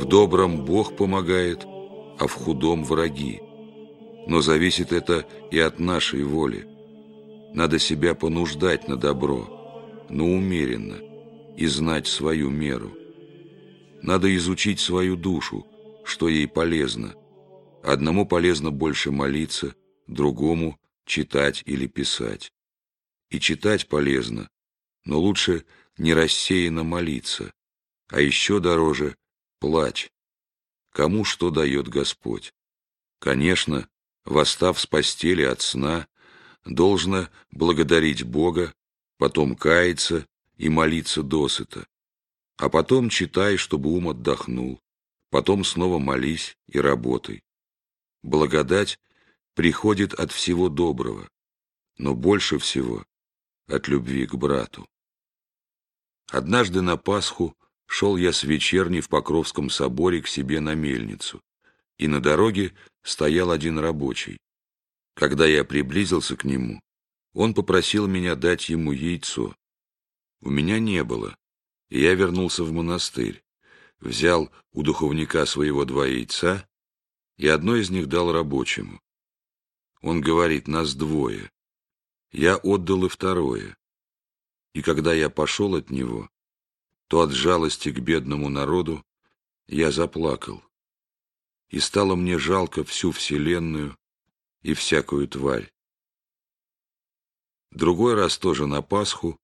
В добром Бог помогает, а в худом враги. Но зависит это и от нашей воли. Надо себя понуждать на добро, но умеренно, и знать свою меру. Надо изучить свою душу, что ей полезно. Одному полезно больше молиться, другому читать или писать. И читать полезно, но лучше не рассеянно молиться, а еще дороже плач. Кому что дает Господь? Конечно, восстав с постели от сна, должно благодарить Бога, потом каяться и молиться досыта. А потом читай, чтобы ум отдохнул, потом снова молись и работай. Благодать приходит от всего доброго, но больше всего от любви к брату. Однажды на Пасху шел я с вечерней в Покровском соборе к себе на мельницу, и на дороге стоял один рабочий. Когда я приблизился к нему, он попросил меня дать ему яйцо. У меня не было, и я вернулся в монастырь, взял у духовника своего два яйца, и одно из них дал рабочему. Он говорит, нас двое. Я отдал и второе. И когда я пошел от него, то от жалости к бедному народу я заплакал. И стало мне жалко всю вселенную и всякую тварь. Другой раз тоже на Пасху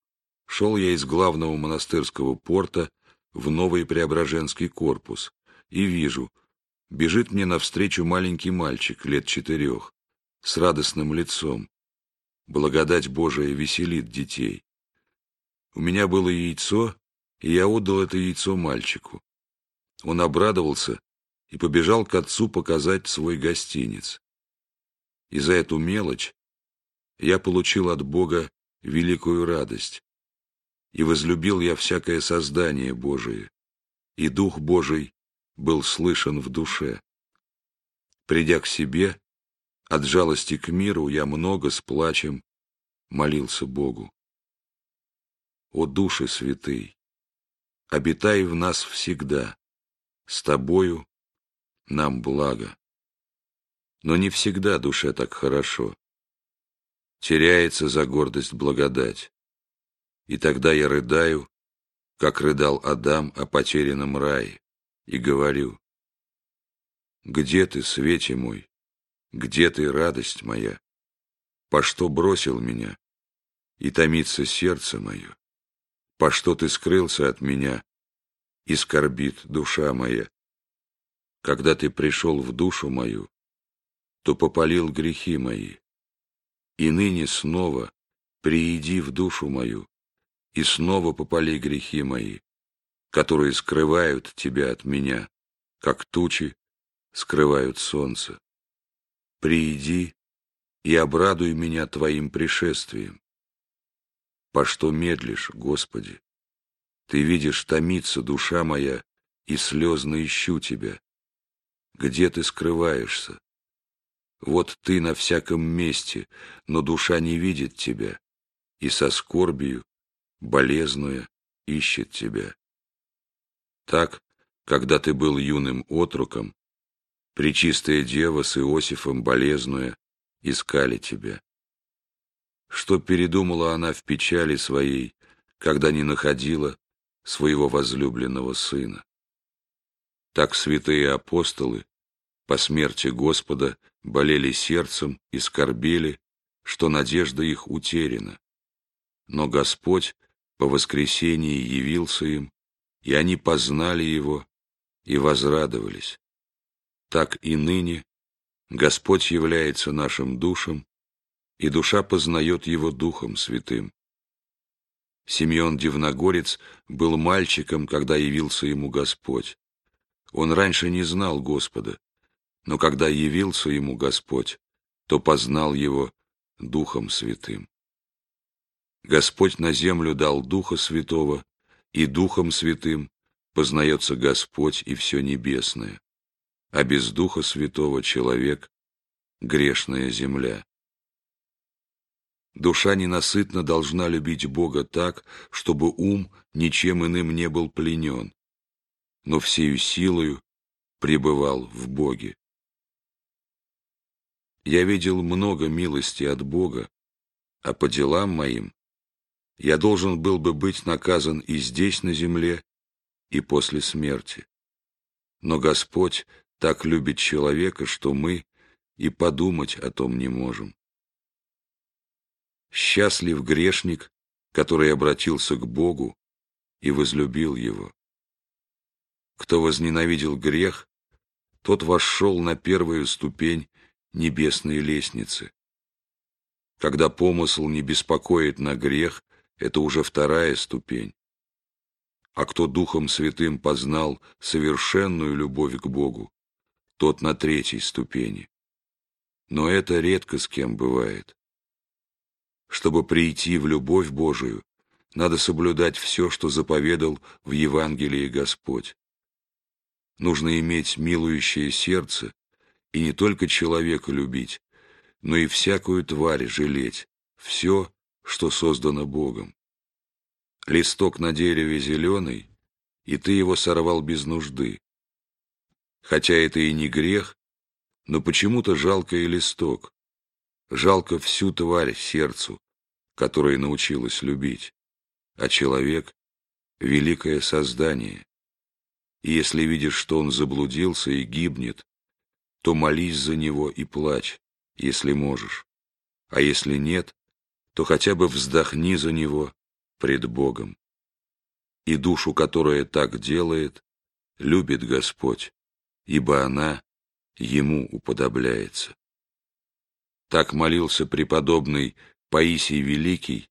шел я из главного монастырского порта в новый Преображенский корпус и вижу, бежит мне навстречу маленький мальчик лет четырех с радостным лицом. Благодать Божия веселит детей. У меня было яйцо, и я отдал это яйцо мальчику. Он обрадовался и побежал к отцу показать свой гостиниц. И за эту мелочь я получил от Бога великую радость. И возлюбил я всякое создание Божие, и Дух Божий был слышен в душе. Придя к себе, от жалости к миру я много с плачем молился Богу. О Душе Святый, обитай в нас всегда, с Тобою нам благо. Но не всегда душе так хорошо. Теряется за гордость благодать. И тогда я рыдаю, как рыдал Адам о потерянном рае, и говорю, «Где ты, свете мой? Где ты, радость моя? По что бросил меня? И томится сердце мое? По что ты скрылся от меня? И скорбит душа моя. Когда ты пришел в душу мою, то попалил грехи мои. И ныне снова прииди в душу мою, и снова попали грехи мои, которые скрывают тебя от меня, как тучи скрывают солнце прииди и обрадуй меня Твоим пришествием. По что медлишь, Господи? Ты видишь, томится душа моя, и слезно ищу Тебя. Где Ты скрываешься? Вот Ты на всяком месте, но душа не видит Тебя, и со скорбию, болезную, ищет Тебя. Так, когда Ты был юным отроком, Пречистая Дева с Иосифом болезную искали тебя. Что передумала она в печали своей, когда не находила своего возлюбленного сына? Так святые апостолы по смерти Господа болели сердцем и скорбели, что надежда их утеряна. Но Господь по воскресении явился им, и они познали Его и возрадовались так и ныне Господь является нашим душем, и душа познает Его Духом Святым. Симеон Дивногорец был мальчиком, когда явился ему Господь. Он раньше не знал Господа, но когда явился ему Господь, то познал Его Духом Святым. Господь на землю дал Духа Святого, и Духом Святым познается Господь и все небесное а без Духа Святого человек — грешная земля. Душа ненасытно должна любить Бога так, чтобы ум ничем иным не был пленен, но всею силою пребывал в Боге. Я видел много милости от Бога, а по делам моим я должен был бы быть наказан и здесь, на земле, и после смерти. Но Господь так любит человека, что мы и подумать о том не можем. Счастлив грешник, который обратился к Богу и возлюбил Его. Кто возненавидел грех, тот вошел на первую ступень небесной лестницы. Когда помысл не беспокоит на грех, это уже вторая ступень. А кто Духом Святым познал совершенную любовь к Богу, тот на третьей ступени. Но это редко с кем бывает. Чтобы прийти в любовь Божию, надо соблюдать все, что заповедал в Евангелии Господь. Нужно иметь милующее сердце и не только человека любить, но и всякую тварь жалеть, все, что создано Богом. Листок на дереве зеленый, и ты его сорвал без нужды. Хотя это и не грех, но почему-то жалко и листок. Жалко всю тварь сердцу, которая научилась любить. А человек — великое создание. И если видишь, что он заблудился и гибнет, то молись за него и плачь, если можешь. А если нет, то хотя бы вздохни за него пред Богом. И душу, которая так делает, любит Господь, ибо она ему уподобляется. Так молился преподобный Паисий Великий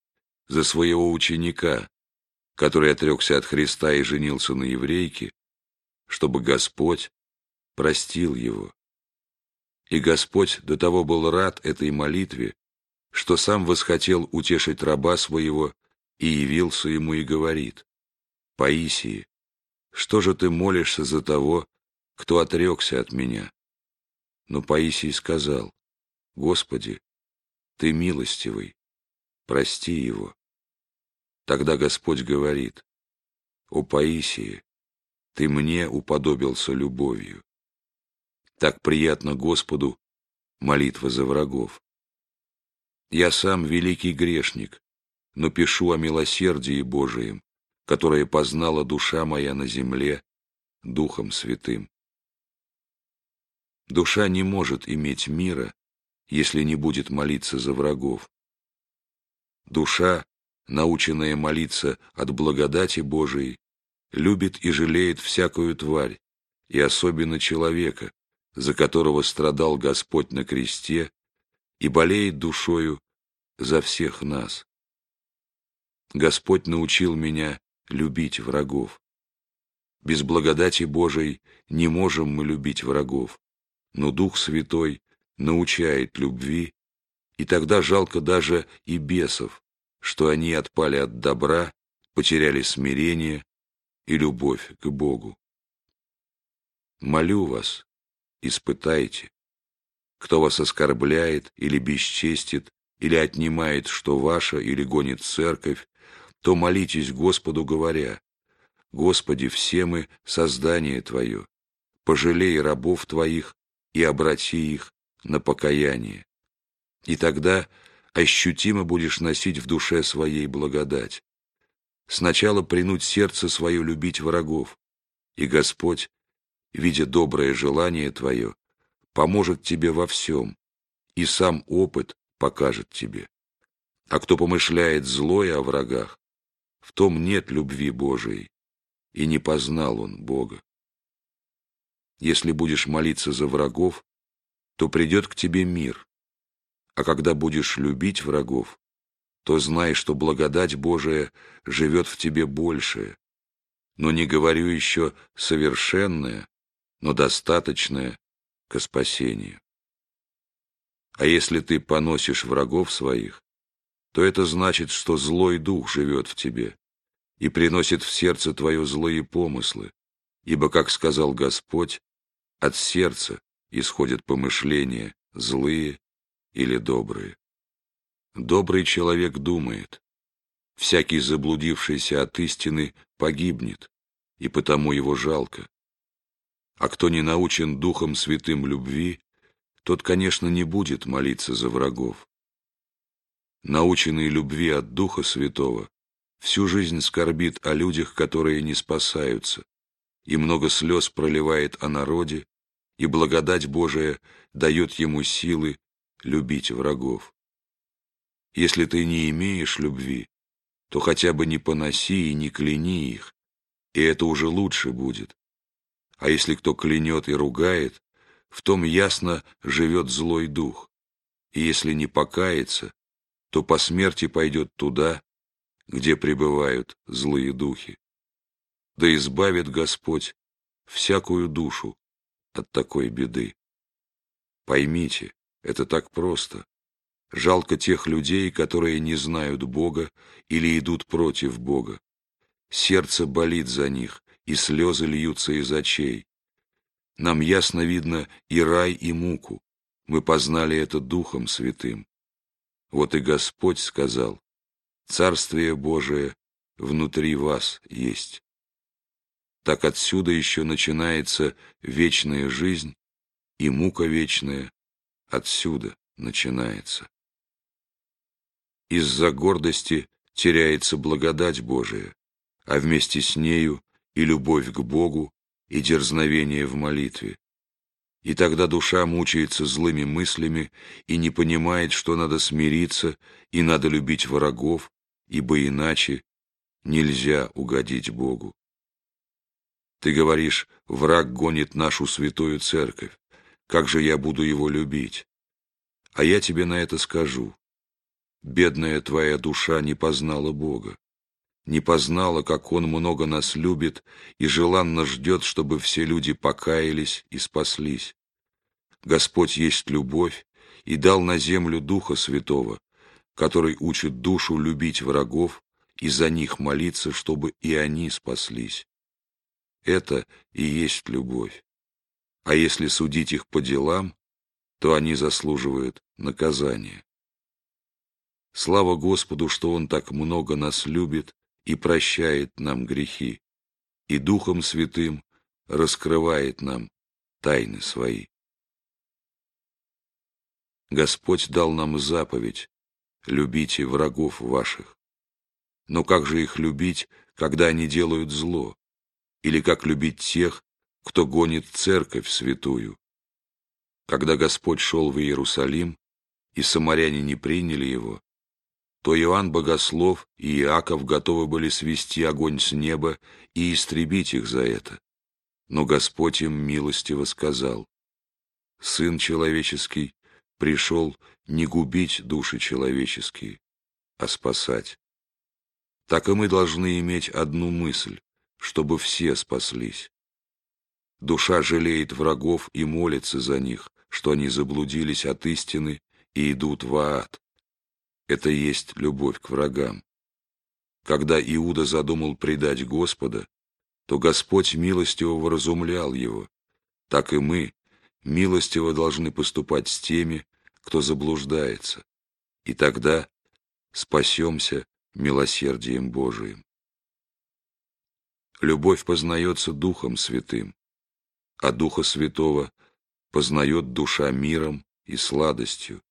за своего ученика, который отрекся от Христа и женился на еврейке, чтобы Господь простил его. И Господь до того был рад этой молитве, что сам восхотел утешить раба своего и явился ему и говорит, «Паисии, что же ты молишься за того, кто отрекся от меня?» Но Паисий сказал, «Господи, ты милостивый, прости его». Тогда Господь говорит, «О Паисии, ты мне уподобился любовью». Так приятно Господу молитва за врагов. Я сам великий грешник, но пишу о милосердии Божием, которое познала душа моя на земле Духом Святым. Душа не может иметь мира, если не будет молиться за врагов. Душа, наученная молиться от благодати Божией, любит и жалеет всякую тварь, и особенно человека, за которого страдал Господь на кресте и болеет душою за всех нас. Господь научил меня любить врагов. Без благодати Божией не можем мы любить врагов, но Дух Святой научает любви, и тогда жалко даже и бесов, что они отпали от добра, потеряли смирение и любовь к Богу. Молю вас, испытайте, кто вас оскорбляет или бесчестит, или отнимает, что ваше, или гонит церковь, то молитесь Господу, говоря, «Господи, все мы создание Твое, пожалей рабов Твоих и обрати их на покаяние». И тогда ощутимо будешь носить в душе своей благодать. Сначала принуть сердце свое любить врагов, и Господь, видя доброе желание Твое, поможет тебе во всем, и сам опыт покажет тебе. А кто помышляет злое о врагах, в том нет любви Божией, и не познал он Бога. Если будешь молиться за врагов, то придет к тебе мир, а когда будешь любить врагов, то знай, что благодать Божия живет в тебе большее, но не говорю еще совершенное, но достаточное ко спасению. А если ты поносишь врагов своих, то это значит, что злой дух живет в тебе и приносит в сердце твое злые помыслы, ибо, как сказал Господь, от сердца исходят помышления, злые или добрые. Добрый человек думает, всякий заблудившийся от истины погибнет, и потому его жалко. А кто не научен Духом Святым любви, тот, конечно, не будет молиться за врагов. Наученный любви от Духа Святого, всю жизнь скорбит о людях, которые не спасаются, и много слез проливает о народе, и благодать Божия дает ему силы любить врагов. Если ты не имеешь любви, то хотя бы не поноси и не кляни их, и это уже лучше будет. А если кто клянет и ругает, в том ясно живет злой дух, и если не покается, то по смерти пойдет туда, где пребывают злые духи. Да избавит Господь всякую душу от такой беды. Поймите, это так просто. Жалко тех людей, которые не знают Бога или идут против Бога. Сердце болит за них, и слезы льются из очей. Нам ясно видно и рай, и муку. Мы познали это Духом Святым. Вот и Господь сказал, Царствие Божие внутри вас есть. Так отсюда еще начинается вечная жизнь, и мука вечная отсюда начинается. Из-за гордости теряется благодать Божия, а вместе с нею и любовь к Богу, и дерзновение в молитве. И тогда душа мучается злыми мыслями и не понимает, что надо смириться и надо любить врагов, ибо иначе нельзя угодить Богу. Ты говоришь, враг гонит нашу святую церковь, как же я буду его любить? А я тебе на это скажу. Бедная твоя душа не познала Бога, не познала, как Он много нас любит и желанно ждет, чтобы все люди покаялись и спаслись. Господь есть любовь и дал на землю Духа Святого, который учит душу любить врагов и за них молиться, чтобы и они спаслись. Это и есть любовь. А если судить их по делам, то они заслуживают наказания. Слава Господу, что Он так много нас любит и прощает нам грехи, и Духом Святым раскрывает нам тайны свои. Господь дал нам заповедь «любите врагов ваших». Но как же их любить, когда они делают зло? Или как любить тех, кто гонит церковь святую? Когда Господь шел в Иерусалим, и самаряне не приняли его, то Иоанн Богослов и Иаков готовы были свести огонь с неба и истребить их за это. Но Господь им милостиво сказал, «Сын человеческий пришел не губить души человеческие, а спасать. Так и мы должны иметь одну мысль, чтобы все спаслись. Душа жалеет врагов и молится за них, что они заблудились от истины и идут в ад. Это есть любовь к врагам. Когда Иуда задумал предать Господа, то Господь милостиво вразумлял его. Так и мы милостиво должны поступать с теми, кто заблуждается, и тогда спасемся милосердием Божиим. Любовь познается Духом Святым, а Духа Святого познает душа миром и сладостью.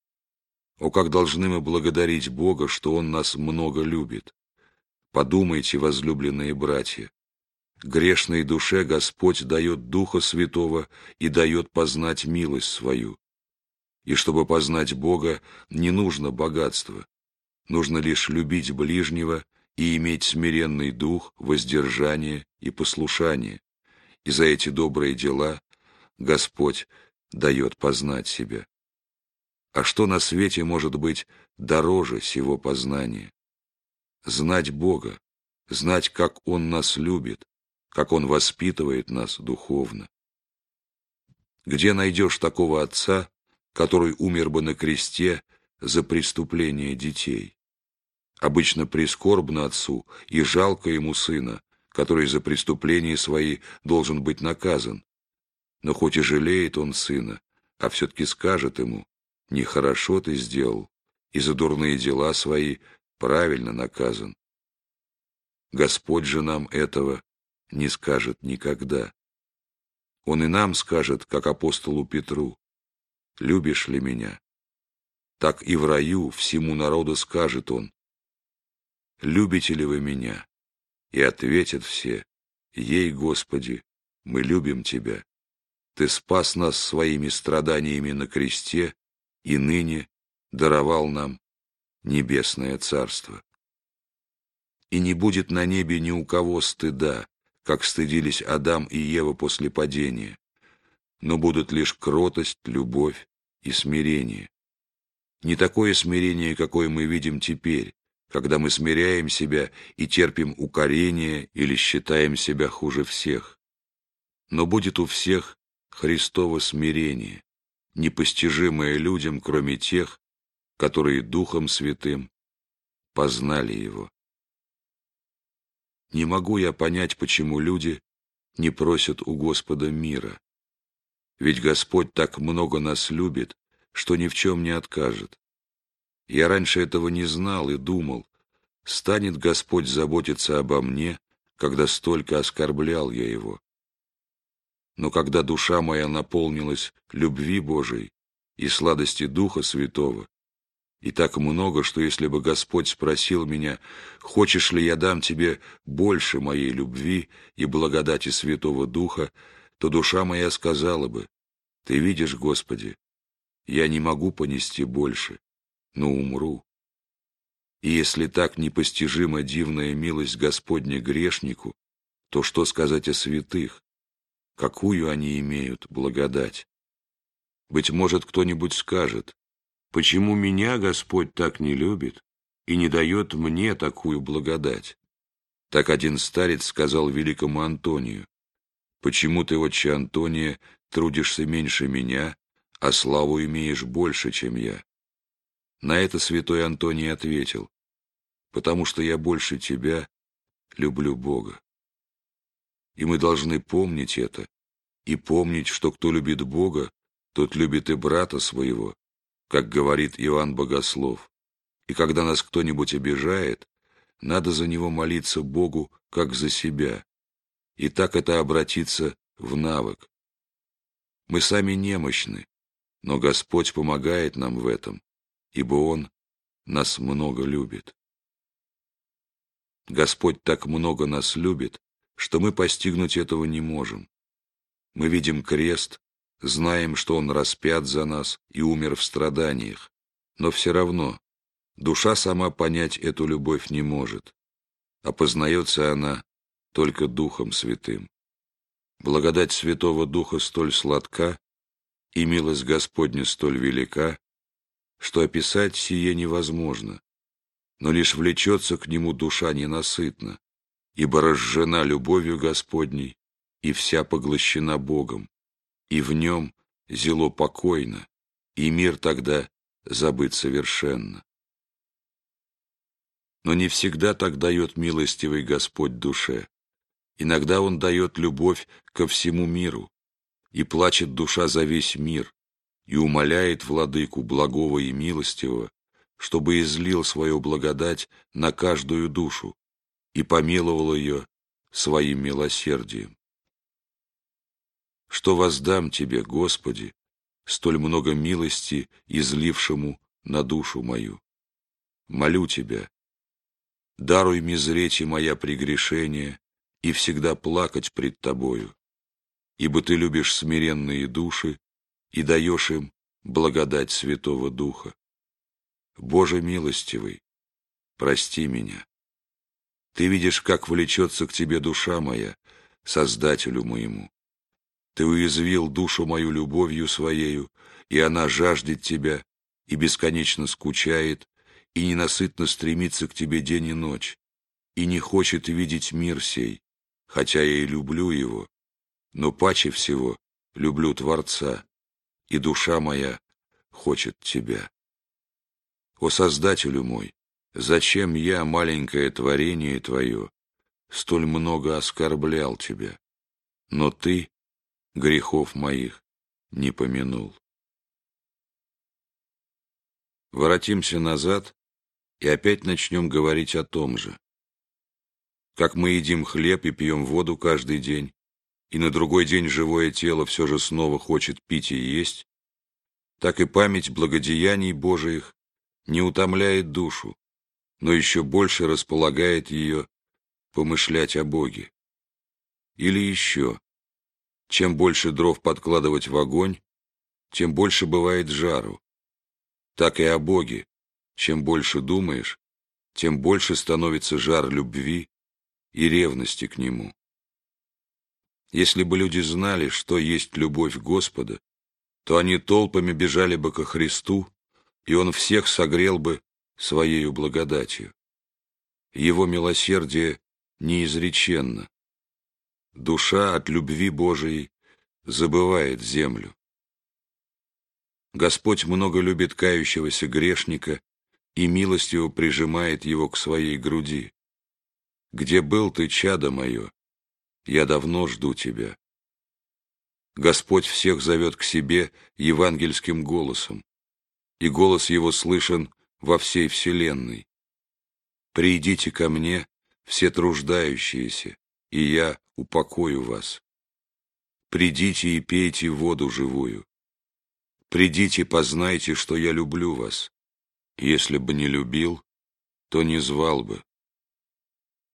О, как должны мы благодарить Бога, что Он нас много любит! Подумайте, возлюбленные братья, грешной душе Господь дает Духа Святого и дает познать милость свою. И чтобы познать Бога, не нужно богатство, нужно лишь любить ближнего и иметь смиренный дух, воздержание и послушание. И за эти добрые дела Господь дает познать себя. А что на свете может быть дороже сего познания? Знать Бога, знать, как Он нас любит, как Он воспитывает нас духовно. Где найдешь такого отца, который умер бы на кресте за преступление детей? Обычно прискорбно отцу и жалко ему сына, который за преступления свои должен быть наказан. Но хоть и жалеет он сына, а все-таки скажет ему, «Нехорошо ты сделал, и за дурные дела свои правильно наказан». Господь же нам этого не скажет никогда. Он и нам скажет, как апостолу Петру, «Любишь ли меня?» Так и в раю всему народу скажет он, «Любите ли вы меня?» И ответят все, «Ей, Господи, мы любим Тебя. Ты спас нас своими страданиями на кресте и ныне даровал нам небесное царство. И не будет на небе ни у кого стыда, как стыдились Адам и Ева после падения, но будут лишь кротость, любовь и смирение. Не такое смирение, какое мы видим теперь, когда мы смиряем себя и терпим укорение или считаем себя хуже всех. Но будет у всех Христово смирение, непостижимое людям, кроме тех, которые Духом Святым познали Его. Не могу я понять, почему люди не просят у Господа мира. Ведь Господь так много нас любит, что ни в чем не откажет. Я раньше этого не знал и думал, станет Господь заботиться обо мне, когда столько оскорблял я Его. Но когда душа моя наполнилась любви Божией и сладости Духа Святого, и так много, что если бы Господь спросил меня, хочешь ли я дам тебе больше моей любви и благодати Святого Духа, то душа моя сказала бы, ты видишь, Господи, я не могу понести больше, но умру. И если так непостижима дивная милость Господня грешнику, то что сказать о святых? Какую они имеют благодать? Быть может, кто-нибудь скажет, почему меня Господь так не любит и не дает мне такую благодать? Так один старец сказал великому Антонию, почему ты, отче Антония, трудишься меньше меня, а славу имеешь больше, чем я? На это святой Антоний ответил, потому что я больше тебя люблю Бога. И мы должны помнить это, и помнить, что кто любит Бога, тот любит и брата своего, как говорит Иоанн Богослов. И когда нас кто-нибудь обижает, надо за него молиться Богу, как за себя. И так это обратится в навык. Мы сами немощны, но Господь помогает нам в этом, ибо Он нас много любит. Господь так много нас любит, что мы постигнуть этого не можем. Мы видим крест, знаем, что Он распят за нас и умер в страданиях, но все равно душа сама понять эту любовь не может, а познается она только Духом Святым. Благодать Святого Духа столь сладка, и милость Господня столь велика, что описать сие невозможно, но лишь влечется к нему душа ненасытна, ибо разжена любовью Господней и вся поглощена Богом, и в нем зело покойно, и мир тогда забыт совершенно. Но не всегда так дает милостивый Господь душе. Иногда Он дает любовь ко всему миру, и плачет душа за весь мир, и умоляет владыку благого и милостивого чтобы излил свою благодать на каждую душу и помиловал ее своим милосердием. Что воздам Тебе, Господи, столь много милости, излившему на душу мою? Молю Тебя, даруй мне зреть и моя прегрешения и всегда плакать пред Тобою, ибо Ты любишь смиренные души и даешь им благодать Святого Духа. Боже милостивый, прости меня. Ты видишь, как влечется к Тебе душа моя, Создателю моему. Ты уязвил душу мою любовью Своею, и она жаждет Тебя, и бесконечно скучает, и ненасытно стремится к Тебе день и ночь, и не хочет видеть мир сей, хотя я и люблю его, но паче всего люблю Творца, и душа моя хочет Тебя. О Создателю мой, зачем я, маленькое творение Твое, столь много оскорблял Тебя, но Ты грехов моих не помянул. Воротимся назад и опять начнем говорить о том же. Как мы едим хлеб и пьем воду каждый день, и на другой день живое тело все же снова хочет пить и есть, так и память благодеяний Божиих не утомляет душу, но еще больше располагает ее помышлять о Боге. Или еще, чем больше дров подкладывать в огонь, тем больше бывает жару. Так и о Боге, чем больше думаешь, тем больше становится жар любви и ревности к Нему. Если бы люди знали, что есть любовь Господа, то они толпами бежали бы ко Христу, и Он всех согрел бы Своею благодатью. Его милосердие неизреченно. Душа от любви Божией забывает землю. Господь много любит кающегося грешника и милостиво прижимает его к своей груди. «Где был ты, чадо мое? Я давно жду тебя». Господь всех зовет к себе евангельским голосом, и голос его слышен во всей вселенной. «Придите ко мне, все труждающиеся, и я упокою вас. Придите и пейте воду живую. Придите, познайте, что я люблю вас. Если бы не любил, то не звал бы.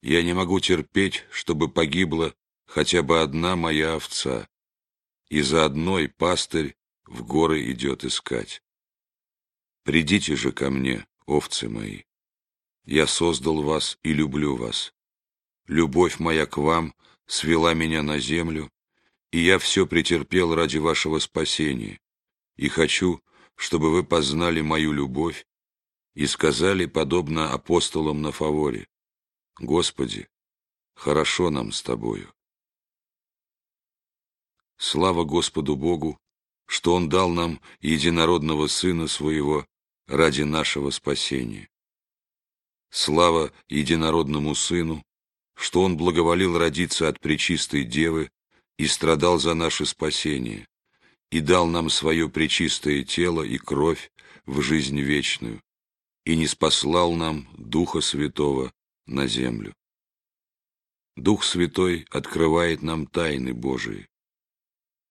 Я не могу терпеть, чтобы погибла хотя бы одна моя овца, и за одной пастырь в горы идет искать. Придите же ко мне, овцы мои. Я создал вас и люблю вас. Любовь моя к вам свела меня на землю, и я все претерпел ради вашего спасения, и хочу, чтобы вы познали мою любовь и сказали, подобно апостолам на фаворе, «Господи, хорошо нам с Тобою». Слава Господу Богу, что Он дал нам единородного Сына Своего ради нашего спасения. Слава единородному Сыну, что Он благоволил родиться от Пречистой Девы и страдал за наше спасение, и дал нам свое пречистое тело и кровь в жизнь вечную, и не спаслал нам Духа Святого на землю. Дух Святой открывает нам тайны Божии.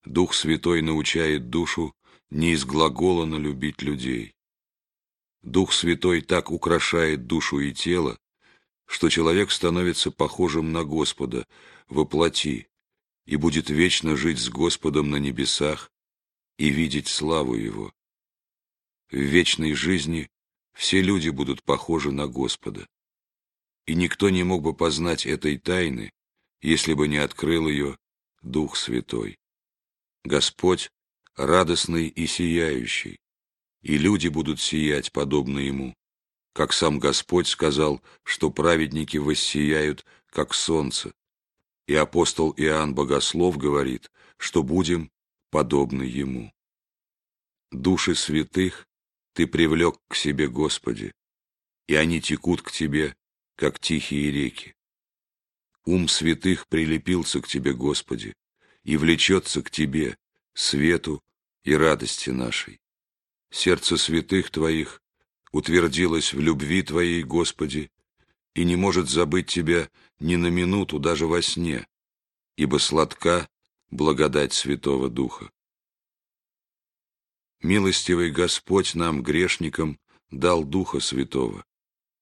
Дух Святой научает душу не из глагола любить людей. Дух Святой так украшает душу и тело, что человек становится похожим на Господа во плоти и будет вечно жить с Господом на небесах и видеть славу Его. В вечной жизни все люди будут похожи на Господа. И никто не мог бы познать этой тайны, если бы не открыл ее Дух Святой. Господь радостный и сияющий, и люди будут сиять, подобно Ему, как сам Господь сказал, что праведники воссияют, как солнце, и апостол Иоанн Богослов говорит, что будем подобны Ему. Души святых Ты привлек к себе, Господи, и они текут к Тебе, как тихие реки. Ум святых прилепился к Тебе, Господи, и влечется к Тебе, свету и радости нашей. Сердце святых Твоих утвердилось в любви Твоей, Господи, и не может забыть Тебя ни на минуту даже во сне, ибо сладка благодать Святого Духа. Милостивый Господь нам, грешникам, дал Духа Святого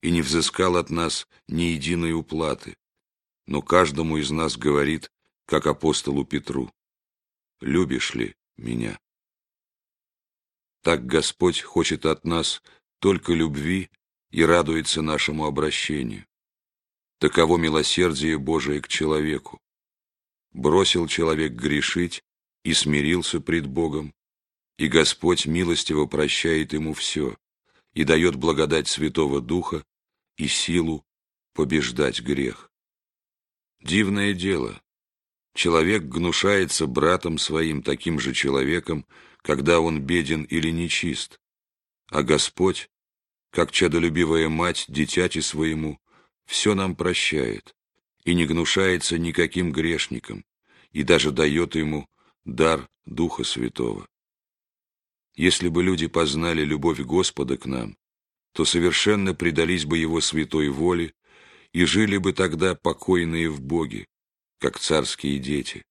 и не взыскал от нас ни единой уплаты, но каждому из нас говорит, как апостолу Петру, «Любишь ли меня?» Так Господь хочет от нас только любви и радуется нашему обращению. Таково милосердие Божие к человеку. Бросил человек грешить и смирился пред Богом, и Господь милостиво прощает ему все и дает благодать Святого Духа и силу побеждать грех. Дивное дело. Человек гнушается братом своим, таким же человеком, когда он беден или нечист, а Господь, как чадолюбивая мать дитяти своему, все нам прощает и не гнушается никаким грешником, и даже дает ему дар Духа Святого. Если бы люди познали любовь Господа к нам, то совершенно предались бы Его святой воле и жили бы тогда покойные в Боге, как царские дети.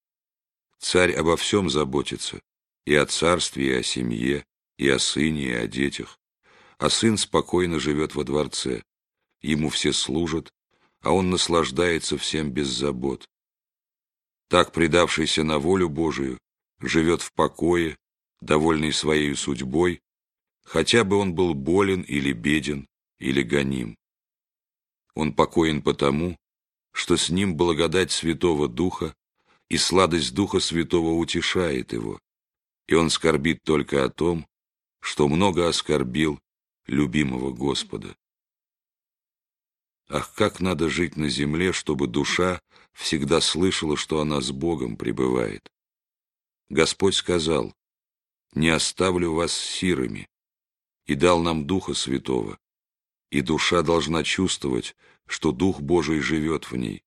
Царь обо всем заботится, и о царстве, и о семье, и о сыне, и о детях. А сын спокойно живет во дворце. Ему все служат, а он наслаждается всем без забот. Так, предавшийся на волю Божию, живет в покое, довольный своей судьбой, хотя бы он был болен или беден, или гоним. Он покоен потому, что с ним благодать Святого Духа и сладость Духа Святого утешает его, и он скорбит только о том, что много оскорбил любимого Господа. Ах, как надо жить на земле, чтобы душа всегда слышала, что она с Богом пребывает. Господь сказал, «Не оставлю вас сирами», и дал нам Духа Святого, и душа должна чувствовать, что Дух Божий живет в ней.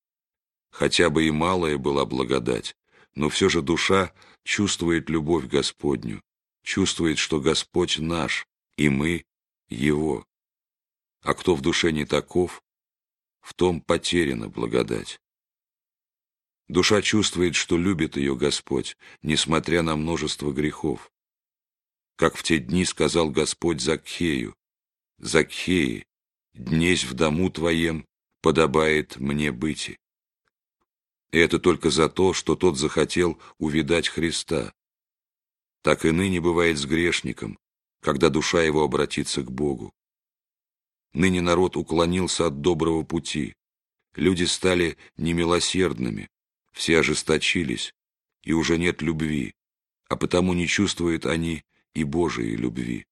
Хотя бы и малая была благодать, но все же душа чувствует любовь Господню, чувствует, что Господь наш, и мы Его. А кто в душе не таков, в том потеряна благодать. Душа чувствует, что любит ее Господь, несмотря на множество грехов. Как в те дни сказал Господь Закхею, «Закхеи, днесь в дому твоем подобает мне быть». Это только за то, что тот захотел увидать Христа. Так и ныне бывает с грешником, когда душа его обратится к Богу. Ныне народ уклонился от доброго пути. Люди стали немилосердными, все ожесточились, и уже нет любви, а потому не чувствуют они и Божией любви.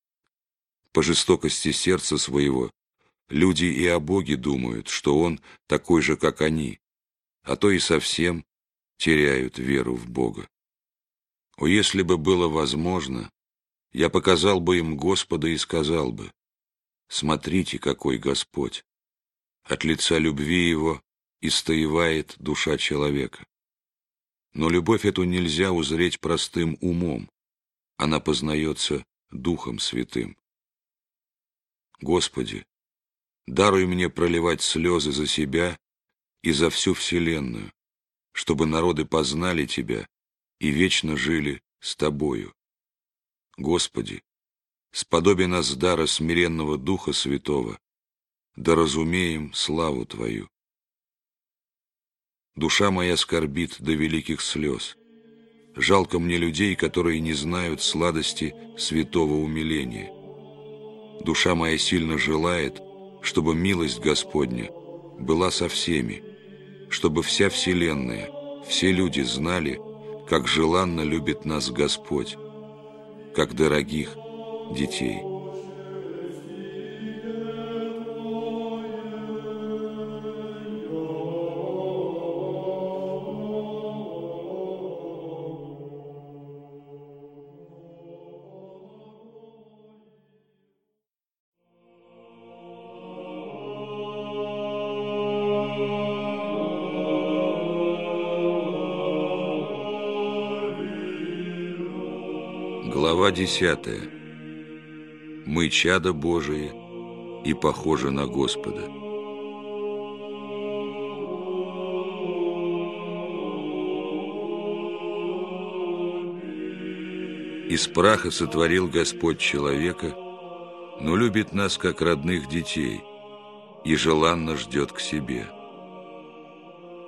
По жестокости сердца своего люди и о Боге думают, что Он такой же, как они, а то и совсем теряют веру в Бога. О, если бы было возможно, я показал бы им Господа и сказал бы, смотрите, какой Господь! От лица любви Его истоевает душа человека. Но любовь эту нельзя узреть простым умом, она познается Духом Святым. Господи, даруй мне проливать слезы за себя и за всю Вселенную, чтобы народы познали Тебя и вечно жили с Тобою. Господи, сподоби нас дара смиренного Духа Святого, да разумеем славу Твою. Душа моя скорбит до великих слез. Жалко мне людей, которые не знают сладости святого умиления. Душа моя сильно желает, чтобы милость Господня была со всеми, чтобы вся вселенная, все люди знали, как желанно любит нас Господь, как дорогих детей. Десятая. Мы чада Божие и похожи на Господа. Из праха сотворил Господь человека, но любит нас как родных детей и желанно ждет к себе.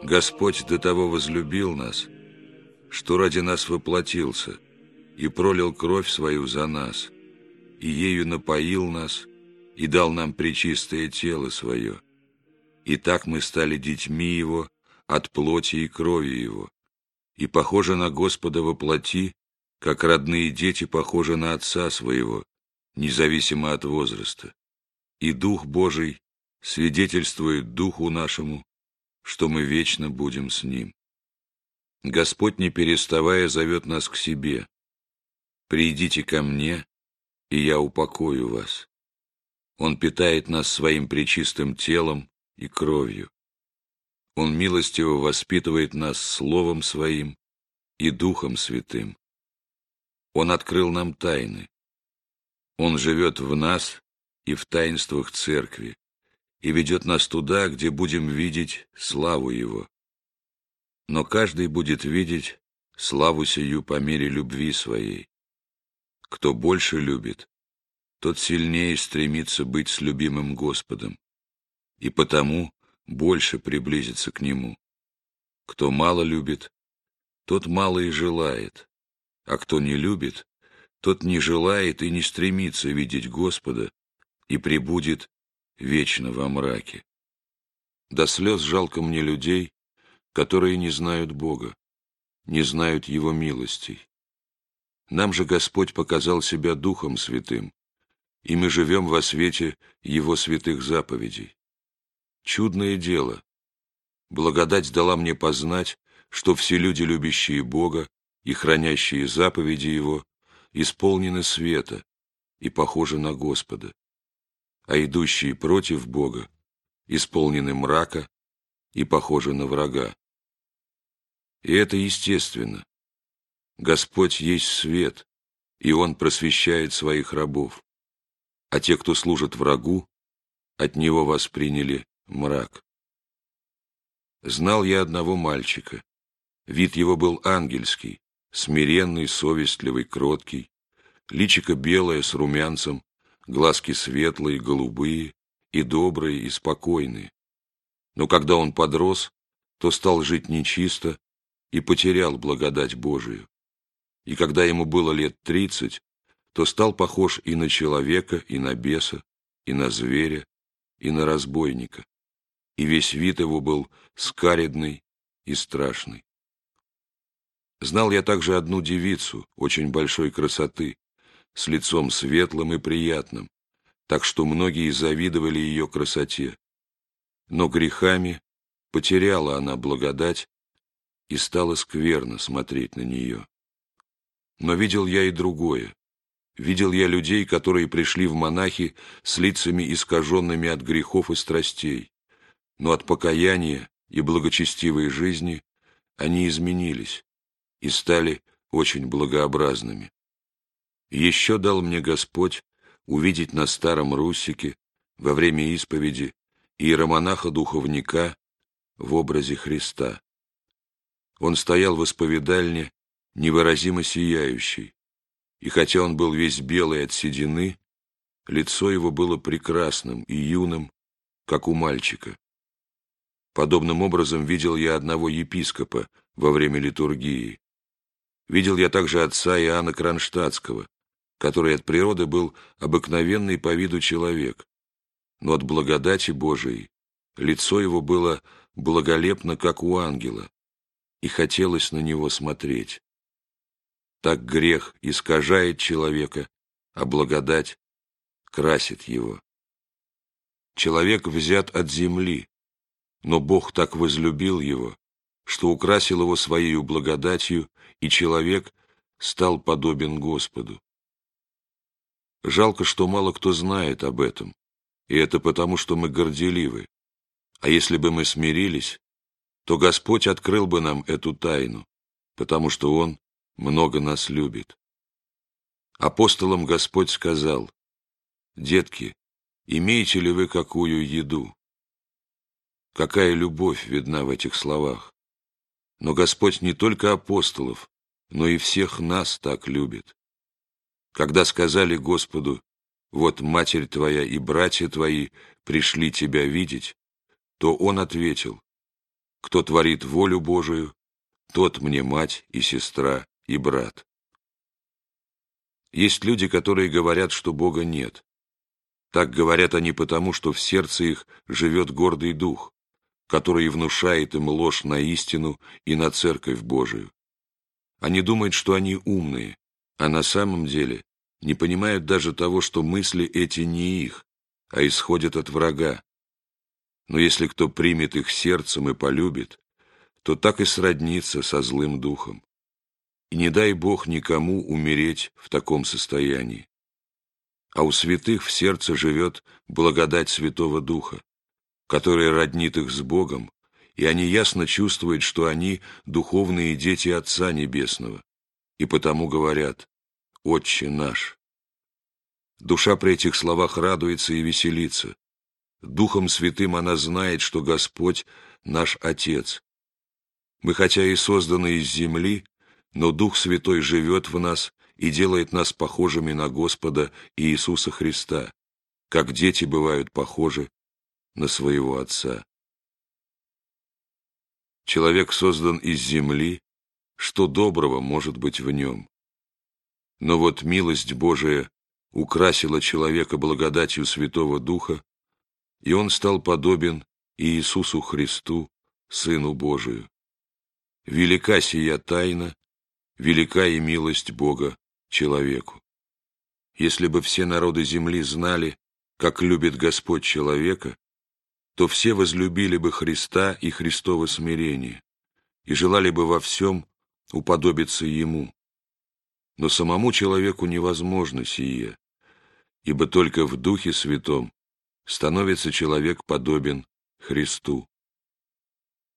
Господь до того возлюбил нас, что ради нас воплотился – и пролил кровь свою за нас, и ею напоил нас, и дал нам пречистое тело свое. И так мы стали детьми Его от плоти и крови Его, и похожи на Господа во плоти, как родные дети похожи на Отца своего, независимо от возраста. И Дух Божий свидетельствует Духу нашему, что мы вечно будем с Ним. Господь, не переставая, зовет нас к себе, «Придите ко мне, и я упокою вас». Он питает нас своим пречистым телом и кровью. Он милостиво воспитывает нас Словом Своим и Духом Святым. Он открыл нам тайны. Он живет в нас и в таинствах Церкви, и ведет нас туда, где будем видеть славу Его. Но каждый будет видеть славу сию по мере любви своей. Кто больше любит, тот сильнее стремится быть с любимым Господом, и потому больше приблизиться к Нему. Кто мало любит, тот мало и желает, а кто не любит, тот не желает и не стремится видеть Господа и пребудет вечно во мраке. До слез жалко мне людей, которые не знают Бога, не знают Его милостей. Нам же Господь показал себя Духом Святым, и мы живем во свете Его святых заповедей. Чудное дело. Благодать дала мне познать, что все люди, любящие Бога и хранящие заповеди Его, исполнены света и похожи на Господа, а идущие против Бога исполнены мрака и похожи на врага. И это естественно. Господь есть свет, и Он просвещает своих рабов, а те, кто служит врагу, от Него восприняли мрак. Знал я одного мальчика. Вид его был ангельский, смиренный, совестливый, кроткий, личико белое с румянцем, глазки светлые, голубые, и добрые, и спокойные. Но когда он подрос, то стал жить нечисто и потерял благодать Божию. И когда ему было лет тридцать, то стал похож и на человека, и на беса, и на зверя, и на разбойника. И весь вид его был скаридный и страшный. Знал я также одну девицу, очень большой красоты, с лицом светлым и приятным, так что многие завидовали ее красоте. Но грехами потеряла она благодать и стало скверно смотреть на нее. Но видел я и другое. Видел я людей, которые пришли в монахи с лицами искаженными от грехов и страстей, но от покаяния и благочестивой жизни они изменились, и стали очень благообразными. Еще дал мне Господь увидеть на Старом Русике во время исповеди иеромонаха-духовника в образе Христа. Он стоял в исповедальне, невыразимо сияющий, и хотя он был весь белый от седины, лицо его было прекрасным и юным, как у мальчика. Подобным образом видел я одного епископа во время литургии. Видел я также отца Иоанна Кронштадтского, который от природы был обыкновенный по виду человек, но от благодати Божией лицо его было благолепно, как у ангела, и хотелось на него смотреть. Так грех искажает человека, а благодать красит его. Человек взят от земли, но Бог так возлюбил его, что украсил его своей благодатью, и человек стал подобен Господу. Жалко, что мало кто знает об этом, и это потому, что мы горделивы. А если бы мы смирились, то Господь открыл бы нам эту тайну, потому что Он много нас любит. Апостолам Господь сказал, «Детки, имеете ли вы какую еду?» Какая любовь видна в этих словах. Но Господь не только апостолов, но и всех нас так любит. Когда сказали Господу, «Вот матерь твоя и братья твои пришли тебя видеть», то Он ответил, «Кто творит волю Божию, тот мне мать и сестра и брат». Есть люди, которые говорят, что Бога нет. Так говорят они потому, что в сердце их живет гордый дух, который внушает им ложь на истину и на Церковь Божию. Они думают, что они умные, а на самом деле не понимают даже того, что мысли эти не их, а исходят от врага. Но если кто примет их сердцем и полюбит, то так и сроднится со злым духом. И не дай Бог никому умереть в таком состоянии. А у святых в сердце живет благодать Святого Духа, который роднит их с Богом, и они ясно чувствуют, что они духовные дети Отца Небесного, и потому говорят «Отче наш». Душа при этих словах радуется и веселится. Духом Святым она знает, что Господь — наш Отец. Мы хотя и созданы из земли, но Дух Святой живет в нас и делает нас похожими на Господа Иисуса Христа, как дети бывают похожи на своего Отца. Человек создан из земли, что доброго может быть в нем? Но вот милость Божия украсила человека благодатью Святого Духа, и он стал подобен Иисусу Христу, Сыну Божию. Велика сия тайна, велика и милость Бога человеку. Если бы все народы земли знали, как любит Господь человека, то все возлюбили бы Христа и Христово смирение и желали бы во всем уподобиться Ему. Но самому человеку невозможно сие, ибо только в Духе Святом становится человек подобен Христу.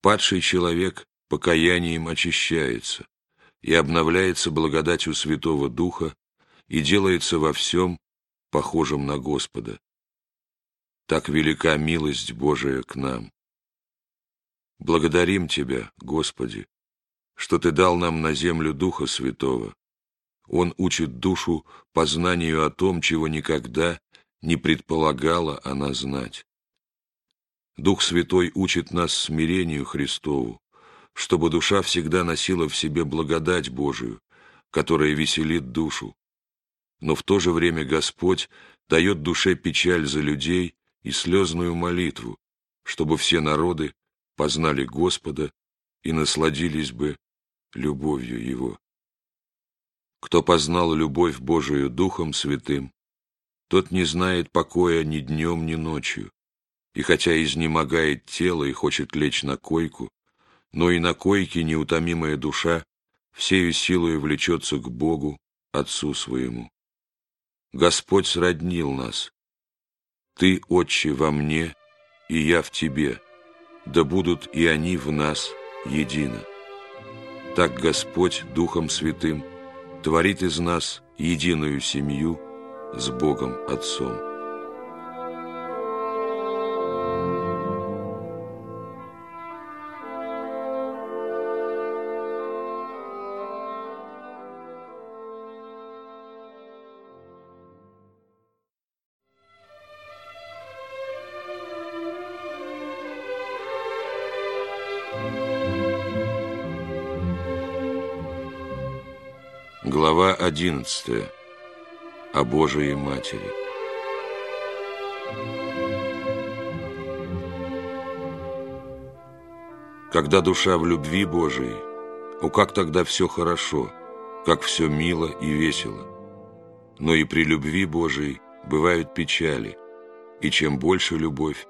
Падший человек покаянием очищается и обновляется благодатью Святого Духа и делается во всем похожим на Господа. Так велика милость Божия к нам. Благодарим Тебя, Господи, что Ты дал нам на землю Духа Святого. Он учит душу познанию о том, чего никогда не предполагала она знать. Дух Святой учит нас смирению Христову, чтобы душа всегда носила в себе благодать Божию, которая веселит душу. Но в то же время Господь дает душе печаль за людей и слезную молитву, чтобы все народы познали Господа и насладились бы любовью Его. Кто познал любовь Божию Духом Святым, тот не знает покоя ни днем, ни ночью, и хотя изнемогает тело и хочет лечь на койку, но и на койке неутомимая душа всею силою влечется к Богу, Отцу своему. Господь сроднил нас. Ты, Отче, во мне, и я в тебе, да будут и они в нас едино. Так Господь Духом Святым творит из нас единую семью, с Богом Отцом. Глава одиннадцатая о Божией Матери. Когда душа в любви Божией, о, как тогда все хорошо, как все мило и весело. Но и при любви Божией бывают печали, и чем больше любовь,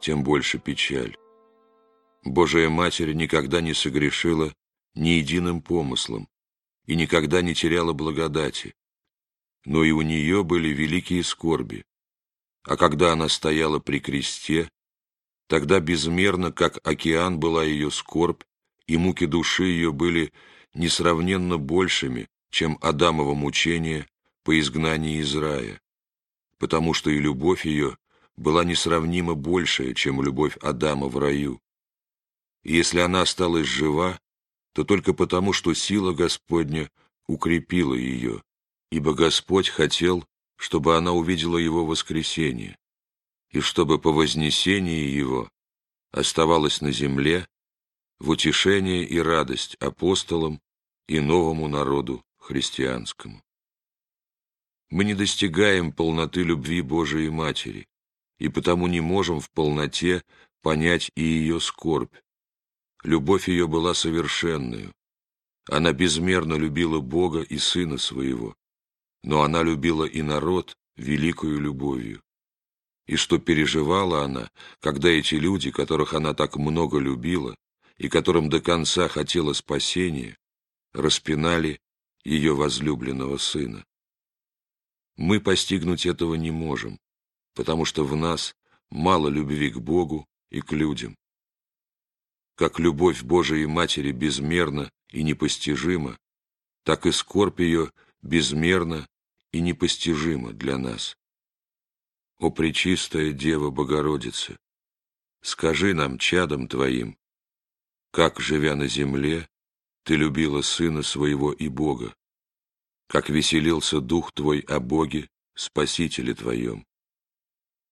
тем больше печаль. Божия Матерь никогда не согрешила ни единым помыслом и никогда не теряла благодати, но и у нее были великие скорби. А когда она стояла при кресте, тогда безмерно, как океан, была ее скорбь, и муки души ее были несравненно большими, чем Адамово мучение по изгнании из рая, потому что и любовь ее была несравнимо большая, чем любовь Адама в раю. И если она осталась жива, то только потому, что сила Господня укрепила ее, ибо Господь хотел, чтобы она увидела Его воскресение, и чтобы по вознесении Его оставалась на земле в утешение и радость апостолам и новому народу христианскому. Мы не достигаем полноты любви Божией Матери, и потому не можем в полноте понять и ее скорбь. Любовь ее была совершенную. Она безмерно любила Бога и Сына Своего, но она любила и народ великою любовью. И что переживала она, когда эти люди, которых она так много любила и которым до конца хотела спасения, распинали ее возлюбленного сына. Мы постигнуть этого не можем, потому что в нас мало любви к Богу и к людям. Как любовь Божией Матери безмерна и непостижима, так и скорбь ее безмерно и непостижимо для нас. О Пречистая Дева Богородица, скажи нам, чадом Твоим, как, живя на земле, ты любила Сына Своего и Бога, как веселился Дух Твой о Боге, Спасителе Твоем,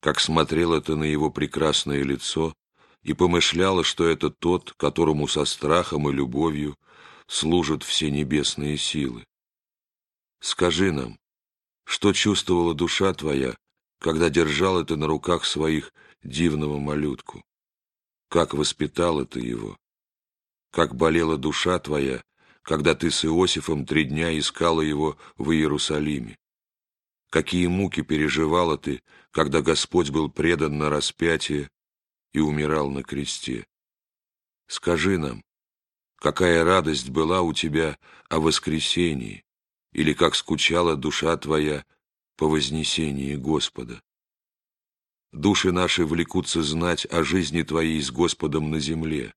как смотрела ты на Его прекрасное лицо и помышляла, что это тот, которому со страхом и любовью служат все небесные силы. Скажи нам, что чувствовала душа твоя, когда держала ты на руках своих дивного малютку? Как воспитала ты его? Как болела душа твоя, когда ты с Иосифом три дня искала его в Иерусалиме? Какие муки переживала ты, когда Господь был предан на распятие и умирал на кресте? Скажи нам, какая радость была у тебя о воскресении, или как скучала душа твоя по вознесении Господа. Души наши влекутся знать о жизни твоей с Господом на земле.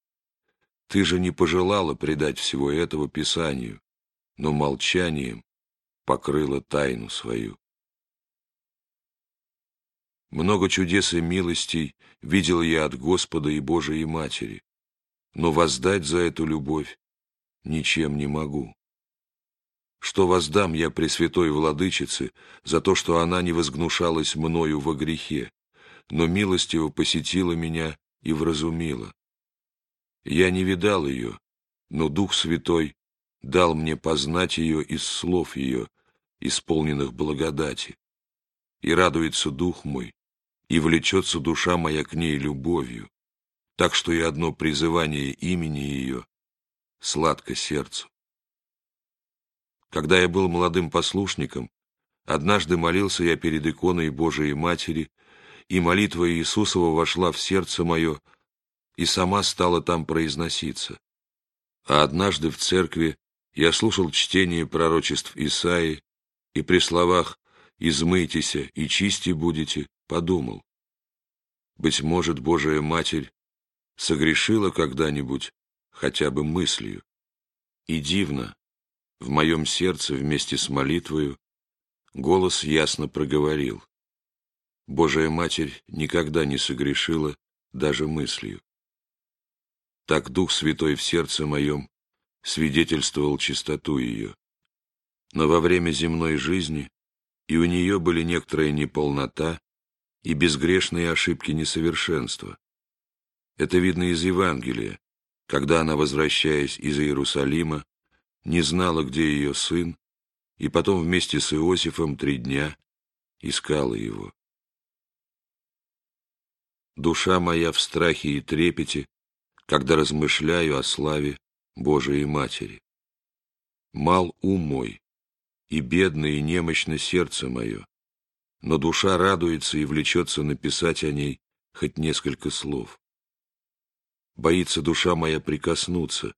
Ты же не пожелала предать всего этого Писанию, но молчанием покрыла тайну свою. Много чудес и милостей видел я от Господа и Божией Матери, но воздать за эту любовь ничем не могу. Что воздам я Пресвятой Владычице за то, что она не возгнушалась мною во грехе, но милостиво посетила меня и вразумила. Я не видал ее, но Дух Святой дал мне познать ее из слов ее, исполненных благодати. И радуется Дух мой, и влечется душа моя к ней любовью, так что и одно призывание имени ее сладко сердцу. Когда я был молодым послушником, однажды молился я перед иконой Божией Матери, и молитва Иисусова вошла в сердце мое и сама стала там произноситься. А однажды в церкви я слушал чтение пророчеств Исаии, и при словах «измыйтесь и чисти будете» подумал, быть может, Божия Матерь согрешила когда-нибудь хотя бы мыслью. И дивно, в моем сердце вместе с молитвою голос ясно проговорил. Божия Матерь никогда не согрешила даже мыслью. Так Дух Святой в сердце моем свидетельствовал чистоту ее. Но во время земной жизни и у нее были некоторая неполнота и безгрешные ошибки несовершенства. Это видно из Евангелия, когда она, возвращаясь из Иерусалима, не знала, где ее сын, и потом вместе с Иосифом три дня искала его. Душа моя в страхе и трепете, когда размышляю о славе Божией Матери. Мал ум мой, и бедно и немощно сердце мое, но душа радуется и влечется написать о ней хоть несколько слов. Боится душа моя прикоснуться,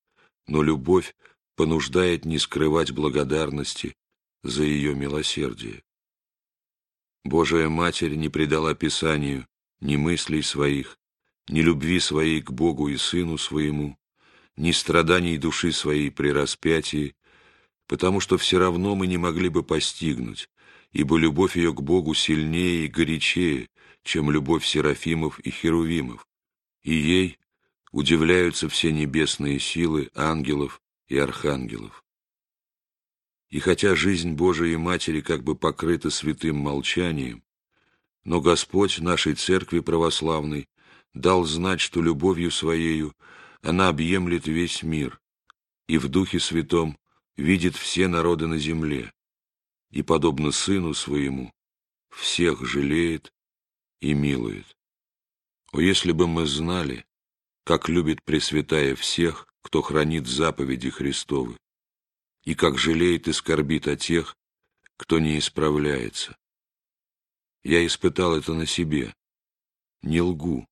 но любовь понуждает не скрывать благодарности за ее милосердие. Божия Матерь не предала Писанию ни мыслей своих, ни любви своей к Богу и Сыну Своему, ни страданий души своей при распятии, потому что все равно мы не могли бы постигнуть, ибо любовь ее к Богу сильнее и горячее, чем любовь Серафимов и Херувимов, и ей удивляются все небесные силы ангелов и архангелов. И хотя жизнь Божией Матери как бы покрыта святым молчанием, но Господь нашей Церкви Православной дал знать, что любовью Своею она объемлет весь мир и в Духе Святом видит все народы на земле, и, подобно Сыну Своему, всех жалеет и милует. О, если бы мы знали, как любит Пресвятая всех, кто хранит заповеди Христовы, и как жалеет и скорбит о тех, кто не исправляется. Я испытал это на себе. Не лгу.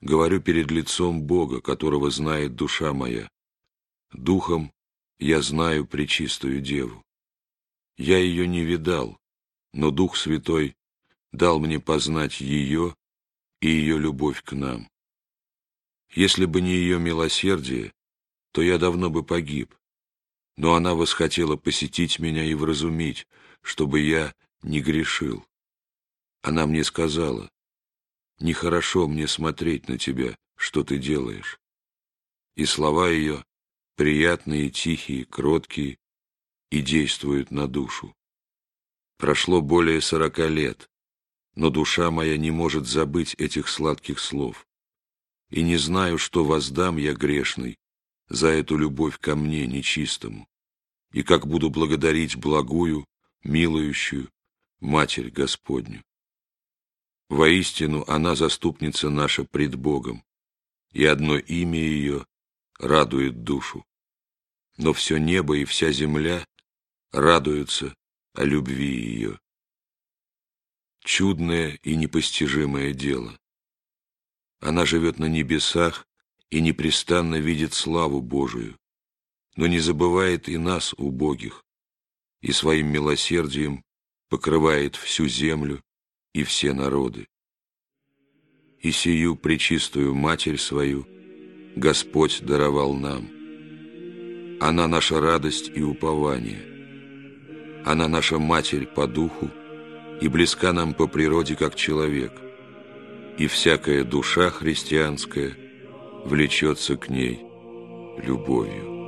Говорю перед лицом Бога, которого знает душа моя. Духом я знаю Пречистую Деву. Я ее не видал, но Дух Святой дал мне познать ее и ее любовь к нам. Если бы не ее милосердие, то я давно бы погиб. Но она восхотела посетить меня и вразумить, чтобы я не грешил. Она мне сказала, «Нехорошо мне смотреть на тебя, что ты делаешь». И слова ее приятные, тихие, кроткие и действуют на душу. Прошло более сорока лет, но душа моя не может забыть этих сладких слов. И не знаю, что воздам я грешный за эту любовь ко мне нечистому, и как буду благодарить благую, милующую Матерь Господню. Воистину, она заступница наша пред Богом, и одно имя ее радует душу. Но все небо и вся земля радуются о любви ее. Чудное и непостижимое дело. Она живет на небесах и непрестанно видит славу Божию, но не забывает и нас, убогих, и своим милосердием покрывает всю землю и все народы. И сию пречистую Матерь свою Господь даровал нам. Она наша радость и упование. Она наша Матерь по духу и близка нам по природе как человек. И всякая душа христианская влечется к ней любовью.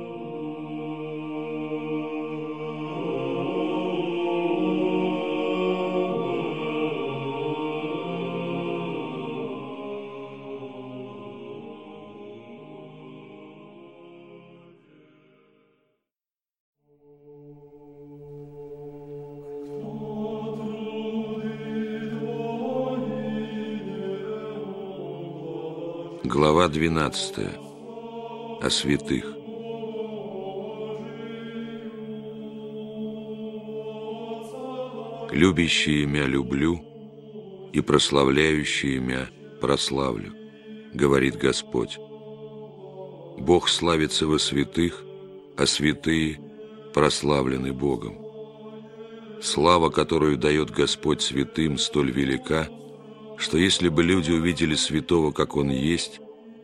Глава 12. О святых. Любящие имя люблю и прославляющие имя прославлю, говорит Господь. Бог славится во святых, а святые прославлены Богом. Слава, которую дает Господь святым, столь велика – что если бы люди увидели святого, как он есть,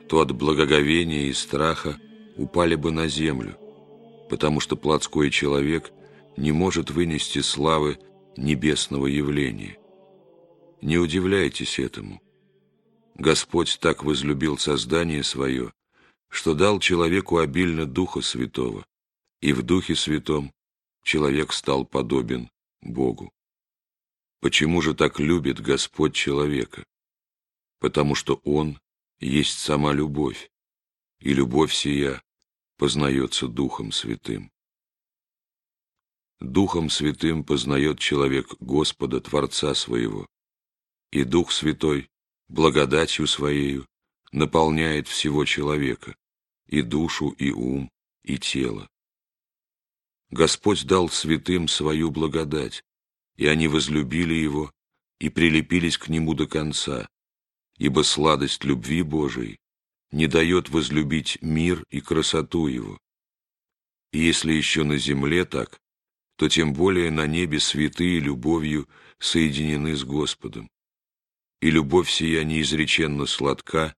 то от благоговения и страха упали бы на землю, потому что плотской человек не может вынести славы небесного явления. Не удивляйтесь этому. Господь так возлюбил создание свое, что дал человеку обильно Духа Святого, и в Духе Святом человек стал подобен Богу. Почему же так любит Господь человека? Потому что Он есть сама любовь, и любовь сия познается Духом Святым. Духом Святым познает человек Господа, Творца своего, и Дух Святой благодатью Своею наполняет всего человека, и душу, и ум, и тело. Господь дал святым свою благодать, и они возлюбили его и прилепились к нему до конца, ибо сладость любви Божией не дает возлюбить мир и красоту его. И если еще на земле так, то тем более на небе святые любовью соединены с Господом. И любовь сия неизреченно сладка,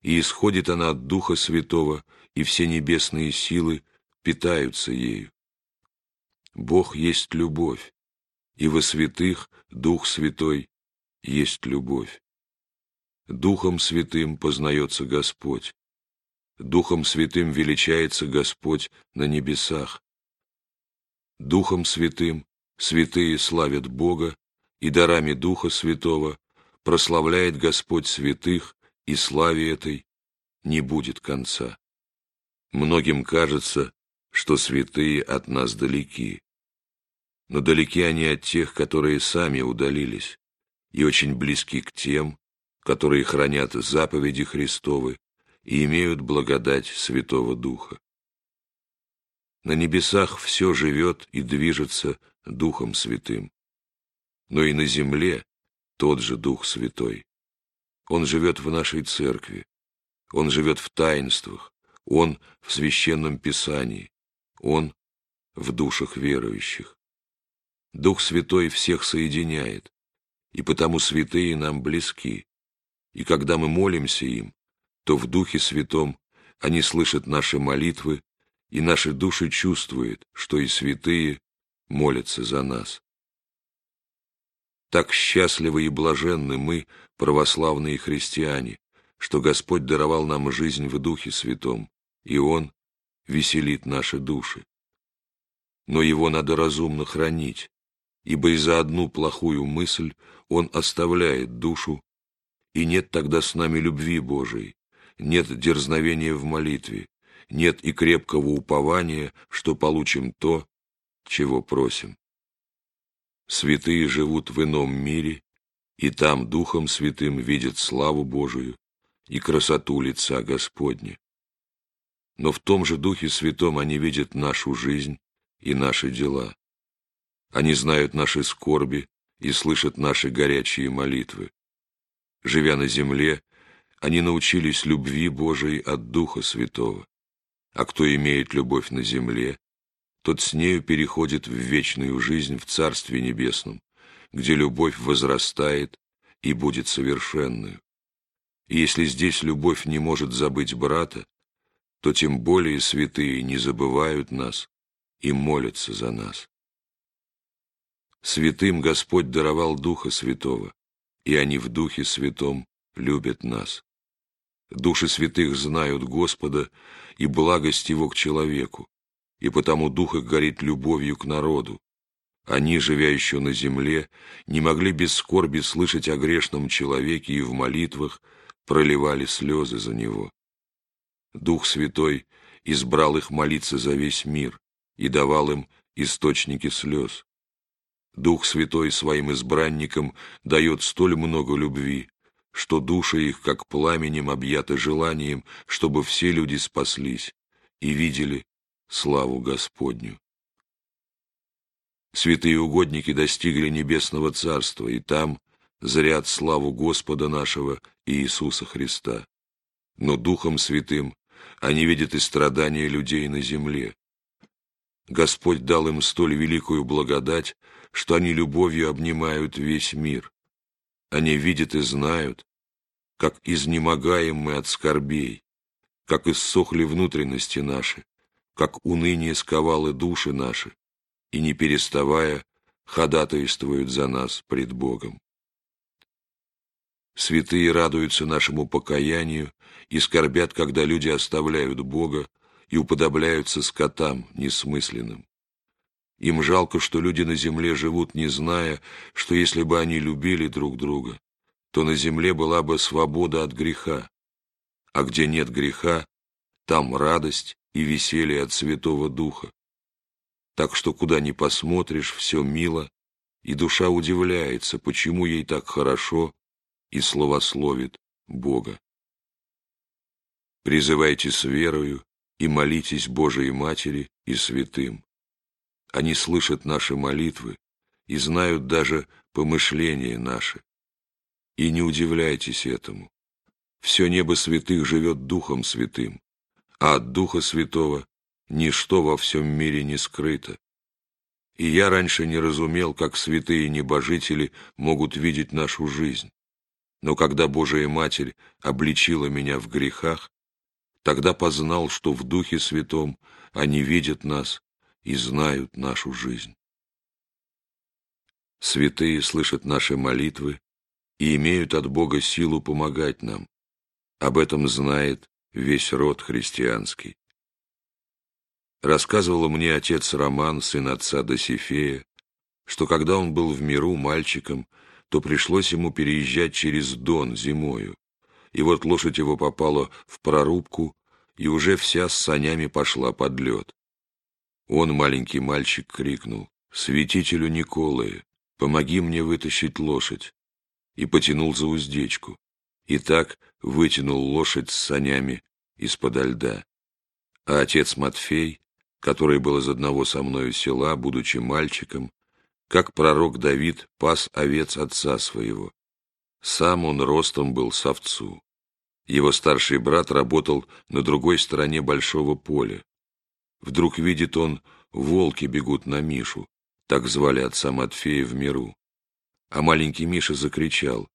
и исходит она от Духа Святого, и все небесные силы питаются ею. Бог есть любовь, и во святых Дух Святой есть любовь. Духом Святым познается Господь. Духом Святым величается Господь на небесах. Духом Святым святые славят Бога, и дарами Духа Святого прославляет Господь святых, и славе этой не будет конца. Многим кажется, что святые от нас далеки но далеки они от тех, которые сами удалились, и очень близки к тем, которые хранят заповеди Христовы и имеют благодать Святого Духа. На небесах все живет и движется Духом Святым, но и на земле тот же Дух Святой. Он живет в нашей церкви, он живет в таинствах, он в священном писании, он в душах верующих. Дух Святой всех соединяет, и потому святые нам близки. И когда мы молимся им, то в Духе Святом они слышат наши молитвы, и наши души чувствуют, что и святые молятся за нас. Так счастливы и блаженны мы, православные христиане, что Господь даровал нам жизнь в Духе Святом, и Он веселит наши души. Но его надо разумно хранить, ибо и за одну плохую мысль он оставляет душу, и нет тогда с нами любви Божией, нет дерзновения в молитве, нет и крепкого упования, что получим то, чего просим. Святые живут в ином мире, и там Духом Святым видят славу Божию и красоту лица Господня. Но в том же Духе Святом они видят нашу жизнь и наши дела. Они знают наши скорби и слышат наши горячие молитвы. Живя на земле, они научились любви Божией от Духа Святого. А кто имеет любовь на земле, тот с нею переходит в вечную жизнь в Царстве Небесном, где любовь возрастает и будет совершенную. И если здесь любовь не может забыть брата, то тем более святые не забывают нас и молятся за нас. Святым Господь даровал Духа Святого, и они в Духе Святом любят нас. Души святых знают Господа и благость Его к человеку, и потому Дух их горит любовью к народу. Они, живя еще на земле, не могли без скорби слышать о грешном человеке и в молитвах проливали слезы за него. Дух Святой избрал их молиться за весь мир и давал им источники слез. Дух Святой своим избранникам дает столь много любви, что души их, как пламенем, объяты желанием, чтобы все люди спаслись и видели славу Господню. Святые угодники достигли небесного царства, и там зрят славу Господа нашего и Иисуса Христа. Но Духом Святым они видят и страдания людей на земле. Господь дал им столь великую благодать, что они любовью обнимают весь мир. Они видят и знают, как изнемогаем мы от скорбей, как иссохли внутренности наши, как уныние сковало души наши, и, не переставая, ходатайствуют за нас пред Богом. Святые радуются нашему покаянию и скорбят, когда люди оставляют Бога и уподобляются скотам несмысленным. Им жалко, что люди на земле живут, не зная, что если бы они любили друг друга, то на земле была бы свобода от греха, а где нет греха, там радость и веселье от Святого Духа. Так что куда ни посмотришь, все мило, и душа удивляется, почему ей так хорошо и словословит Бога. Призывайте с верою и молитесь Божией Матери и святым. Они слышат наши молитвы и знают даже помышления наши. И не удивляйтесь этому. Все небо святых живет Духом Святым, а от Духа Святого ничто во всем мире не скрыто. И я раньше не разумел, как святые небожители могут видеть нашу жизнь. Но когда Божия Матерь обличила меня в грехах, тогда познал, что в Духе Святом они видят нас и знают нашу жизнь. Святые слышат наши молитвы и имеют от Бога силу помогать нам. Об этом знает весь род христианский. Рассказывал мне отец Роман, сын отца Досифея, что когда он был в миру мальчиком, то пришлось ему переезжать через Дон зимою. И вот лошадь его попала в прорубку, и уже вся с санями пошла под лед. Он, маленький мальчик, крикнул, «Святителю Николае, помоги мне вытащить лошадь!» и потянул за уздечку и так вытянул лошадь с санями из-под льда. А отец Матфей, который был из одного со мною села, будучи мальчиком, как пророк Давид пас овец отца своего. Сам он ростом был с овцу. Его старший брат работал на другой стороне большого поля. Вдруг видит он, волки бегут на Мишу, так звали отца Матфея в миру. А маленький Миша закричал,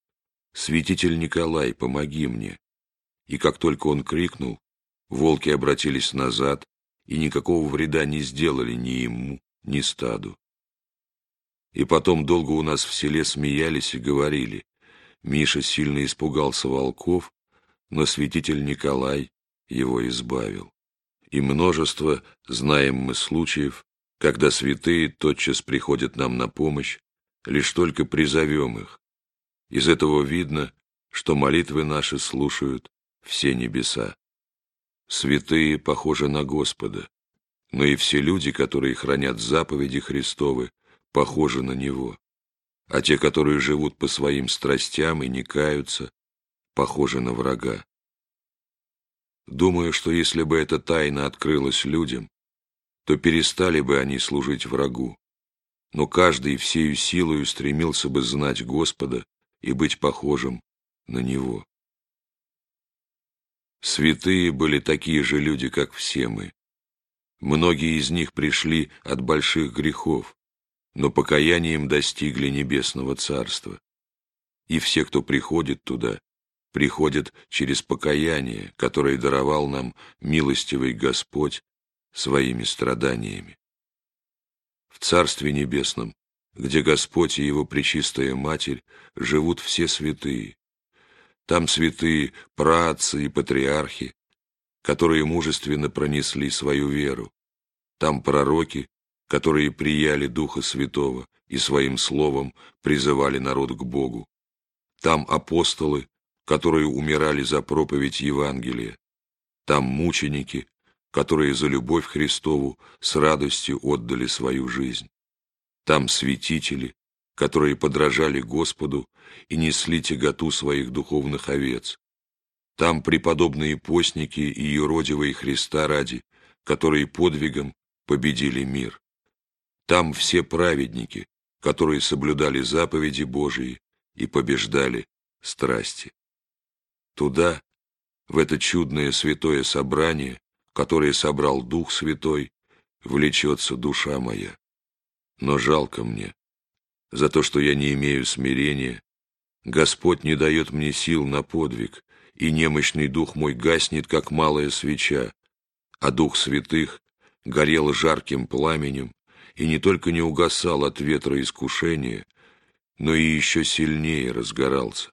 «Святитель Николай, помоги мне!» И как только он крикнул, волки обратились назад и никакого вреда не сделали ни ему, ни стаду. И потом долго у нас в селе смеялись и говорили, Миша сильно испугался волков, но святитель Николай его избавил. И множество знаем мы случаев, когда святые тотчас приходят нам на помощь, лишь только призовем их. Из этого видно, что молитвы наши слушают все небеса. Святые похожи на Господа, но и все люди, которые хранят заповеди Христовы, похожи на Него, а те, которые живут по своим страстям и не каются, похожи на врага. Думаю, что если бы эта тайна открылась людям, то перестали бы они служить врагу, но каждый всею силою стремился бы знать Господа и быть похожим на Него. Святые были такие же люди, как все мы. Многие из них пришли от больших грехов, но покаянием достигли небесного царства. И все, кто приходит туда, приходят через покаяние, которое даровал нам милостивый Господь своими страданиями. В Царстве Небесном, где Господь и Его Пречистая Матерь живут все святые. Там святые праотцы и патриархи, которые мужественно пронесли свою веру. Там пророки, которые прияли Духа Святого и своим словом призывали народ к Богу. Там апостолы, которые умирали за проповедь Евангелия. Там мученики, которые за любовь Христову с радостью отдали свою жизнь. Там святители, которые подражали Господу и несли тяготу своих духовных овец. Там преподобные постники и юродивые Христа ради, которые подвигом победили мир. Там все праведники, которые соблюдали заповеди Божии и побеждали страсти. Туда, в это чудное святое собрание, которое собрал Дух Святой, влечется душа моя. Но жалко мне, за то, что я не имею смирения, Господь не дает мне сил на подвиг, и немощный дух мой гаснет, как малая свеча, а Дух Святых горел жарким пламенем, и не только не угасал от ветра искушения, но и еще сильнее разгорался.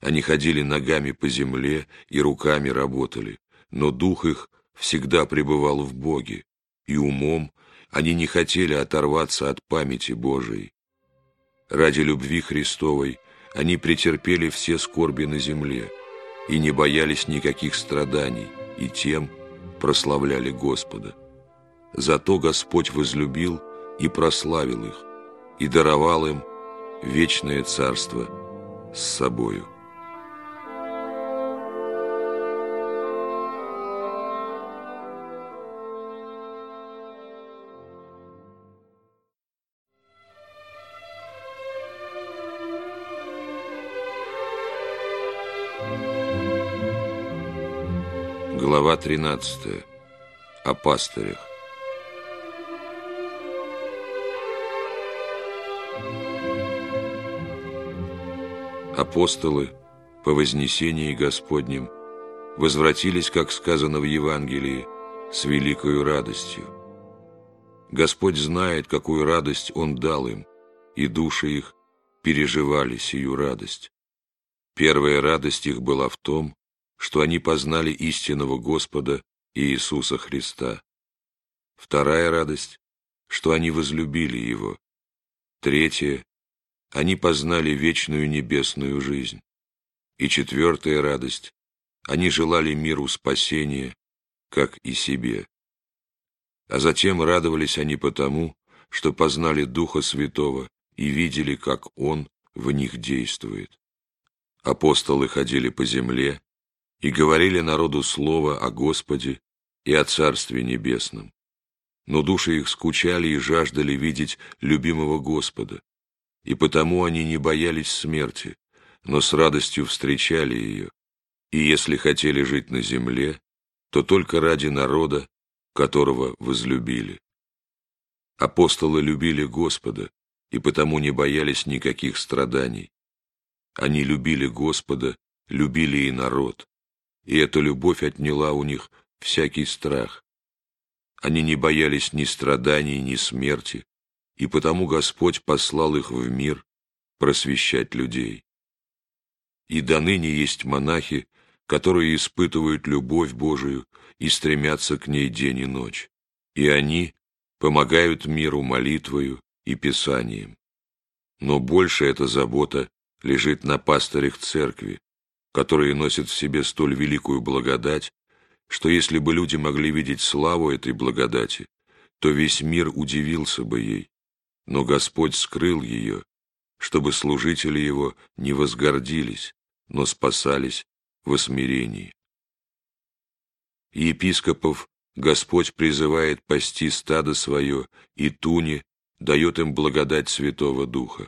Они ходили ногами по земле и руками работали, но дух их всегда пребывал в Боге, и умом они не хотели оторваться от памяти Божией. Ради любви Христовой они претерпели все скорби на земле и не боялись никаких страданий, и тем прославляли Господа. Зато Господь возлюбил и прославил их, и даровал им вечное царство с собою. Глава 13. О пастырях. Апостолы по вознесении Господнем возвратились, как сказано в Евангелии, с великою радостью. Господь знает, какую радость Он дал им, и души их переживали сию радость. Первая радость их была в том, что они познали истинного Господа Иисуса Христа. Вторая радость, что они возлюбили Его. Третья, они познали вечную небесную жизнь. И четвертая радость, они желали миру спасения, как и себе. А затем радовались они потому, что познали Духа Святого и видели, как Он в них действует. Апостолы ходили по земле и говорили народу слово о Господе и о Царстве Небесном. Но души их скучали и жаждали видеть любимого Господа, и потому они не боялись смерти, но с радостью встречали ее, и если хотели жить на земле, то только ради народа, которого возлюбили. Апостолы любили Господа, и потому не боялись никаких страданий. Они любили Господа, любили и народ, и эта любовь отняла у них всякий страх. Они не боялись ни страданий, ни смерти, и потому Господь послал их в мир просвещать людей. И до ныне есть монахи, которые испытывают любовь Божию и стремятся к ней день и ночь. И они помогают миру молитвою и писанием. Но больше эта забота лежит на пастырях церкви, которые носят в себе столь великую благодать, что если бы люди могли видеть славу этой благодати, то весь мир удивился бы ей. Но Господь скрыл ее, чтобы служители его не возгордились, но спасались в осмирении. Епископов Господь призывает пасти стадо свое, и туне дает им благодать Святого Духа.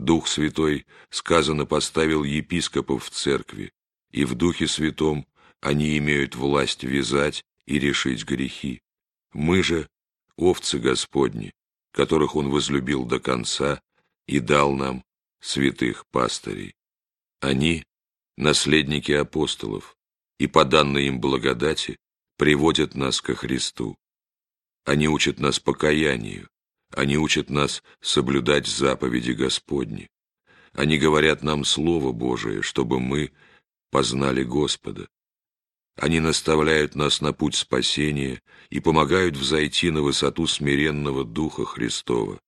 Дух Святой, сказано, поставил епископов в церкви, и в Духе Святом они имеют власть вязать и решить грехи. Мы же — овцы Господни, которых Он возлюбил до конца и дал нам святых пастырей. Они — наследники апостолов, и по данной им благодати приводят нас ко Христу. Они учат нас покаянию, они учат нас соблюдать заповеди Господни. Они говорят нам Слово Божие, чтобы мы познали Господа. Они наставляют нас на путь спасения и помогают взойти на высоту смиренного Духа Христова.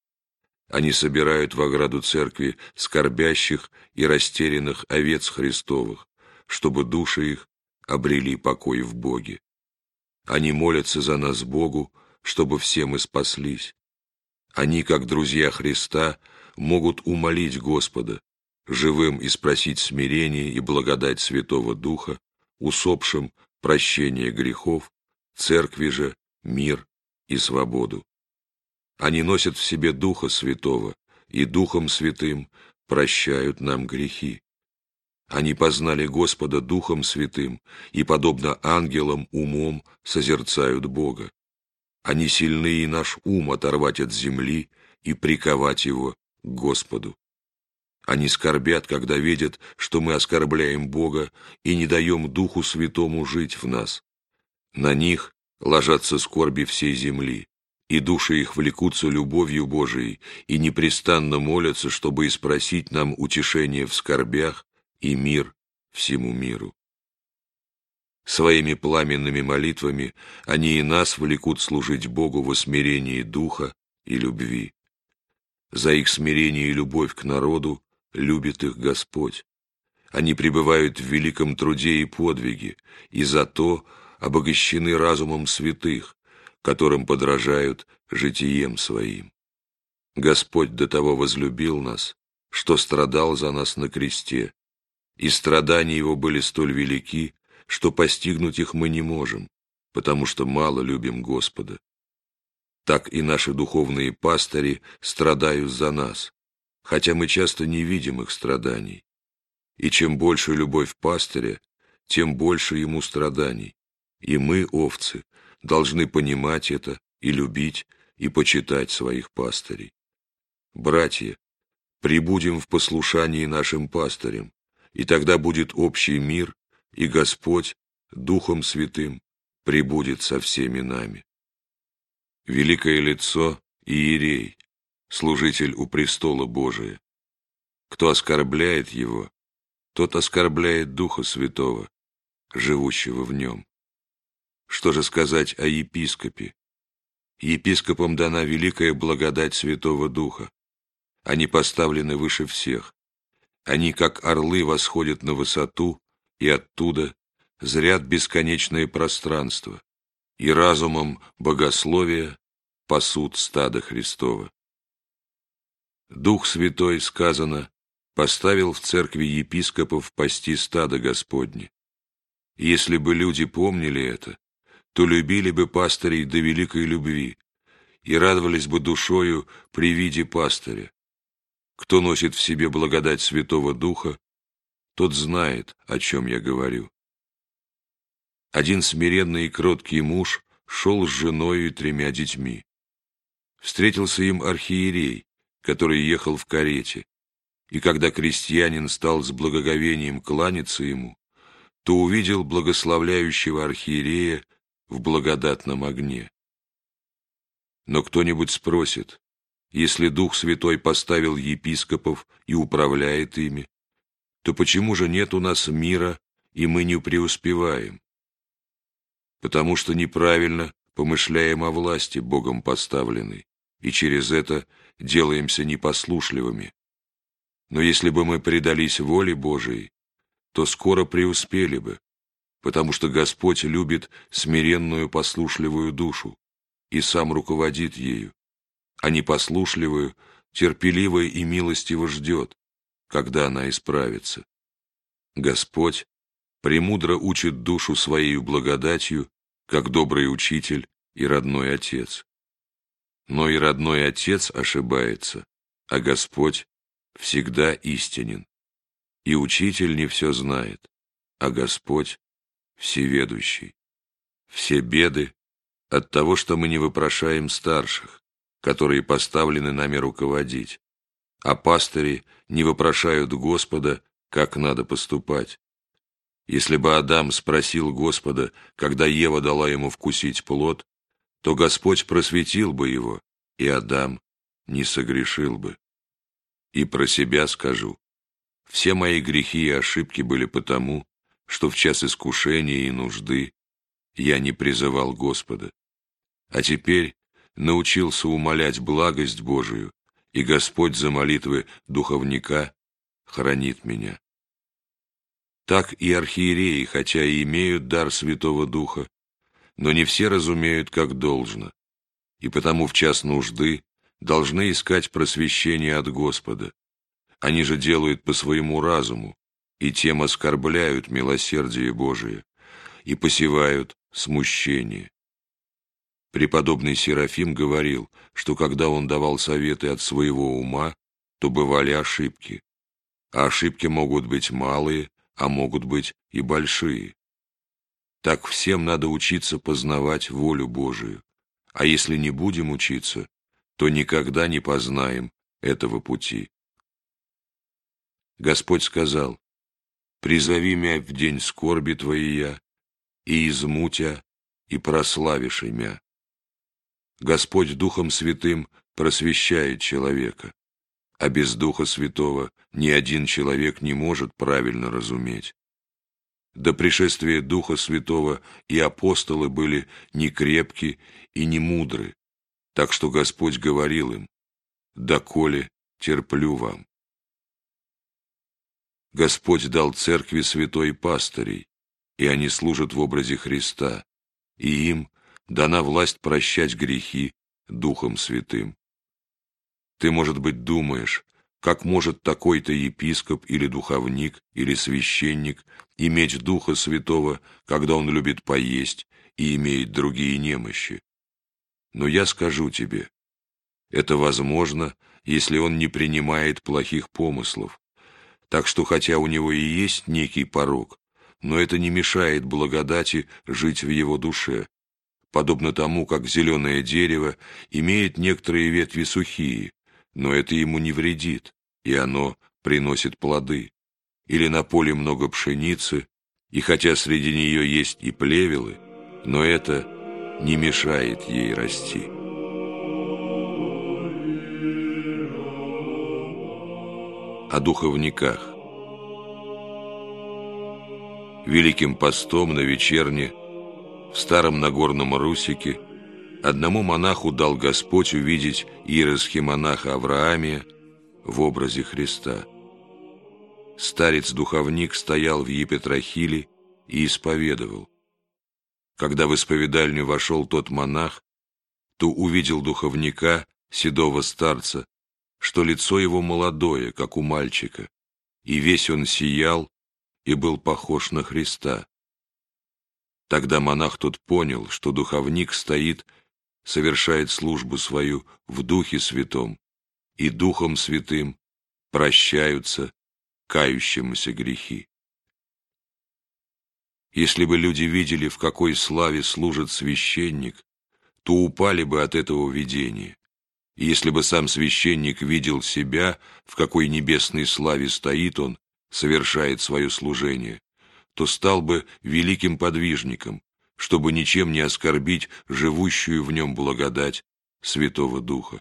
Они собирают в ограду церкви скорбящих и растерянных овец Христовых, чтобы души их обрели покой в Боге. Они молятся за нас Богу, чтобы все мы спаслись. Они, как друзья Христа, могут умолить Господа, живым и спросить смирение и благодать Святого Духа, усопшим прощение грехов, церкви же мир и свободу. Они носят в себе Духа Святого и Духом Святым прощают нам грехи. Они познали Господа Духом Святым и, подобно ангелам, умом созерцают Бога. Они сильны и наш ум оторвать от земли и приковать его к Господу. Они скорбят, когда видят, что мы оскорбляем Бога и не даем Духу Святому жить в нас. На них ложатся скорби всей земли, и души их влекутся любовью Божией и непрестанно молятся, чтобы испросить нам утешение в скорбях и мир всему миру. Своими пламенными молитвами они и нас влекут служить Богу в смирении духа и любви. За их смирение и любовь к народу любит их Господь. Они пребывают в великом труде и подвиге, и зато обогащены разумом святых, которым подражают житием своим. Господь до того возлюбил нас, что страдал за нас на кресте, и страдания Его были столь велики, что постигнуть их мы не можем, потому что мало любим Господа. Так и наши духовные пастыри страдают за нас, хотя мы часто не видим их страданий. И чем больше любовь пастыря, тем больше ему страданий. И мы, овцы, должны понимать это и любить, и почитать своих пастырей. Братья, прибудем в послушании нашим пастырям, и тогда будет общий мир, и Господь Духом Святым прибудет со всеми нами. Великое лицо Иерей, служитель у престола Божия. Кто оскорбляет его, тот оскорбляет Духа Святого, живущего в нем. Что же сказать о епископе? Епископам дана великая благодать Святого Духа. Они поставлены выше всех. Они, как орлы, восходят на высоту, и оттуда зрят бесконечное пространство, и разумом богословия пасут стадо Христова. Дух Святой, сказано, поставил в церкви епископов пасти стадо Господне. Если бы люди помнили это, то любили бы пастырей до великой любви и радовались бы душою при виде пастыря. Кто носит в себе благодать Святого Духа, тот знает, о чем я говорю. Один смиренный и кроткий муж шел с женой и тремя детьми. Встретился им архиерей, который ехал в карете, и когда крестьянин стал с благоговением кланяться ему, то увидел благословляющего архиерея в благодатном огне. Но кто-нибудь спросит, если Дух Святой поставил епископов и управляет ими, то почему же нет у нас мира и мы не преуспеваем, потому что неправильно помышляем о власти Богом поставленной, и через это делаемся непослушливыми. Но если бы мы предались воле Божией, то скоро преуспели бы, потому что Господь любит смиренную послушливую душу и сам руководит ею, а непослушливую терпеливо и милостиво ждет, когда она исправится. Господь премудро учит душу своею благодатью, как добрый учитель и родной отец. Но и родной отец ошибается, а Господь всегда истинен. И учитель не все знает, а Господь всеведущий. Все беды от того, что мы не вопрошаем старших, которые поставлены нами руководить, а пастыри не вопрошают Господа, как надо поступать. Если бы Адам спросил Господа, когда Ева дала ему вкусить плод, то Господь просветил бы его, и Адам не согрешил бы. И про себя скажу. Все мои грехи и ошибки были потому, что в час искушения и нужды я не призывал Господа. А теперь научился умолять благость Божию, и Господь за молитвы духовника хранит меня. Так и архиереи, хотя и имеют дар Святого Духа, но не все разумеют, как должно, и потому в час нужды должны искать просвещение от Господа. Они же делают по своему разуму, и тем оскорбляют милосердие Божие, и посевают смущение. Преподобный Серафим говорил, что когда он давал советы от своего ума, то бывали ошибки. А ошибки могут быть малые, а могут быть и большие. Так всем надо учиться познавать волю Божию, а если не будем учиться, то никогда не познаем этого пути. Господь сказал, «Призови мя в день скорби твоей и изму тя, и прославишь имя». Господь Духом Святым просвещает человека, а без Духа Святого ни один человек не может правильно разуметь. До пришествия Духа Святого и апостолы были не крепки и не мудры, так что Господь говорил им, «Доколе терплю вам». Господь дал церкви святой пастырей, и они служат в образе Христа, и им дана власть прощать грехи Духом Святым. Ты, может быть, думаешь, как может такой-то епископ или духовник или священник иметь Духа Святого, когда он любит поесть и имеет другие немощи? Но я скажу тебе, это возможно, если он не принимает плохих помыслов. Так что хотя у него и есть некий порог, но это не мешает благодати жить в его душе, подобно тому, как зеленое дерево имеет некоторые ветви сухие, но это ему не вредит, и оно приносит плоды. Или на поле много пшеницы, и хотя среди нее есть и плевелы, но это не мешает ей расти. О духовниках. Великим постом на вечерне в старом Нагорном Русике одному монаху дал Господь увидеть иеросхимонаха Авраамия в образе Христа. Старец-духовник стоял в Епетрахиле и исповедовал. Когда в исповедальню вошел тот монах, то увидел духовника, седого старца, что лицо его молодое, как у мальчика, и весь он сиял и был похож на Христа. Тогда монах тот понял, что духовник стоит, совершает службу свою в Духе Святом, и Духом Святым прощаются кающемуся грехи. Если бы люди видели, в какой славе служит священник, то упали бы от этого видения. И если бы сам священник видел себя, в какой небесной славе стоит он, совершает свое служение, то стал бы великим подвижником, чтобы ничем не оскорбить живущую в нем благодать Святого Духа.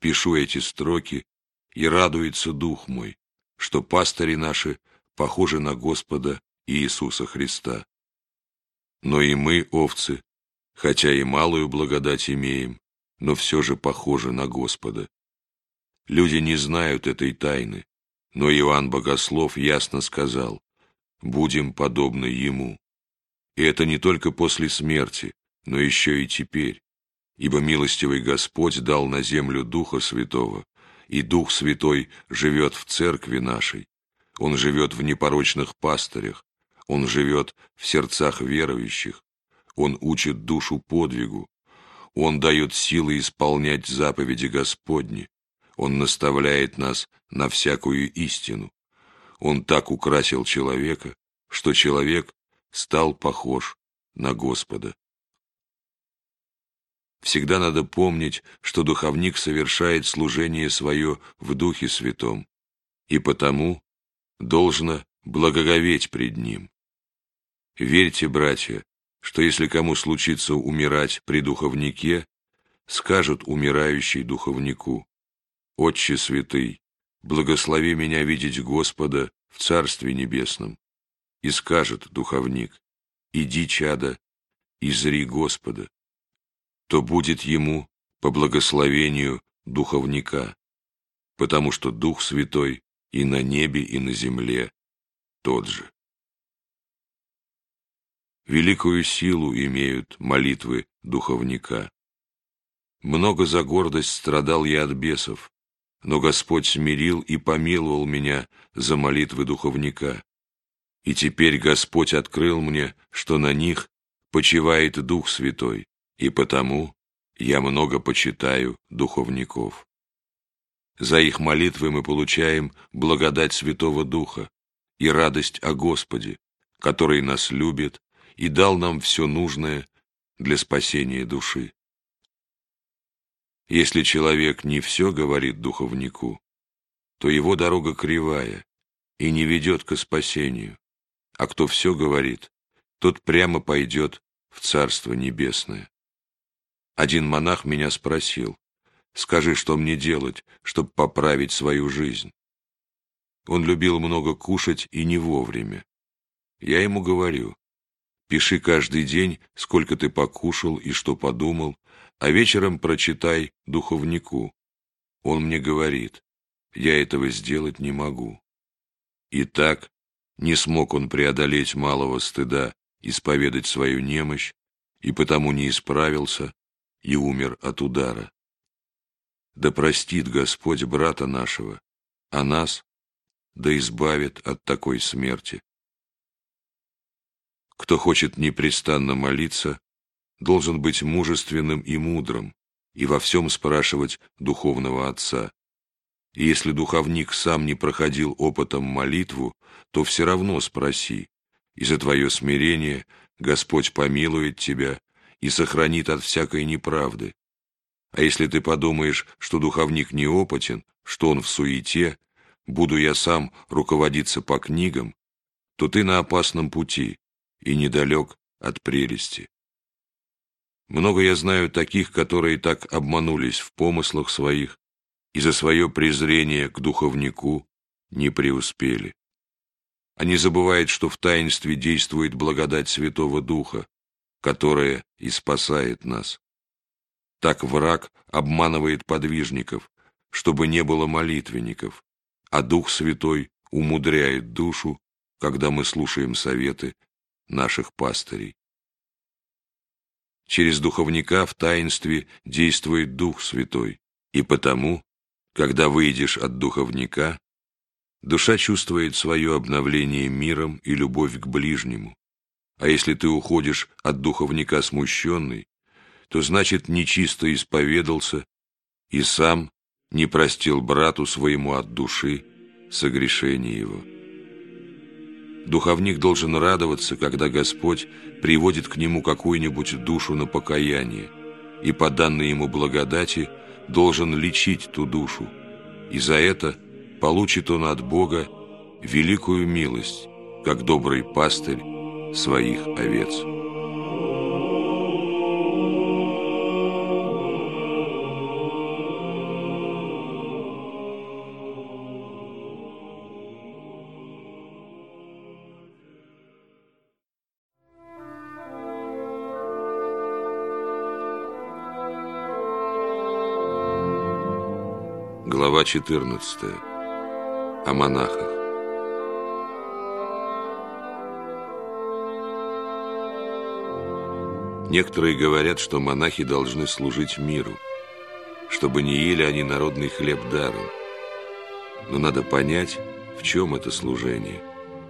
Пишу эти строки, и радуется Дух мой, что пастыри наши похожи на Господа Иисуса Христа. Но и мы, овцы, хотя и малую благодать имеем, но все же похожи на Господа. Люди не знают этой тайны, но Иоанн Богослов ясно сказал, будем подобны Ему. И это не только после смерти, но еще и теперь, ибо милостивый Господь дал на землю Духа Святого, и Дух Святой живет в церкви нашей, Он живет в непорочных пастырях, Он живет в сердцах верующих, Он учит душу подвигу, Он дает силы исполнять заповеди Господни, Он наставляет нас на всякую истину. Он так украсил человека, что человек стал похож на Господа. Всегда надо помнить, что духовник совершает служение свое в Духе Святом, и потому должно благоговеть пред Ним. Верьте, братья, что если кому случится умирать при духовнике, скажут умирающий духовнику, «Отче святый, благослови меня видеть Господа в Царстве Небесном». И скажет духовник, «Иди, чада, и зри Господа» то будет ему по благословению духовника, потому что Дух Святой и на небе, и на земле тот же. Великую силу имеют молитвы духовника. Много за гордость страдал я от бесов, но Господь смирил и помиловал меня за молитвы духовника. И теперь Господь открыл мне, что на них почивает Дух Святой, и потому я много почитаю духовников. За их молитвы мы получаем благодать Святого Духа и радость о Господе, который нас любит и дал нам все нужное для спасения души. Если человек не все говорит духовнику, то его дорога кривая и не ведет к спасению, а кто все говорит, тот прямо пойдет в Царство Небесное. Один монах меня спросил, скажи, что мне делать, чтобы поправить свою жизнь. Он любил много кушать и не вовремя. Я ему говорю, пиши каждый день, сколько ты покушал и что подумал, а вечером прочитай духовнику. Он мне говорит, я этого сделать не могу. И так не смог он преодолеть малого стыда, исповедать свою немощь, и потому не исправился, и умер от удара. Да простит Господь брата нашего, а нас да избавит от такой смерти. Кто хочет непрестанно молиться, должен быть мужественным и мудрым, и во всем спрашивать духовного отца. И если духовник сам не проходил опытом молитву, то все равно спроси, и за твое смирение Господь помилует тебя и сохранит от всякой неправды. А если ты подумаешь, что духовник неопытен, что он в суете, буду я сам руководиться по книгам, то ты на опасном пути и недалек от прелести. Много я знаю таких, которые так обманулись в помыслах своих и за свое презрение к духовнику не преуспели. Они забывают, что в таинстве действует благодать Святого Духа, которое и спасает нас. Так враг обманывает подвижников, чтобы не было молитвенников, а Дух Святой умудряет душу, когда мы слушаем советы наших пастырей. Через духовника в таинстве действует Дух Святой, и потому, когда выйдешь от духовника, душа чувствует свое обновление миром и любовь к ближнему, а если ты уходишь от духовника смущенный, то значит нечисто исповедался и сам не простил брату своему от души согрешение его. Духовник должен радоваться, когда Господь приводит к нему какую-нибудь душу на покаяние, и по данной ему благодати должен лечить ту душу, и за это получит он от Бога великую милость, как добрый пастырь своих овец. Глава 14. О монахах. Некоторые говорят, что монахи должны служить миру, чтобы не ели они народный хлеб даром. Но надо понять, в чем это служение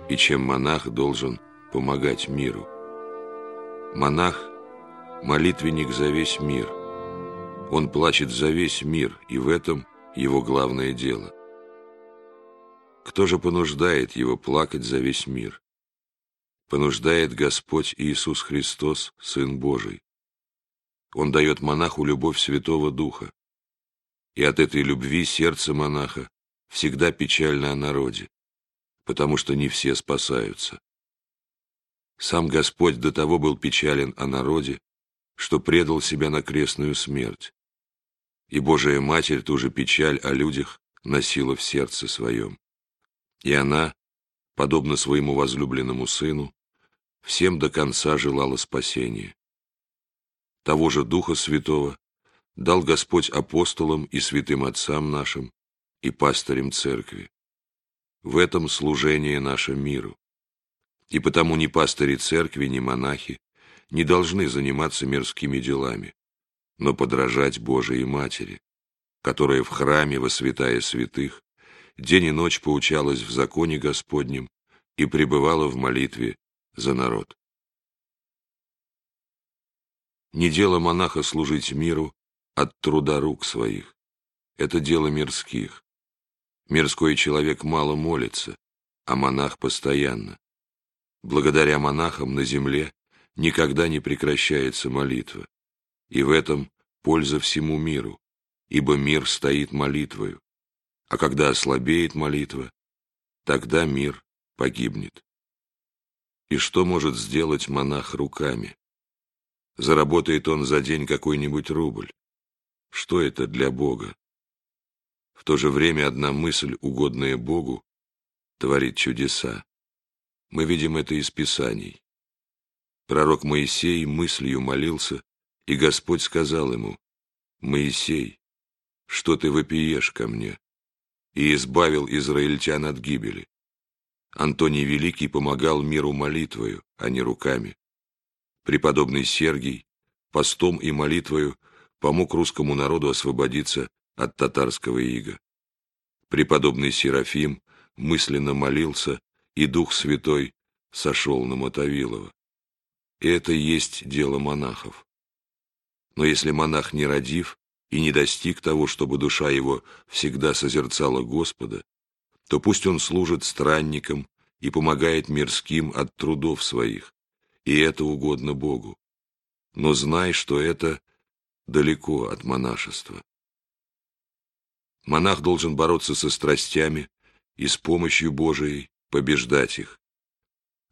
и чем монах должен помогать миру. Монах – молитвенник за весь мир. Он плачет за весь мир, и в этом его главное дело. Кто же понуждает его плакать за весь мир? Понуждает Господь Иисус Христос, Сын Божий. Он дает монаху любовь Святого Духа. И от этой любви сердце монаха всегда печально о народе, потому что не все спасаются. Сам Господь до того был печален о народе, что предал себя на крестную смерть. И Божия Матерь ту же печаль о людях носила в сердце своем. И она, подобно своему возлюбленному сыну, всем до конца желала спасения. Того же Духа Святого дал Господь апостолам и святым отцам нашим и пастырям церкви. В этом служение наше миру. И потому ни пастыри церкви, ни монахи не должны заниматься мирскими делами, но подражать Божией Матери, которая в храме во святая святых день и ночь поучалась в законе Господнем и пребывала в молитве за народ. Не дело монаха служить миру от труда рук своих. Это дело мирских. Мирской человек мало молится, а монах постоянно. Благодаря монахам на земле никогда не прекращается молитва. И в этом польза всему миру, ибо мир стоит молитвою. А когда ослабеет молитва, тогда мир погибнет. И что может сделать монах руками? Заработает он за день какой-нибудь рубль. Что это для Бога? В то же время одна мысль, угодная Богу, творит чудеса. Мы видим это из Писаний. Пророк Моисей мыслью молился, и Господь сказал ему, «Моисей, что ты вопиешь ко мне?» и избавил израильтян от гибели. Антоний Великий помогал миру молитвою, а не руками. Преподобный Сергий постом и молитвою помог русскому народу освободиться от татарского ига. Преподобный Серафим мысленно молился и Дух Святой сошел на Мотовилова. Это есть дело монахов. Но если монах не родив и не достиг того, чтобы душа его всегда созерцала Господа, то пусть он служит странником и помогает мирским от трудов своих, и это угодно Богу. Но знай, что это далеко от монашества. Монах должен бороться со страстями и с помощью Божией побеждать их.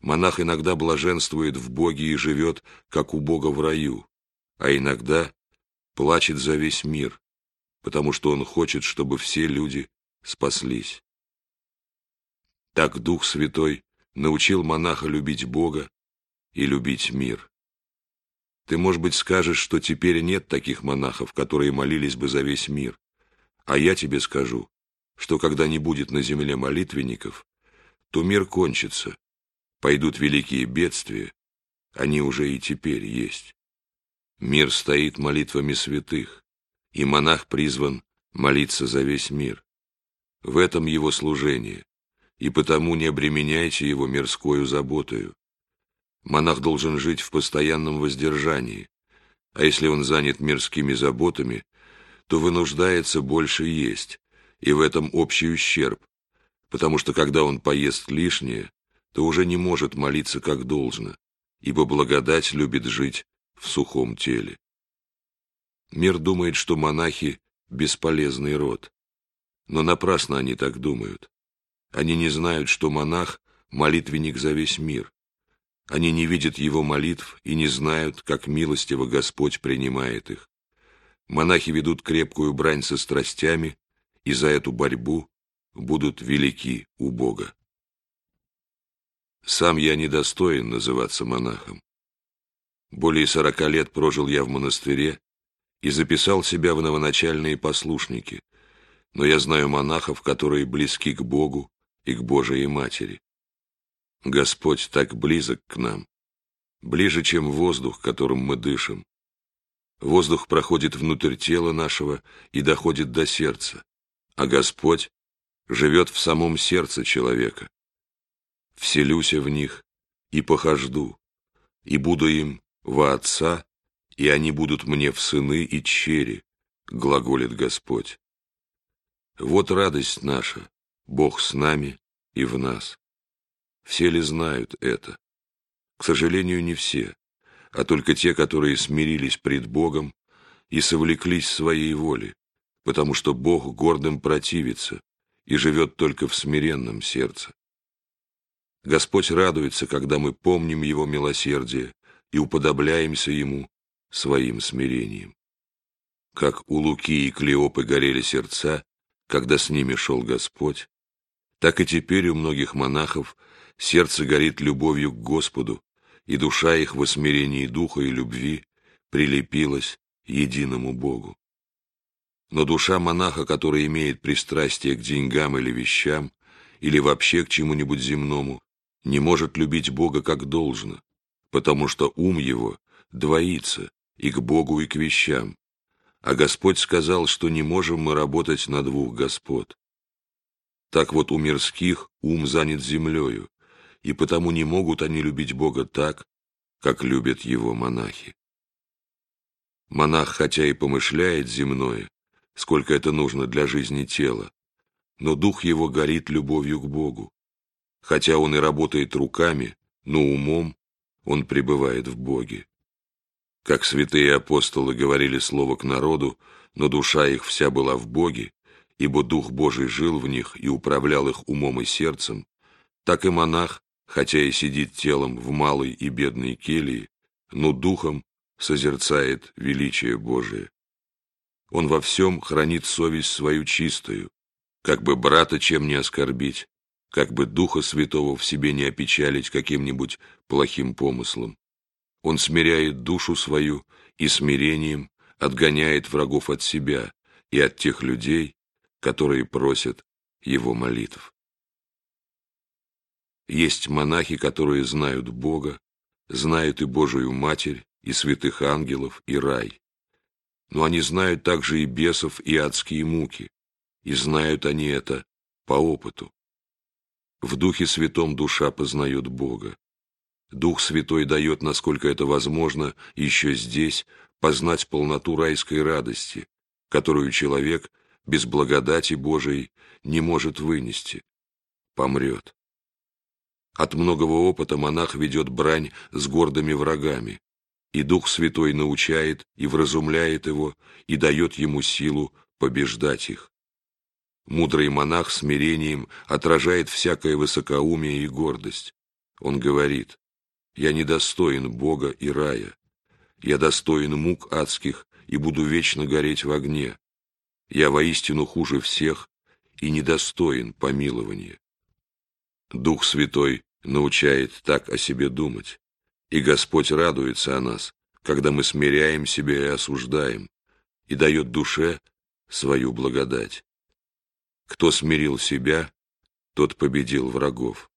Монах иногда блаженствует в Боге и живет, как у Бога в раю, а иногда плачет за весь мир, потому что он хочет, чтобы все люди спаслись. Так Дух Святой научил монаха любить Бога и любить мир. Ты, может быть, скажешь, что теперь нет таких монахов, которые молились бы за весь мир, а я тебе скажу, что когда не будет на земле молитвенников, то мир кончится, пойдут великие бедствия, они уже и теперь есть. Мир стоит молитвами святых, и монах призван молиться за весь мир. В этом его служение, и потому не обременяйте его мирскою заботою. Монах должен жить в постоянном воздержании, а если он занят мирскими заботами, то вынуждается больше есть, и в этом общий ущерб, потому что когда он поест лишнее, то уже не может молиться как должно, ибо благодать любит жить в сухом теле. Мир думает, что монахи – бесполезный род. Но напрасно они так думают. Они не знают, что монах – молитвенник за весь мир. Они не видят его молитв и не знают, как милостиво Господь принимает их. Монахи ведут крепкую брань со страстями, и за эту борьбу будут велики у Бога. Сам я недостоин называться монахом. Более сорока лет прожил я в монастыре и записал себя в новоначальные послушники, но я знаю монахов, которые близки к Богу и к Божией Матери. Господь так близок к нам, ближе, чем воздух, которым мы дышим. Воздух проходит внутрь тела нашего и доходит до сердца, а Господь живет в самом сердце человека. Вселюся в них и похожду, и буду им во Отца, и они будут мне в сыны и чери, глаголит Господь. Вот радость наша, Бог с нами и в нас. Все ли знают это? К сожалению, не все, а только те, которые смирились пред Богом и совлеклись своей воли, потому что Бог гордым противится и живет только в смиренном сердце. Господь радуется, когда мы помним Его милосердие и уподобляемся Ему своим смирением. Как у Луки и Клеопы горели сердца, когда с ними шел Господь, так и теперь у многих монахов сердце горит любовью к Господу, и душа их в смирении духа и любви прилепилась единому Богу. Но душа монаха, который имеет пристрастие к деньгам или вещам, или вообще к чему-нибудь земному, не может любить Бога как должно, потому что ум его двоится и к Богу, и к вещам. А Господь сказал, что не можем мы работать на двух господ. Так вот у мирских ум занят землею, и потому не могут они любить Бога так, как любят его монахи. Монах хотя и помышляет земное, сколько это нужно для жизни тела, но дух его горит любовью к Богу. Хотя он и работает руками, но умом он пребывает в Боге. Как святые апостолы говорили слово к народу, но душа их вся была в Боге, ибо Дух Божий жил в них и управлял их умом и сердцем, так и монах, хотя и сидит телом в малой и бедной келье, но духом созерцает величие Божие. Он во всем хранит совесть свою чистую, как бы брата чем не оскорбить, как бы Духа Святого в себе не опечалить каким-нибудь плохим помыслом. Он смиряет душу свою и смирением отгоняет врагов от себя и от тех людей, которые просят его молитв. Есть монахи, которые знают Бога, знают и Божию Матерь, и святых ангелов, и рай. Но они знают также и бесов, и адские муки, и знают они это по опыту. В Духе Святом душа познает Бога. Дух Святой дает, насколько это возможно, еще здесь познать полноту райской радости, которую человек без благодати Божией не может вынести, помрет. От многого опыта монах ведет брань с гордыми врагами, и Дух Святой научает и вразумляет его, и дает ему силу побеждать их. Мудрый монах смирением отражает всякое высокоумие и гордость. Он говорит, «Я недостоин Бога и рая. Я достоин мук адских и буду вечно гореть в огне. Я воистину хуже всех и недостоин помилования». Дух Святой научает так о себе думать, и Господь радуется о нас, когда мы смиряем себя и осуждаем, и дает душе свою благодать. Кто смирил себя, тот победил врагов.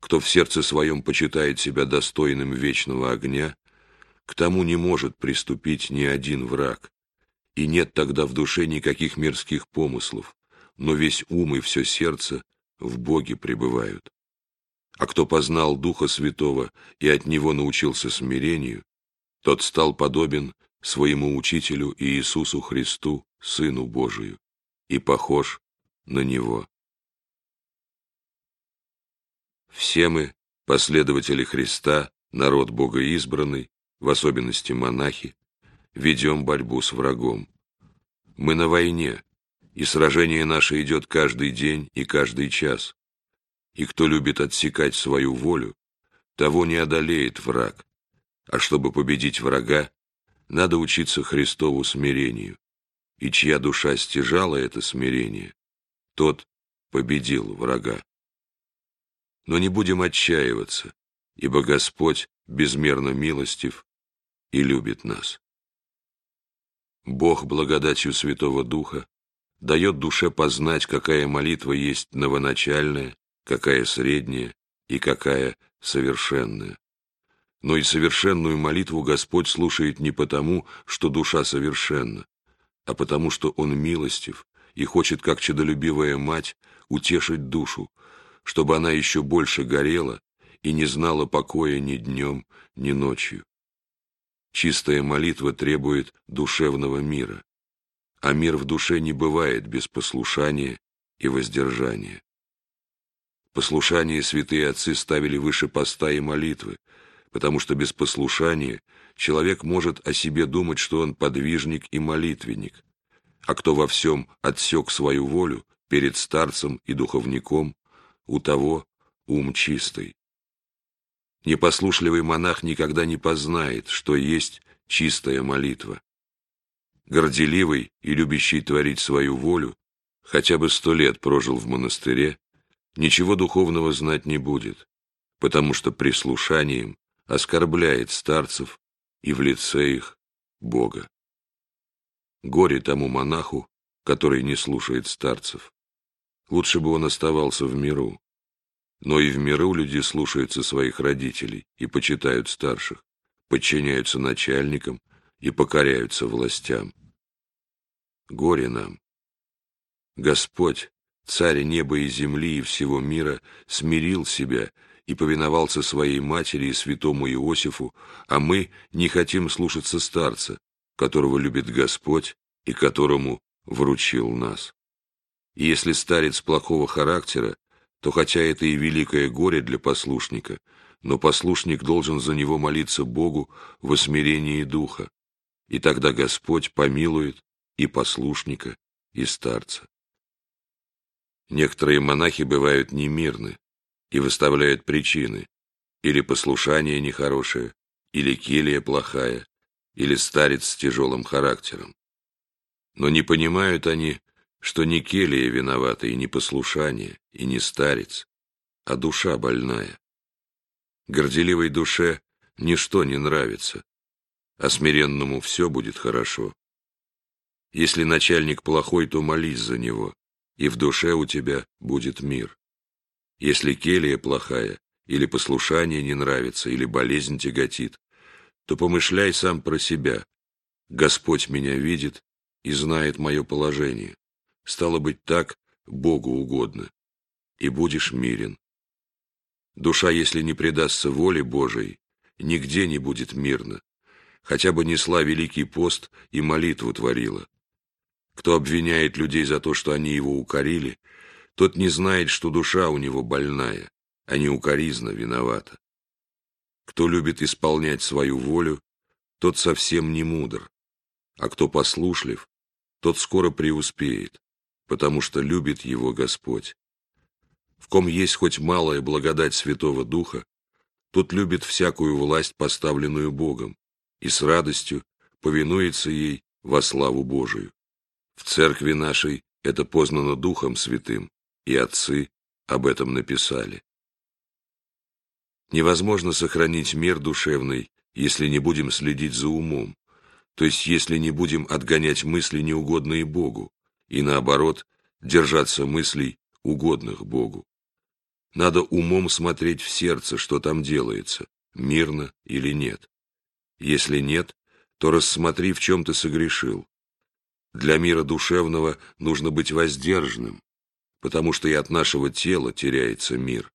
Кто в сердце своем почитает себя достойным вечного огня, к тому не может приступить ни один враг, и нет тогда в душе никаких мирских помыслов, но весь ум и все сердце в Боге пребывают. А кто познал Духа Святого и от Него научился смирению, тот стал подобен своему Учителю Иисусу Христу, Сыну Божию, и похож на него. Все мы, последователи Христа, народ Бога избранный, в особенности монахи, ведем борьбу с врагом. Мы на войне, и сражение наше идет каждый день и каждый час. И кто любит отсекать свою волю, того не одолеет враг. А чтобы победить врага, надо учиться Христову смирению. И чья душа стяжала это смирение, тот победил врага. Но не будем отчаиваться, ибо Господь безмерно милостив и любит нас. Бог благодатью Святого Духа дает душе познать, какая молитва есть новоначальная, какая средняя и какая совершенная. Но и совершенную молитву Господь слушает не потому, что душа совершенна, а потому, что Он милостив и хочет, как чадолюбивая мать, утешить душу, чтобы она еще больше горела и не знала покоя ни днем, ни ночью. Чистая молитва требует душевного мира, а мир в душе не бывает без послушания и воздержания. Послушание святые отцы ставили выше поста и молитвы, потому что без послушания человек может о себе думать, что он подвижник и молитвенник, а кто во всем отсек свою волю перед старцем и духовником, у того ум чистый. Непослушливый монах никогда не познает, что есть чистая молитва. Горделивый и любящий творить свою волю, хотя бы сто лет прожил в монастыре, ничего духовного знать не будет, потому что прислушанием оскорбляет старцев и в лице их Бога. Горе тому монаху, который не слушает старцев. Лучше бы он оставался в миру. Но и в миру люди слушаются своих родителей и почитают старших, подчиняются начальникам и покоряются властям. Горе нам. Господь, царь неба и земли и всего мира, смирил себя и повиновался своей матери и святому Иосифу, а мы не хотим слушаться старца, которого любит Господь и которому вручил нас. И если старец плохого характера, то хотя это и великое горе для послушника, но послушник должен за него молиться Богу в смирении духа, и тогда Господь помилует и послушника, и старца. Некоторые монахи бывают немирны и выставляют причины, или послушание нехорошее, или келья плохая, или старец с тяжелым характером. Но не понимают они, что не келия виновата и не послушание, и не старец, а душа больная. Горделивой душе ничто не нравится, а смиренному все будет хорошо. Если начальник плохой, то молись за него, и в душе у тебя будет мир. Если келия плохая, или послушание не нравится, или болезнь тяготит, то помышляй сам про себя. Господь меня видит и знает мое положение. Стало быть, так Богу угодно, и будешь мирен. Душа, если не предастся воле Божией, нигде не будет мирна, хотя бы несла великий пост и молитву творила. Кто обвиняет людей за то, что они его укорили, тот не знает, что душа у него больная, а не укоризна виновата. Кто любит исполнять свою волю, тот совсем не мудр, а кто послушлив, тот скоро преуспеет потому что любит его Господь. В ком есть хоть малая благодать Святого Духа, тот любит всякую власть, поставленную Богом, и с радостью повинуется ей во славу Божию. В церкви нашей это познано Духом Святым, и отцы об этом написали. Невозможно сохранить мир душевный, если не будем следить за умом, то есть если не будем отгонять мысли, неугодные Богу, и наоборот, держаться мыслей, угодных Богу. Надо умом смотреть в сердце, что там делается, мирно или нет. Если нет, то рассмотри, в чем ты согрешил. Для мира душевного нужно быть воздержанным, потому что и от нашего тела теряется мир.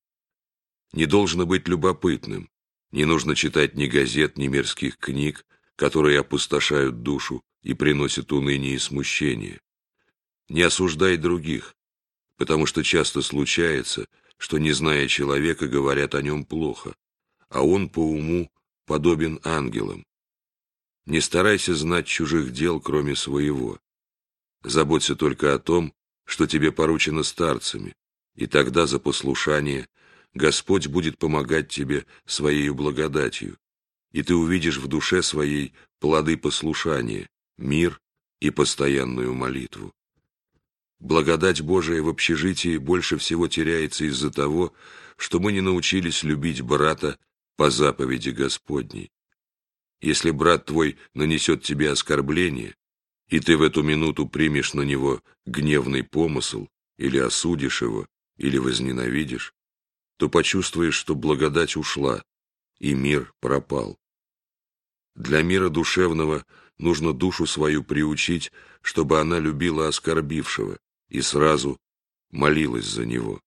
Не должно быть любопытным, не нужно читать ни газет, ни мирских книг, которые опустошают душу и приносят уныние и смущение. Не осуждай других, потому что часто случается, что, не зная человека, говорят о нем плохо, а он по уму подобен ангелам. Не старайся знать чужих дел, кроме своего. Заботься только о том, что тебе поручено старцами, и тогда за послушание Господь будет помогать тебе своей благодатью, и ты увидишь в душе своей плоды послушания, мир и постоянную молитву. Благодать Божия в общежитии больше всего теряется из-за того, что мы не научились любить брата по заповеди Господней. Если брат твой нанесет тебе оскорбление, и ты в эту минуту примешь на него гневный помысл, или осудишь его, или возненавидишь, то почувствуешь, что благодать ушла, и мир пропал. Для мира душевного нужно душу свою приучить, чтобы она любила оскорбившего и сразу молилась за него.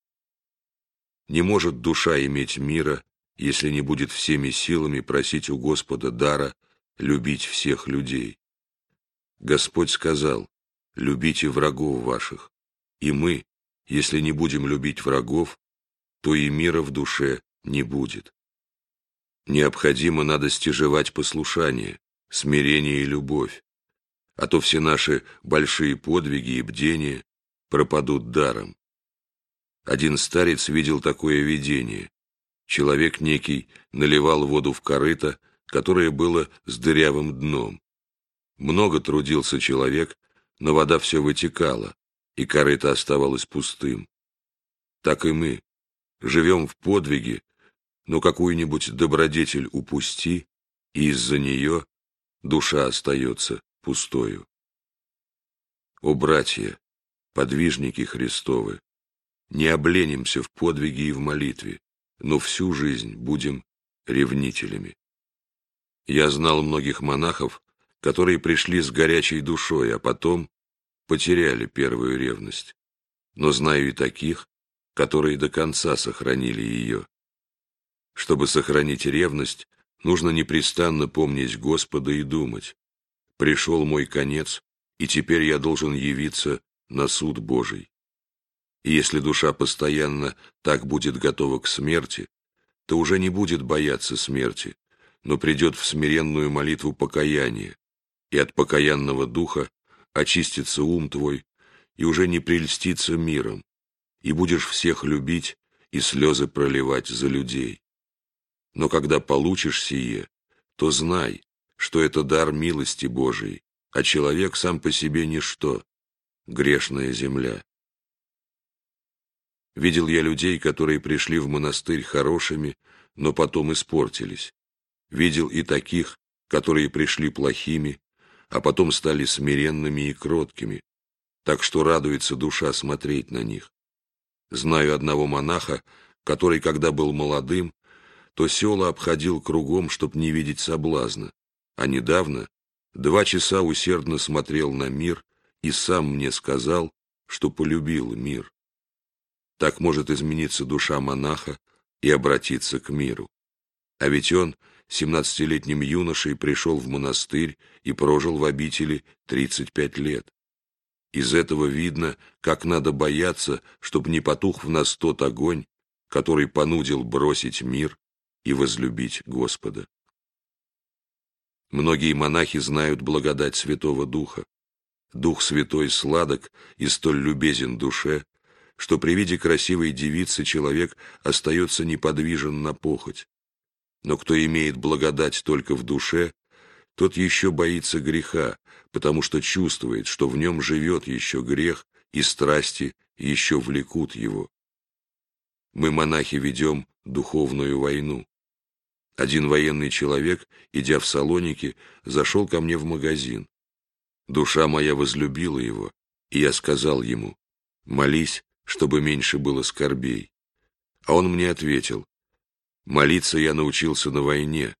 Не может душа иметь мира, если не будет всеми силами просить у Господа дара любить всех людей. Господь сказал, любите врагов ваших, и мы, если не будем любить врагов, то и мира в душе не будет. Необходимо надо стяжевать послушание, смирение и любовь, а то все наши большие подвиги и бдения пропадут даром. Один старец видел такое видение. Человек некий наливал воду в корыто, которое было с дырявым дном. Много трудился человек, но вода все вытекала, и корыто оставалось пустым. Так и мы. Живем в подвиге, но какую-нибудь добродетель упусти, и из-за нее душа остается пустою. О, братья, подвижники Христовы, не обленимся в подвиге и в молитве, но всю жизнь будем ревнителями. Я знал многих монахов, которые пришли с горячей душой, а потом потеряли первую ревность. Но знаю и таких, которые до конца сохранили ее. Чтобы сохранить ревность, нужно непрестанно помнить Господа и думать. Пришел мой конец, и теперь я должен явиться на суд Божий. И если душа постоянно так будет готова к смерти, то уже не будет бояться смерти, но придет в смиренную молитву покаяния, и от покаянного духа очистится ум твой, и уже не прельстится миром, и будешь всех любить и слезы проливать за людей. Но когда получишь сие, то знай, что это дар милости Божией, а человек сам по себе ничто, грешная земля. Видел я людей, которые пришли в монастырь хорошими, но потом испортились. Видел и таких, которые пришли плохими, а потом стали смиренными и кроткими, так что радуется душа смотреть на них. Знаю одного монаха, который, когда был молодым, то села обходил кругом, чтоб не видеть соблазна, а недавно два часа усердно смотрел на мир и сам мне сказал, что полюбил мир. Так может измениться душа монаха и обратиться к миру. А ведь он семнадцатилетним юношей пришел в монастырь и прожил в обители 35 лет. Из этого видно, как надо бояться, чтобы не потух в нас тот огонь, который понудил бросить мир и возлюбить Господа. Многие монахи знают благодать Святого Духа. Дух Святой сладок и столь любезен душе, что при виде красивой девицы человек остается неподвижен на похоть. Но кто имеет благодать только в душе, тот еще боится греха, потому что чувствует, что в нем живет еще грех, и страсти еще влекут его. Мы, монахи, ведем духовную войну. Один военный человек, идя в Салоники, зашел ко мне в магазин. Душа моя возлюбила его, и я сказал ему, молись, чтобы меньше было скорбей. А он мне ответил, молиться я научился на войне.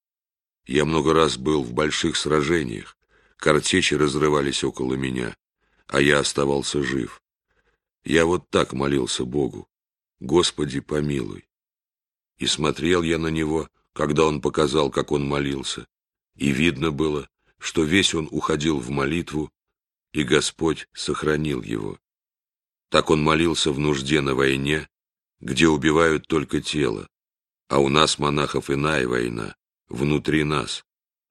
Я много раз был в больших сражениях, картечи разрывались около меня, а я оставался жив. Я вот так молился Богу, Господи, помилуй. И смотрел я на него, когда он показал, как он молился, и видно было, что весь он уходил в молитву, и Господь сохранил его. Так он молился в нужде на войне, где убивают только тело, а у нас, монахов, иная война, внутри нас,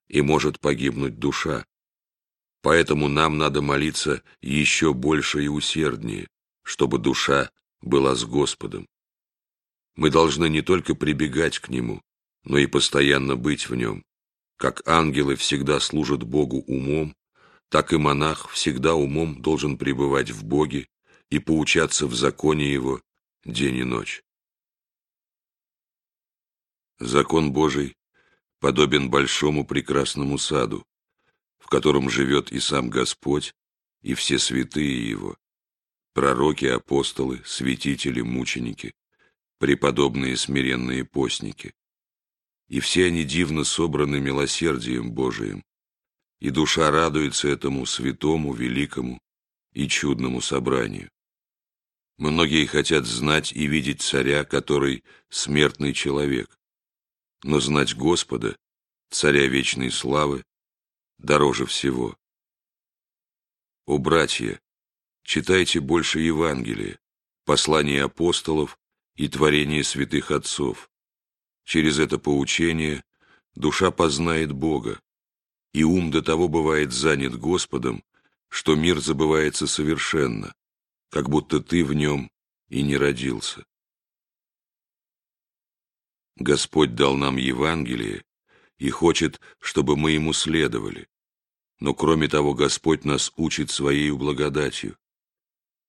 и может погибнуть душа. Поэтому нам надо молиться еще больше и усерднее, чтобы душа была с Господом. Мы должны не только прибегать к Нему, но и постоянно быть в Нем. Как ангелы всегда служат Богу умом, так и монах всегда умом должен пребывать в Боге и поучаться в законе Его день и ночь. Закон Божий подобен большому прекрасному саду, в котором живет и сам Господь, и все святые Его, пророки, апостолы, святители, мученики, преподобные смиренные постники. И все они дивно собраны милосердием Божиим, и душа радуется этому святому, великому и чудному собранию. Многие хотят знать и видеть царя, который смертный человек, но знать Господа, царя вечной славы, дороже всего. О, братья, читайте больше Евангелия, послания апостолов и творения святых отцов. Через это поучение душа познает Бога, и ум до того бывает занят Господом, что мир забывается совершенно, как будто ты в нем и не родился. Господь дал нам Евангелие и хочет, чтобы мы ему следовали. Но кроме того, Господь нас учит Своей благодатью.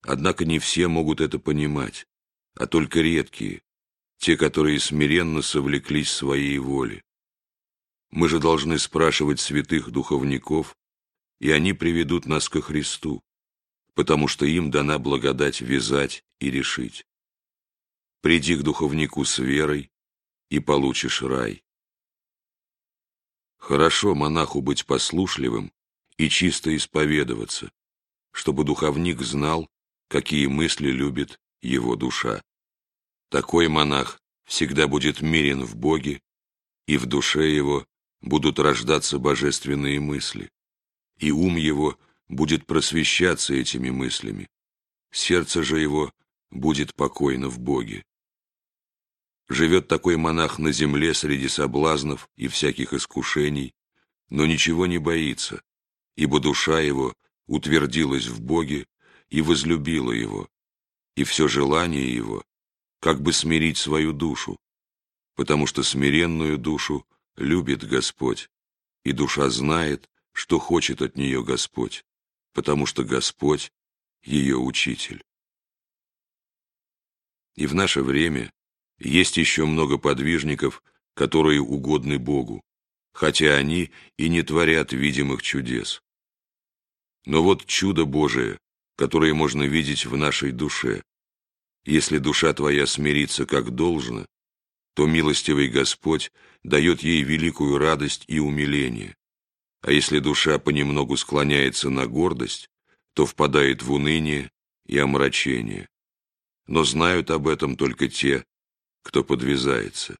Однако не все могут это понимать, а только редкие, те, которые смиренно совлеклись своей воли. Мы же должны спрашивать святых духовников, и они приведут нас ко Христу, потому что им дана благодать вязать и решить. Приди к духовнику с верой, и получишь рай. Хорошо монаху быть послушливым и чисто исповедоваться, чтобы духовник знал, какие мысли любит его душа. Такой монах всегда будет мирен в Боге, и в душе его будут рождаться божественные мысли, и ум его будет просвещаться этими мыслями, сердце же его будет покойно в Боге. Живет такой монах на земле среди соблазнов и всяких искушений, но ничего не боится, ибо душа его утвердилась в Боге и возлюбила его, и все желание его как бы смирить свою душу, потому что смиренную душу любит Господь, и душа знает, что хочет от нее Господь, потому что Господь — ее учитель. И в наше время есть еще много подвижников, которые угодны Богу, хотя они и не творят видимых чудес. Но вот чудо Божие, которое можно видеть в нашей душе. Если душа твоя смирится как должно, то милостивый Господь дает ей великую радость и умиление. А если душа понемногу склоняется на гордость, то впадает в уныние и омрачение. Но знают об этом только те, кто подвязается.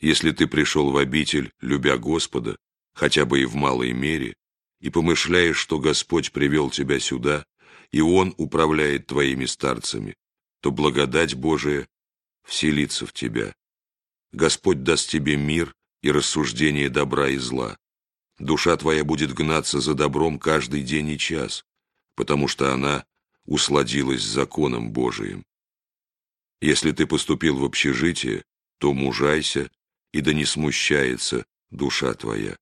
Если ты пришел в обитель, любя Господа, хотя бы и в малой мере, и помышляешь, что Господь привел тебя сюда, и Он управляет твоими старцами, то благодать Божия вселится в тебя. Господь даст тебе мир и рассуждение добра и зла. Душа твоя будет гнаться за добром каждый день и час, потому что она усладилась законом Божиим. Если ты поступил в общежитие, то мужайся, и да не смущается душа твоя.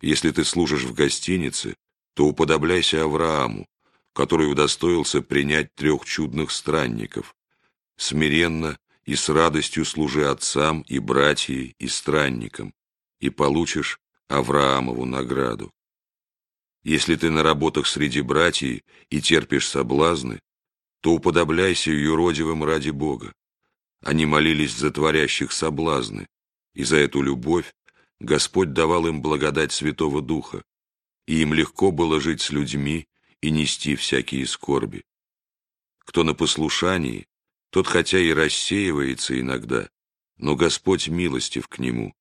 Если ты служишь в гостинице, то уподобляйся Аврааму, который удостоился принять трех чудных странников. Смиренно и с радостью служи отцам и братьям и странникам, и получишь Авраамову награду. Если ты на работах среди братьев и терпишь соблазны, то уподобляйся юродивым ради Бога. Они молились за творящих соблазны, и за эту любовь Господь давал им благодать Святого Духа, и им легко было жить с людьми и нести всякие скорби. Кто на послушании, тот хотя и рассеивается иногда, но Господь милостив к нему.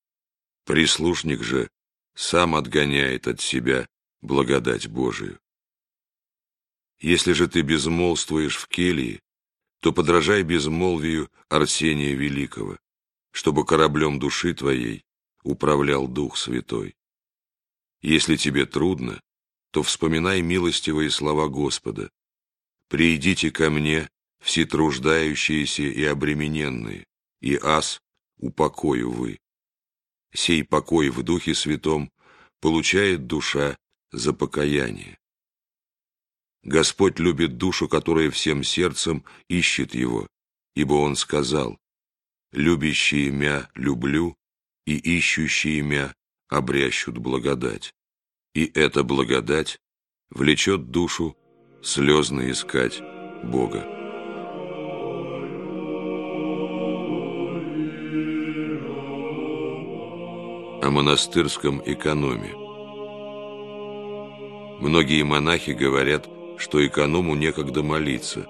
Прислушник же сам отгоняет от себя благодать Божию. Если же ты безмолвствуешь в келье, то подражай безмолвию Арсения Великого, чтобы кораблем души твоей управлял Дух Святой. Если тебе трудно, то вспоминай милостивые слова Господа. «Придите ко мне, все труждающиеся и обремененные, и ас упокою вы». Сей покой в Духе Святом получает душа за покаяние. Господь любит душу, которая всем сердцем ищет Его, ибо Он сказал, «Любящие мя люблю, и ищущие мя обрящут благодать». И эта благодать влечет душу слезно искать Бога. О монастырском экономе. Многие монахи говорят, что эконому некогда молиться,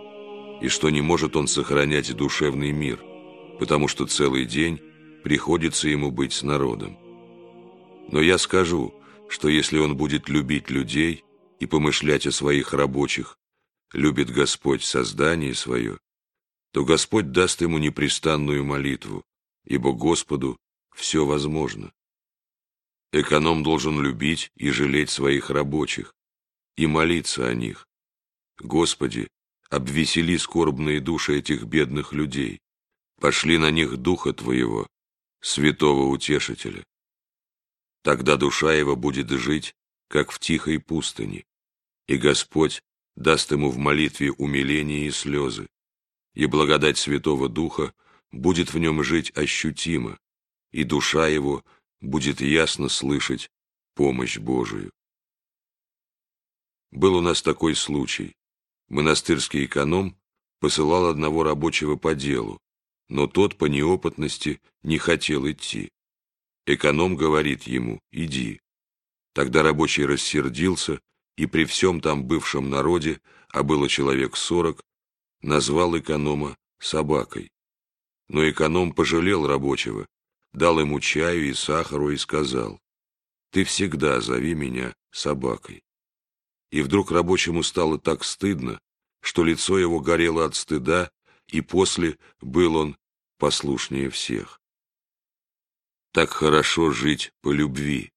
и что не может он сохранять душевный мир, потому что целый день приходится ему быть с народом. Но я скажу, что если он будет любить людей и помышлять о своих рабочих, любит Господь создание свое, то Господь даст ему непрестанную молитву, ибо Господу все возможно. Эконом должен любить и жалеть своих рабочих, и молиться о них. Господи, обвесели скорбные души этих бедных людей, пошли на них Духа Твоего, Святого Утешителя. Тогда душа его будет жить, как в тихой пустыне, и Господь даст ему в молитве умиление и слезы, и благодать Святого Духа будет в нем жить ощутимо, и душа его будет ясно слышать помощь Божию. Был у нас такой случай. Монастырский эконом посылал одного рабочего по делу, но тот по неопытности не хотел идти. Эконом говорит ему «иди». Тогда рабочий рассердился и при всем там бывшем народе, а было человек сорок, назвал эконома собакой. Но эконом пожалел рабочего, дал ему чаю и сахару и сказал «Ты всегда зови меня собакой». И вдруг рабочему стало так стыдно, что лицо его горело от стыда, и после был он послушнее всех. Так хорошо жить по любви.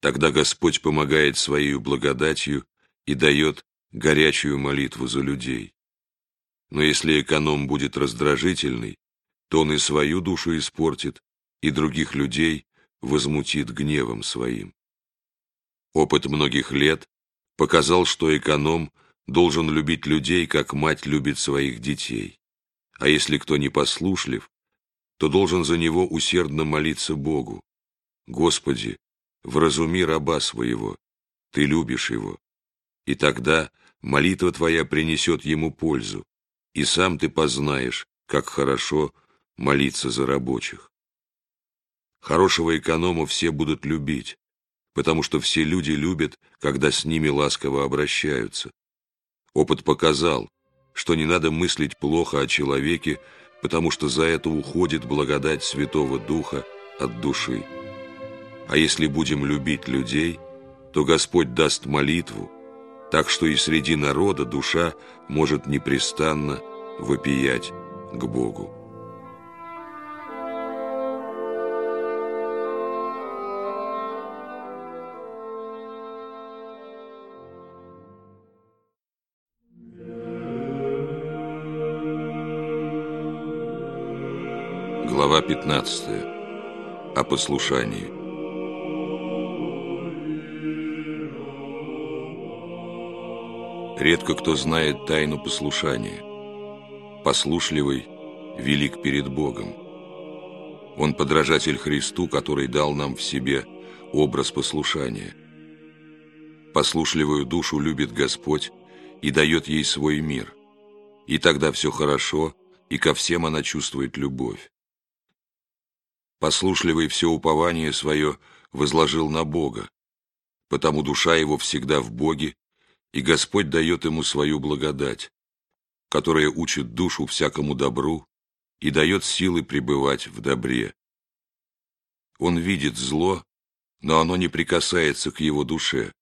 Тогда Господь помогает Своей благодатью и дает горячую молитву за людей. Но если эконом будет раздражительный, то он и свою душу испортит, и других людей возмутит гневом своим. Опыт многих лет показал, что эконом должен любить людей, как мать любит своих детей. А если кто не послушлив, то должен за него усердно молиться Богу. Господи, вразуми раба своего, Ты любишь его. И тогда молитва Твоя принесет ему пользу, и сам Ты познаешь, как хорошо молиться за рабочих. Хорошего эконома все будут любить, потому что все люди любят, когда с ними ласково обращаются. Опыт показал, что не надо мыслить плохо о человеке, потому что за это уходит благодать Святого Духа от души. А если будем любить людей, то Господь даст молитву, так что и среди народа душа может непрестанно вопиять к Богу. Глава 15. О послушании. Редко кто знает тайну послушания. Послушливый велик перед Богом. Он подражатель Христу, который дал нам в себе образ послушания. Послушливую душу любит Господь и дает ей свой мир. И тогда все хорошо, и ко всем она чувствует любовь. Послушливый все упование свое возложил на Бога, потому душа его всегда в Боге, и Господь дает ему свою благодать, которая учит душу всякому добру и дает силы пребывать в добре. Он видит зло, но оно не прикасается к его душе,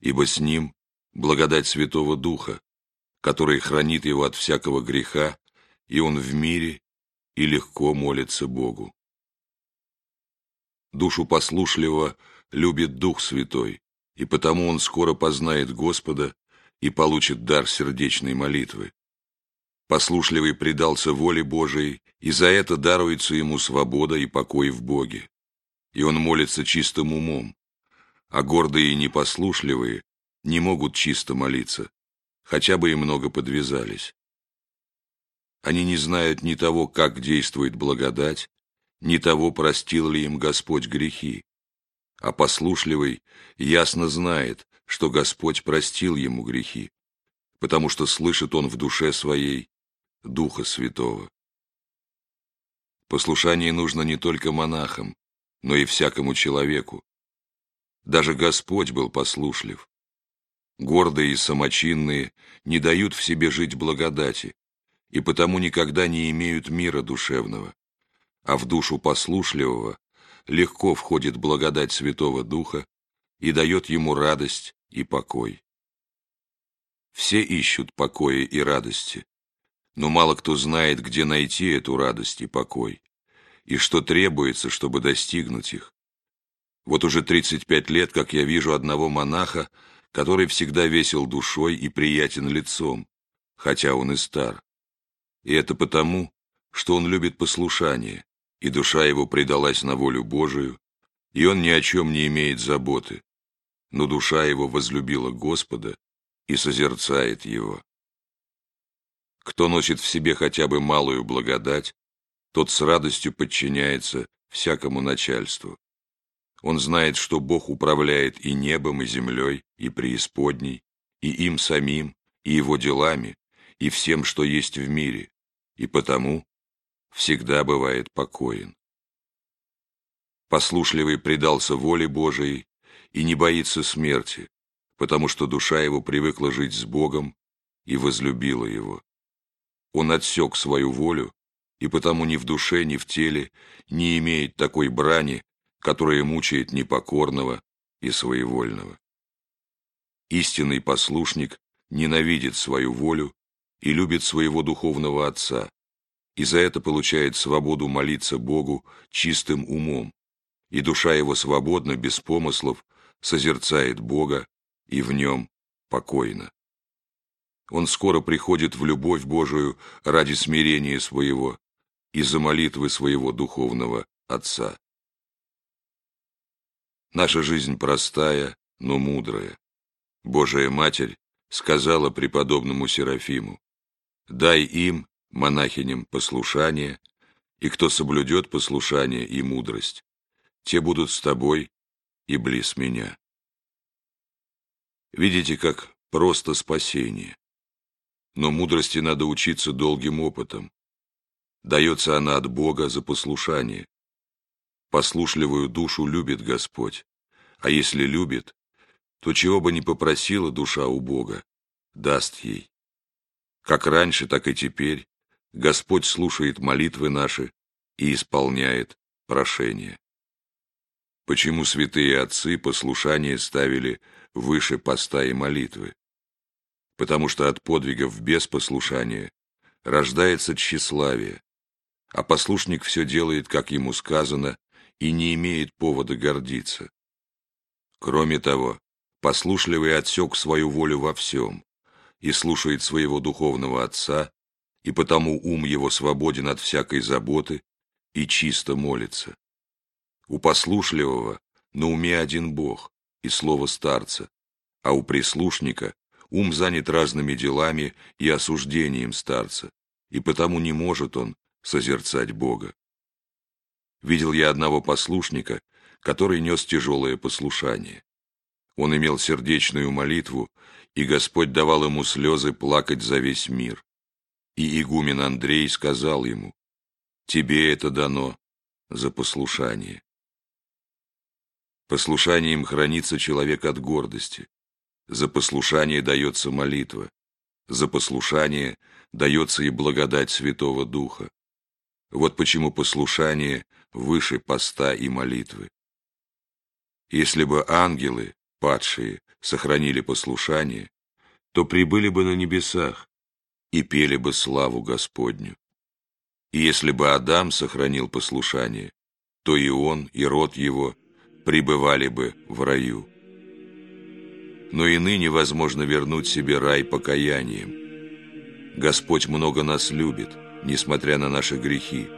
ибо с ним благодать Святого Духа, который хранит его от всякого греха, и он в мире и легко молится Богу. Душу послушливого любит Дух Святой, и потому он скоро познает Господа и получит дар сердечной молитвы. Послушливый предался воле Божией, и за это даруется ему свобода и покой в Боге. И он молится чистым умом, а гордые и непослушливые не могут чисто молиться, хотя бы и много подвязались. Они не знают ни того, как действует благодать, не того простил ли им Господь грехи. а послушливый ясно знает, что Господь простил ему грехи, потому что слышит он в душе своей Духа Святого. Послушание нужно не только монахам, но и всякому человеку. Даже Господь был послушлив. Гордые и самочинные не дают в себе жить благодати, и потому никогда не имеют мира душевного, а в душу послушливого легко входит благодать Святого Духа и дает ему радость и покой. Все ищут покоя и радости, но мало кто знает, где найти эту радость и покой, и что требуется, чтобы достигнуть их. Вот уже 35 лет, как я вижу одного монаха, который всегда весел душой и приятен лицом, хотя он и стар. И это потому, что он любит послушание, и душа его предалась на волю Божию, и он ни о чем не имеет заботы, но душа его возлюбила Господа и созерцает его. Кто носит в себе хотя бы малую благодать, тот с радостью подчиняется всякому начальству. Он знает, что Бог управляет и небом, и землей, и преисподней, и им самим, и его делами, и всем, что есть в мире, и потому всегда бывает покоен. Послушливый предался воле Божией и не боится смерти, потому что душа его привыкла жить с Богом и возлюбила его. Он отсек свою волю, и потому ни в душе, ни в теле не имеет такой брани, которая мучает непокорного и своевольного. Истинный послушник ненавидит свою волю и любит своего духовного отца, и за это получает свободу молиться Богу чистым умом, и душа его свободна, без помыслов, созерцает Бога и в нем покойно. Он скоро приходит в любовь Божию ради смирения своего и за молитвы своего духовного Отца. Наша жизнь простая, но мудрая. Божия Матерь сказала преподобному Серафиму, «Дай им, монахиням, послушание, и кто соблюдет послушание и мудрость, те будут с тобой и близ меня». Видите, как просто спасение. Но мудрости надо учиться долгим опытом. Дается она от Бога за послушание. Послушливую душу любит Господь, а если любит, то чего бы ни попросила душа у Бога, даст ей. Как раньше, так и теперь Господь слушает молитвы наши и исполняет прошения. Почему святые отцы послушание ставили выше поста и молитвы? Потому что от подвигов без послушания рождается тщеславие, а послушник все делает, как ему сказано, и не имеет повода гордиться. Кроме того, послушливый отсек свою волю во всем и слушает своего духовного отца, и потому ум его свободен от всякой заботы и чисто молится. У послушливого на уме один Бог и слово старца, а у прислушника ум занят разными делами и осуждением старца, и потому не может он созерцать Бога. Видел я одного послушника, который нес тяжелое послушание. Он имел сердечную молитву, и Господь давал ему слезы плакать за весь мир. И игумен Андрей сказал ему, «Тебе это дано за послушание». Послушанием хранится человек от гордости. За послушание дается молитва. За послушание дается и благодать Святого Духа. Вот почему послушание выше поста и молитвы. Если бы ангелы, падшие, сохранили послушание, то прибыли бы на небесах и пели бы славу Господню. И если бы Адам сохранил послушание, то и он, и род его пребывали бы в раю. Но и ныне возможно вернуть себе рай покаянием. Господь много нас любит – несмотря на наши грехи,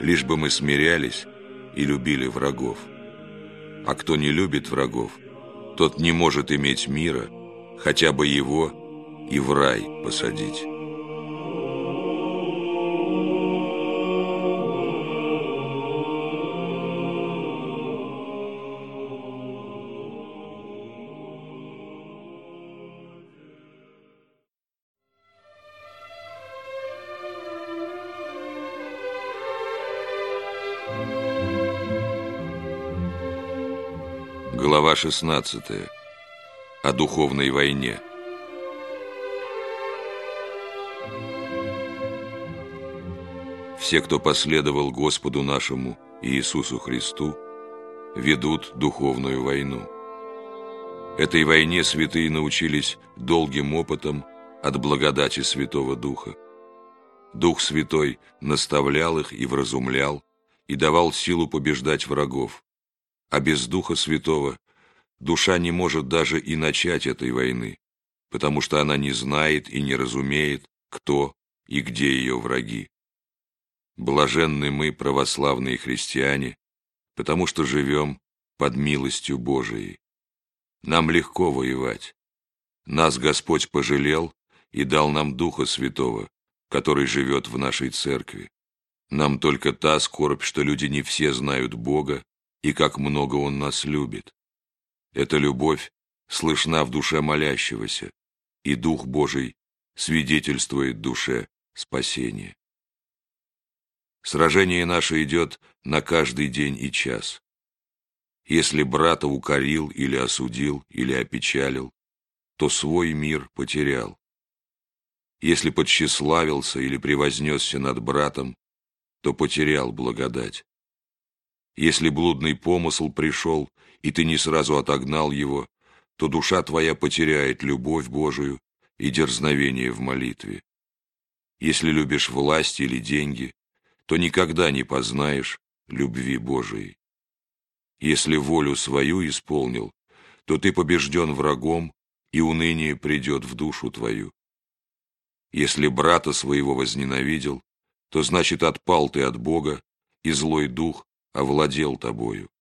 лишь бы мы смирялись и любили врагов. А кто не любит врагов, тот не может иметь мира, хотя бы его и в рай посадить. 16. О духовной войне. Все, кто последовал Господу нашему Иисусу Христу, ведут духовную войну. Этой войне святые научились долгим опытом от благодати Святого Духа. Дух Святой наставлял их и вразумлял, и давал силу побеждать врагов. А без Духа Святого душа не может даже и начать этой войны, потому что она не знает и не разумеет, кто и где ее враги. Блаженны мы, православные христиане, потому что живем под милостью Божией. Нам легко воевать. Нас Господь пожалел и дал нам Духа Святого, который живет в нашей церкви. Нам только та скорбь, что люди не все знают Бога и как много Он нас любит. Эта любовь слышна в душе молящегося, и Дух Божий свидетельствует душе спасения. Сражение наше идет на каждый день и час. Если брата укорил или осудил, или опечалил, то свой мир потерял. Если подсчеславился или превознесся над братом, то потерял благодать. Если блудный помысл пришел, и ты не сразу отогнал его, то душа твоя потеряет любовь Божию и дерзновение в молитве. Если любишь власть или деньги, то никогда не познаешь любви Божией. Если волю свою исполнил, то ты побежден врагом, и уныние придет в душу твою. Если брата своего возненавидел, то значит отпал ты от Бога, и злой дух овладел тобою.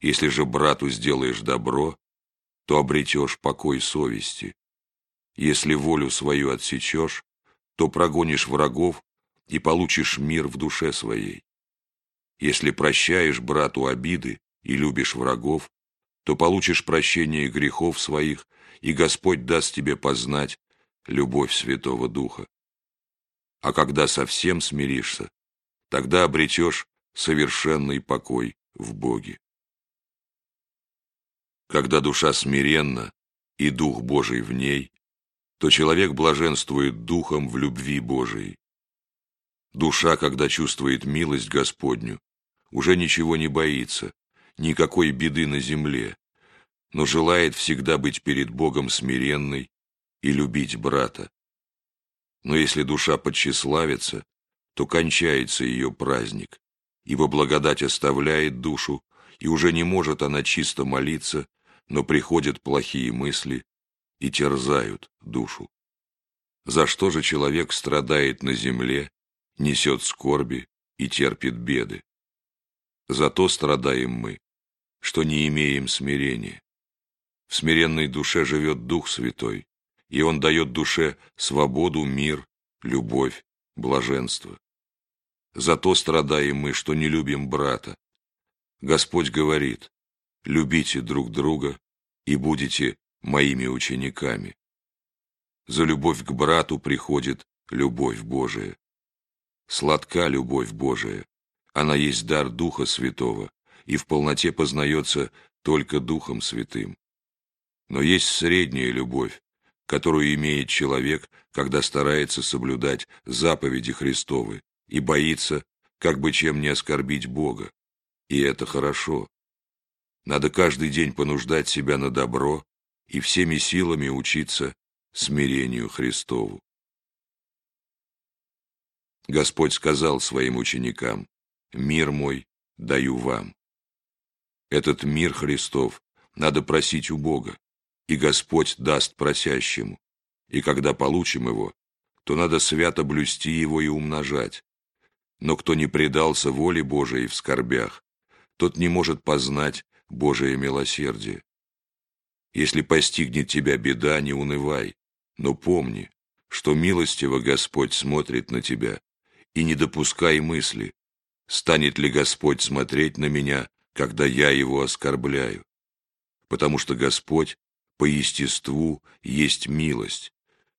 Если же брату сделаешь добро, то обретешь покой совести. Если волю свою отсечешь, то прогонишь врагов и получишь мир в душе своей. Если прощаешь брату обиды и любишь врагов, то получишь прощение грехов своих, и Господь даст тебе познать любовь Святого Духа. А когда совсем смиришься, тогда обретешь совершенный покой в Боге. Когда душа смиренна и Дух Божий в ней, то человек блаженствует Духом в любви Божией. Душа, когда чувствует милость Господню, уже ничего не боится, никакой беды на земле, но желает всегда быть перед Богом смиренной и любить брата. Но если душа подчеславится, то кончается ее праздник, ибо благодать оставляет душу, и уже не может она чисто молиться, но приходят плохие мысли и терзают душу. За что же человек страдает на земле, несет скорби и терпит беды? Зато страдаем мы, что не имеем смирения. В смиренной душе живет Дух Святой, и Он дает душе свободу, мир, любовь, блаженство. Зато страдаем мы, что не любим брата. Господь говорит, любите друг друга и будете моими учениками. За любовь к брату приходит любовь Божия. Сладка любовь Божия, она есть дар Духа Святого и в полноте познается только Духом Святым. Но есть средняя любовь, которую имеет человек, когда старается соблюдать заповеди Христовы и боится, как бы чем не оскорбить Бога. И это хорошо. Надо каждый день понуждать себя на добро и всеми силами учиться смирению Христову. Господь сказал своим ученикам, «Мир мой даю вам». Этот мир Христов надо просить у Бога и Господь даст просящему. И когда получим его, то надо свято блюсти его и умножать. Но кто не предался воле Божией в скорбях, тот не может познать Божие милосердие. Если постигнет тебя беда, не унывай, но помни, что милостиво Господь смотрит на тебя, и не допускай мысли, станет ли Господь смотреть на меня, когда я его оскорбляю. Потому что Господь по естеству есть милость,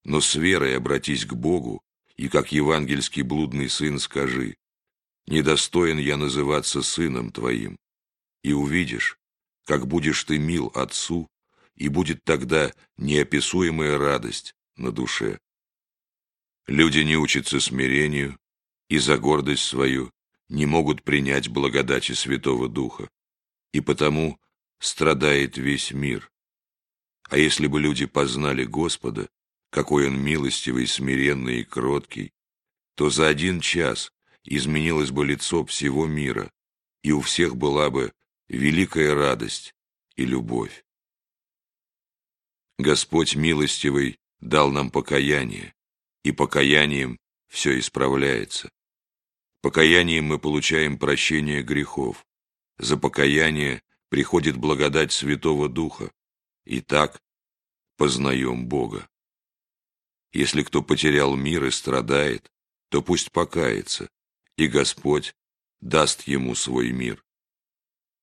но с верой обратись к Богу, и как евангельский блудный сын скажи, «Недостоин я называться сыном твоим», и увидишь, как будешь ты мил Отцу, и будет тогда неописуемая радость на душе. Люди не учатся смирению и за гордость свою не могут принять благодати Святого Духа, и потому страдает весь мир. А если бы люди познали Господа, какой Он милостивый, смиренный и кроткий, то за один час изменилось бы лицо всего мира, и у всех была бы великая радость и любовь. Господь милостивый дал нам покаяние, и покаянием все исправляется. Покаянием мы получаем прощение грехов. За покаяние приходит благодать Святого Духа. И так познаем Бога. Если кто потерял мир и страдает, то пусть покается, и Господь даст ему свой мир.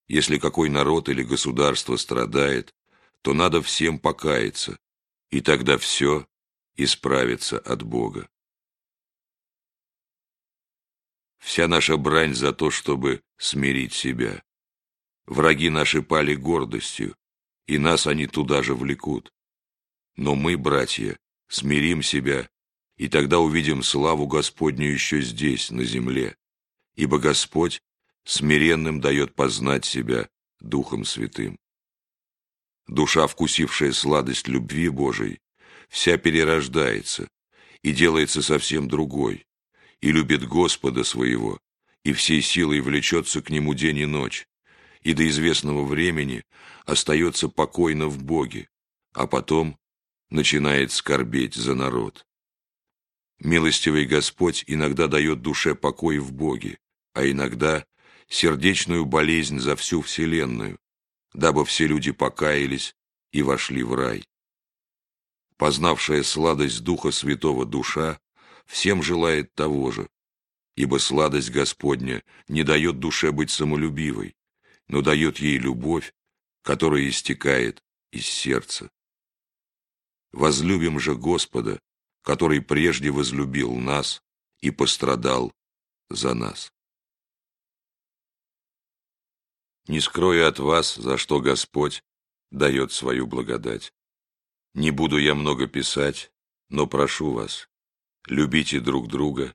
Если какой народ или государство страдает, то надо всем покаяться, и тогда все исправится от Бога. Вся наша брань за то, чтобы смирить себя. Враги наши пали гордостью, и нас они туда же влекут. Но мы, братья, смирим себя, и тогда увидим славу Господню еще здесь, на земле, ибо Господь смиренным дает познать себя Духом Святым. Душа, вкусившая сладость любви Божией, вся перерождается и делается совсем другой, и любит Господа своего, и всей силой влечется к Нему день и ночь, и до известного времени остается покойно в Боге, а потом начинает скорбеть за народ. Милостивый Господь иногда дает душе покой в Боге, а иногда сердечную болезнь за всю вселенную, дабы все люди покаялись и вошли в рай. Познавшая сладость Духа Святого душа всем желает того же, ибо сладость Господня не дает душе быть самолюбивой, но дает ей любовь, которая истекает из сердца. Возлюбим же Господа, который прежде возлюбил нас и пострадал за нас. Не скрою от вас, за что Господь дает свою благодать. Не буду я много писать, но прошу вас, любите друг друга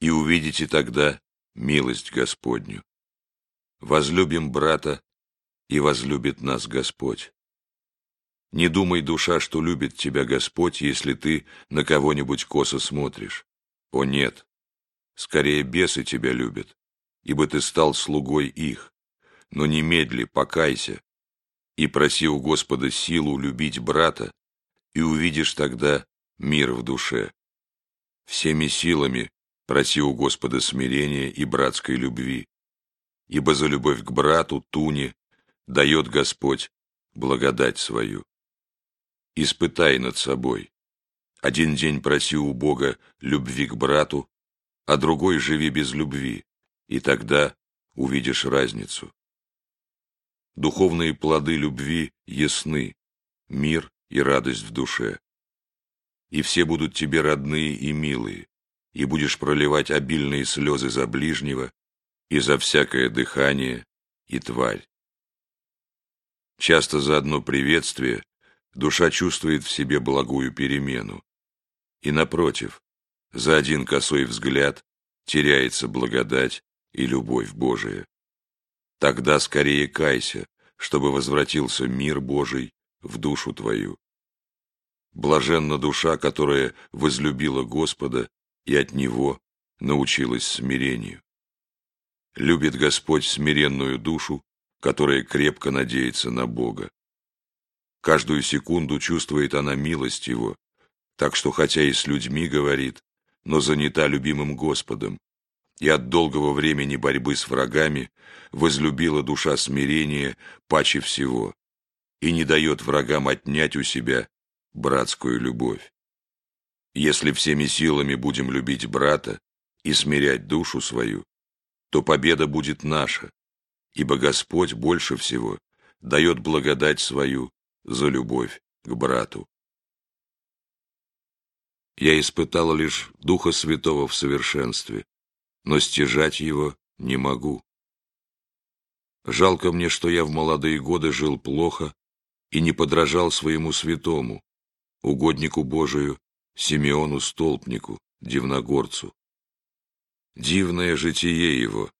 и увидите тогда милость Господню. Возлюбим брата, и возлюбит нас Господь. Не думай, душа, что любит тебя Господь, если ты на кого-нибудь косо смотришь. О нет, скорее бесы тебя любят, ибо ты стал слугой их. Но немедли, покайся, и проси у Господа силу любить брата, и увидишь тогда мир в душе. Всеми силами проси у Господа смирения и братской любви, ибо за любовь к брату, туне, дает Господь благодать свою испытай над собой. Один день проси у Бога любви к брату, а другой живи без любви, и тогда увидишь разницу. Духовные плоды любви ясны, мир и радость в душе. И все будут тебе родные и милые, и будешь проливать обильные слезы за ближнего и за всякое дыхание и тварь. Часто за одно приветствие душа чувствует в себе благую перемену. И напротив, за один косой взгляд теряется благодать и любовь Божия. Тогда скорее кайся, чтобы возвратился мир Божий в душу твою. Блаженна душа, которая возлюбила Господа и от Него научилась смирению. Любит Господь смиренную душу, которая крепко надеется на Бога. Каждую секунду чувствует она милость его, так что хотя и с людьми говорит, но занята любимым Господом, и от долгого времени борьбы с врагами возлюбила душа смирение паче всего и не дает врагам отнять у себя братскую любовь. Если всеми силами будем любить брата и смирять душу свою, то победа будет наша, ибо Господь больше всего дает благодать свою за любовь к брату. Я испытал лишь Духа Святого в совершенстве, но стяжать его не могу. Жалко мне, что я в молодые годы жил плохо и не подражал своему святому, угоднику Божию, Симеону Столпнику, Дивногорцу. Дивное житие его.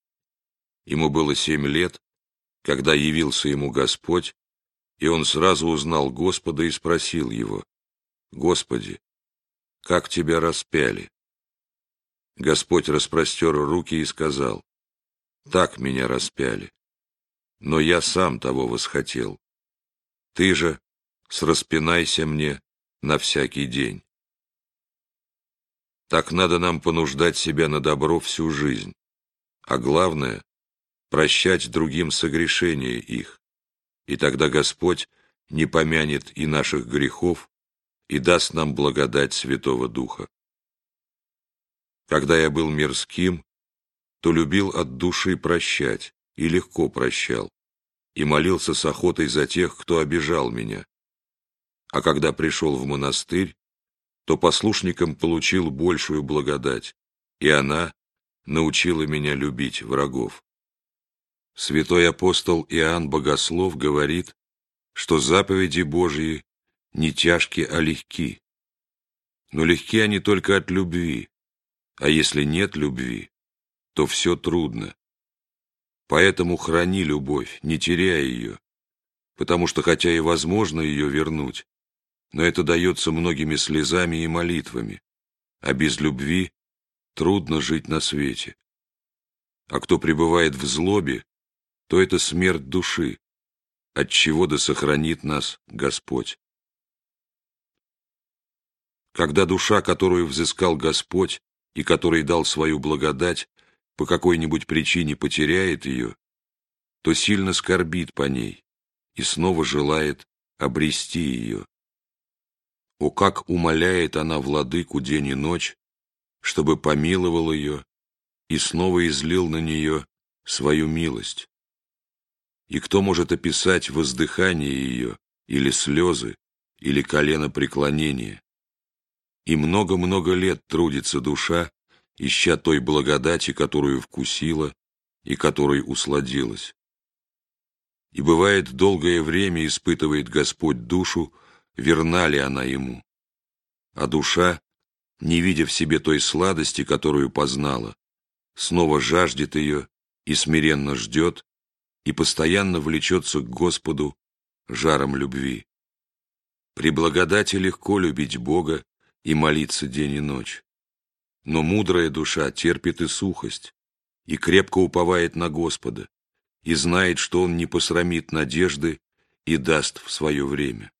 Ему было семь лет, когда явился ему Господь, и он сразу узнал Господа и спросил его, «Господи, как тебя распяли?» Господь распростер руки и сказал, «Так меня распяли, но я сам того восхотел. Ты же сраспинайся мне на всякий день». Так надо нам понуждать себя на добро всю жизнь, а главное — прощать другим согрешения их, и тогда Господь не помянет и наших грехов, и даст нам благодать Святого Духа. Когда я был мирским, то любил от души прощать и легко прощал, и молился с охотой за тех, кто обижал меня. А когда пришел в монастырь, то послушником получил большую благодать, и она научила меня любить врагов. Святой апостол Иоанн Богослов говорит, что заповеди Божьи не тяжкие, а легки. Но легки они только от любви, а если нет любви, то все трудно. Поэтому храни любовь, не теряя ее, потому что хотя и возможно ее вернуть, но это дается многими слезами и молитвами, а без любви трудно жить на свете. А кто пребывает в злобе, то это смерть души, от чего да сохранит нас Господь. Когда душа, которую взыскал Господь и которой дал свою благодать, по какой-нибудь причине потеряет ее, то сильно скорбит по ней и снова желает обрести ее. О, как умоляет она владыку день и ночь, чтобы помиловал ее и снова излил на нее свою милость. И кто может описать воздыхание ее, или слезы, или колено преклонения? И много-много лет трудится душа, ища той благодати, которую вкусила и которой усладилась. И бывает, долгое время испытывает Господь душу, верна ли она ему. А душа, не видя в себе той сладости, которую познала, снова жаждет ее и смиренно ждет, и постоянно влечется к Господу жаром любви. При благодати легко любить Бога и молиться день и ночь. Но мудрая душа терпит и сухость, и крепко уповает на Господа, и знает, что Он не посрамит надежды и даст в свое время.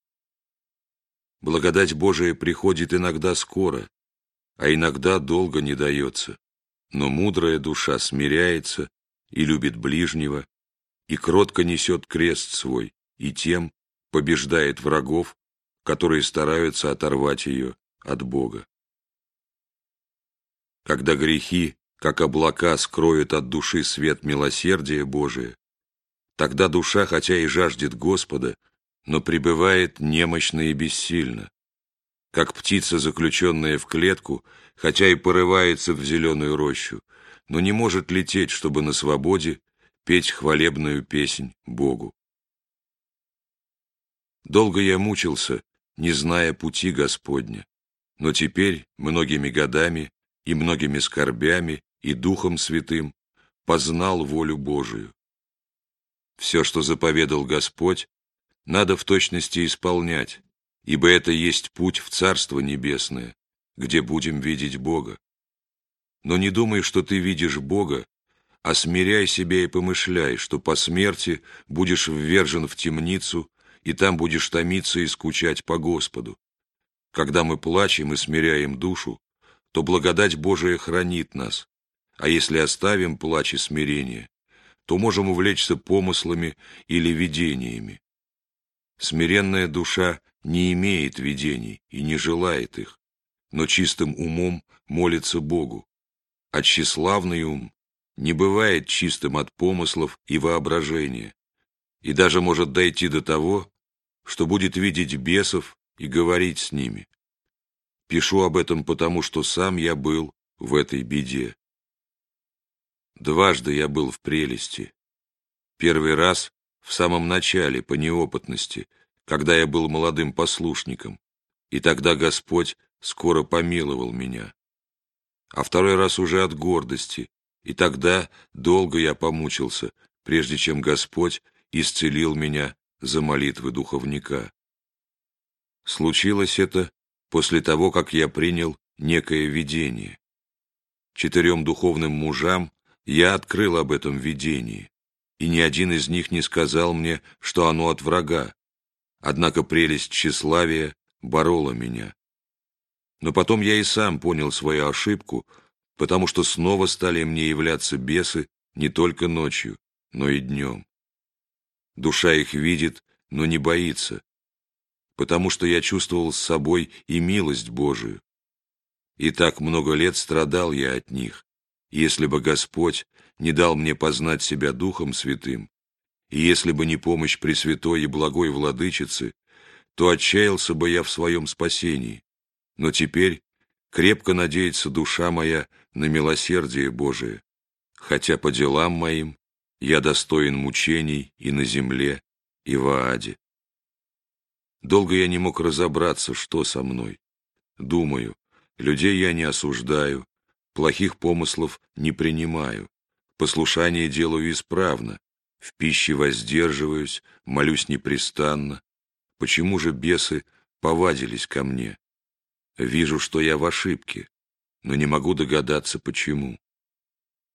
Благодать Божия приходит иногда скоро, а иногда долго не дается, но мудрая душа смиряется и любит ближнего, и кротко несет крест свой, и тем побеждает врагов, которые стараются оторвать ее от Бога. Когда грехи, как облака, скроют от души свет милосердия Божия, тогда душа, хотя и жаждет Господа, но пребывает немощно и бессильно. Как птица, заключенная в клетку, хотя и порывается в зеленую рощу, но не может лететь, чтобы на свободе петь хвалебную песнь Богу. Долго я мучился, не зная пути Господня, но теперь, многими годами и многими скорбями и Духом Святым, познал волю Божию. Все, что заповедал Господь, надо в точности исполнять, ибо это есть путь в Царство Небесное, где будем видеть Бога. Но не думай, что ты видишь Бога, а смиряй себя и помышляй, что по смерти будешь ввержен в темницу, и там будешь томиться и скучать по Господу. Когда мы плачем и смиряем душу, то благодать Божия хранит нас, а если оставим плач и смирение, то можем увлечься помыслами или видениями. Смиренная душа не имеет видений и не желает их, но чистым умом молится Богу, а тщеславный ум не бывает чистым от помыслов и воображения, и даже может дойти до того, что будет видеть бесов и говорить с ними. Пишу об этом потому, что сам я был в этой беде. Дважды я был в прелести, Первый раз в самом начале, по неопытности, когда я был молодым послушником, и тогда Господь скоро помиловал меня. А второй раз уже от гордости, и тогда долго я помучился, прежде чем Господь исцелил меня за молитвы духовника. Случилось это после того, как я принял некое видение. Четырем духовным мужам я открыл об этом видении, и ни один из них не сказал мне, что оно от врага. Однако прелесть тщеславия борола меня. Но потом я и сам понял свою ошибку, потому что снова стали мне являться бесы не только ночью, но и днем. Душа их видит, но не боится, потому что я чувствовал с собой и милость Божию. И так много лет страдал я от них, если бы Господь не дал мне познать себя Духом Святым, и если бы не помощь Пресвятой и Благой Владычицы, то отчаялся бы я в своем спасении. Но теперь крепко надеется душа моя на милосердие Божие, хотя по делам моим я достоин мучений и на земле, и в Ааде. Долго я не мог разобраться, что со мной. Думаю, людей я не осуждаю, плохих помыслов не принимаю, послушание делаю исправно, в пище воздерживаюсь, молюсь непрестанно. Почему же бесы повадились ко мне? Вижу, что я в ошибке, но не могу догадаться, почему.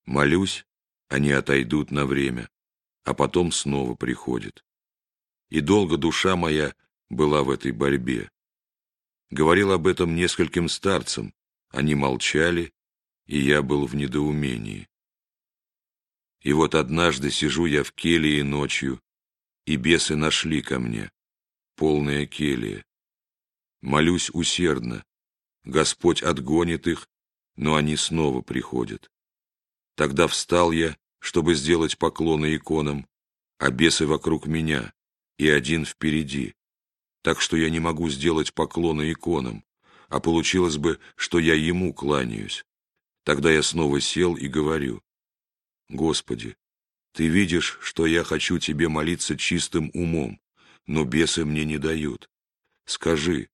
Молюсь, они отойдут на время, а потом снова приходят. И долго душа моя была в этой борьбе. Говорил об этом нескольким старцам, они молчали, и я был в недоумении. И вот однажды сижу я в келье ночью, и бесы нашли ко мне, полная келья. Молюсь усердно, Господь отгонит их, но они снова приходят. Тогда встал я, чтобы сделать поклоны иконам, а бесы вокруг меня, и один впереди так что я не могу сделать поклона иконам, а получилось бы, что я ему кланяюсь. Тогда я снова сел и говорю, «Господи, Ты видишь, что я хочу Тебе молиться чистым умом, но бесы мне не дают. Скажи,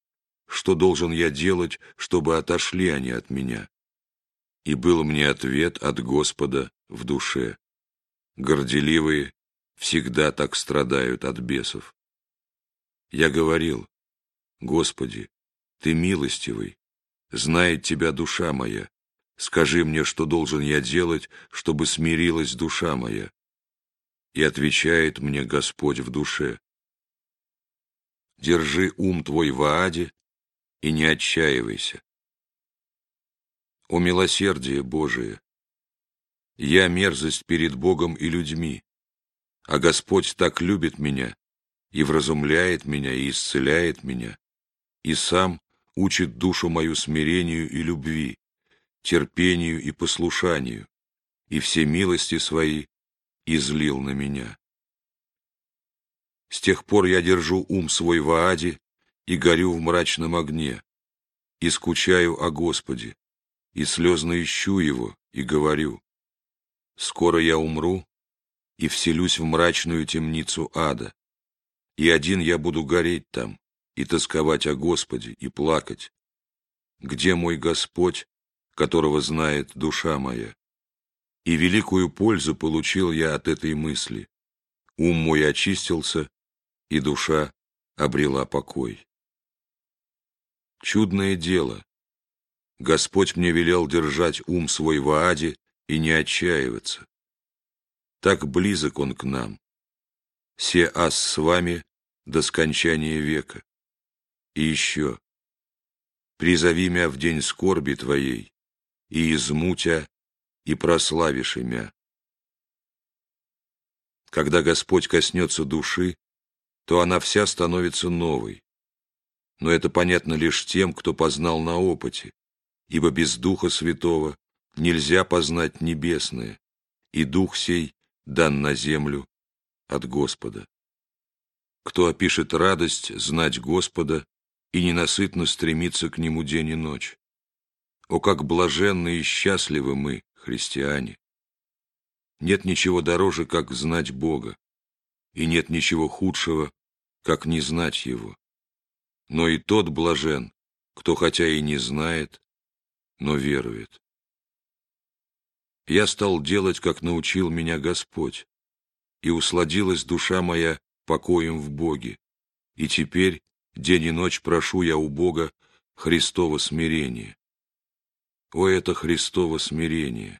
что должен я делать, чтобы отошли они от меня?» И был мне ответ от Господа в душе. Горделивые всегда так страдают от бесов. Я говорил, Господи, Ты милостивый, знает Тебя душа моя, скажи мне, что должен я делать, чтобы смирилась душа моя. И отвечает мне Господь в душе, держи ум твой в Ааде и не отчаивайся. О милосердие Божие! Я мерзость перед Богом и людьми, а Господь так любит меня, и вразумляет меня, и исцеляет меня, и сам учит душу мою смирению и любви, терпению и послушанию, и все милости свои излил на меня. С тех пор я держу ум свой в Ааде и горю в мрачном огне, и скучаю о Господе, и слезно ищу Его, и говорю, «Скоро я умру и вселюсь в мрачную темницу ада, и один я буду гореть там, и тосковать о Господе, и плакать. Где мой Господь, которого знает душа моя? И великую пользу получил я от этой мысли. Ум мой очистился, и душа обрела покой. Чудное дело. Господь мне велел держать ум свой в Ааде и не отчаиваться. Так близок Он к нам, се ас с вами до скончания века. И еще, призови мя в день скорби твоей, и измутя, и прославишь имя. Когда Господь коснется души, то она вся становится новой. Но это понятно лишь тем, кто познал на опыте, ибо без Духа Святого нельзя познать небесное, и Дух сей дан на землю от Господа. Кто опишет радость знать Господа и ненасытно стремится к Нему день и ночь? О, как блаженны и счастливы мы, христиане! Нет ничего дороже, как знать Бога, и нет ничего худшего, как не знать его. Но и тот блажен, кто хотя и не знает, но верует. Я стал делать, как научил меня Господь, и усладилась душа моя покоем в Боге, и теперь день и ночь прошу я у Бога Христово смирение. О, это Христово смирение!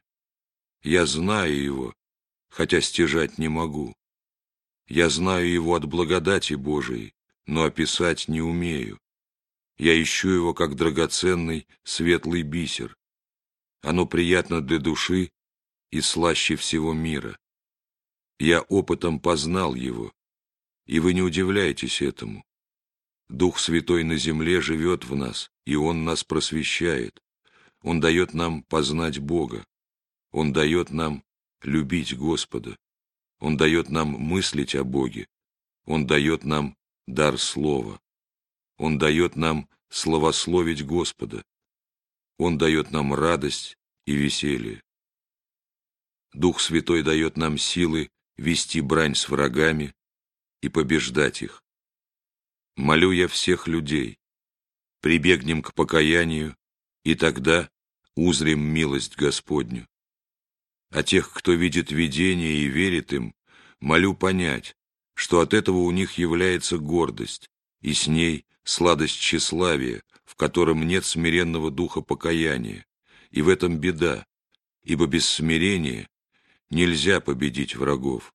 Я знаю его, хотя стяжать не могу. Я знаю его от благодати Божией, но описать не умею. Я ищу его как драгоценный светлый бисер. Оно приятно для души и слаще всего мира. Я опытом познал его, и вы не удивляйтесь этому. Дух Святой на земле живет в нас, и Он нас просвещает. Он дает нам познать Бога. Он дает нам любить Господа. Он дает нам мыслить о Боге. Он дает нам дар слова. Он дает нам славословить Господа. Он дает нам радость и веселье. Дух Святой дает нам силы вести брань с врагами и побеждать их. Молю я всех людей, прибегнем к покаянию, и тогда узрим милость Господню. А тех, кто видит видение и верит им, молю понять, что от этого у них является гордость, и с ней сладость тщеславия, в котором нет смиренного духа покаяния, и в этом беда, ибо без смирения нельзя победить врагов.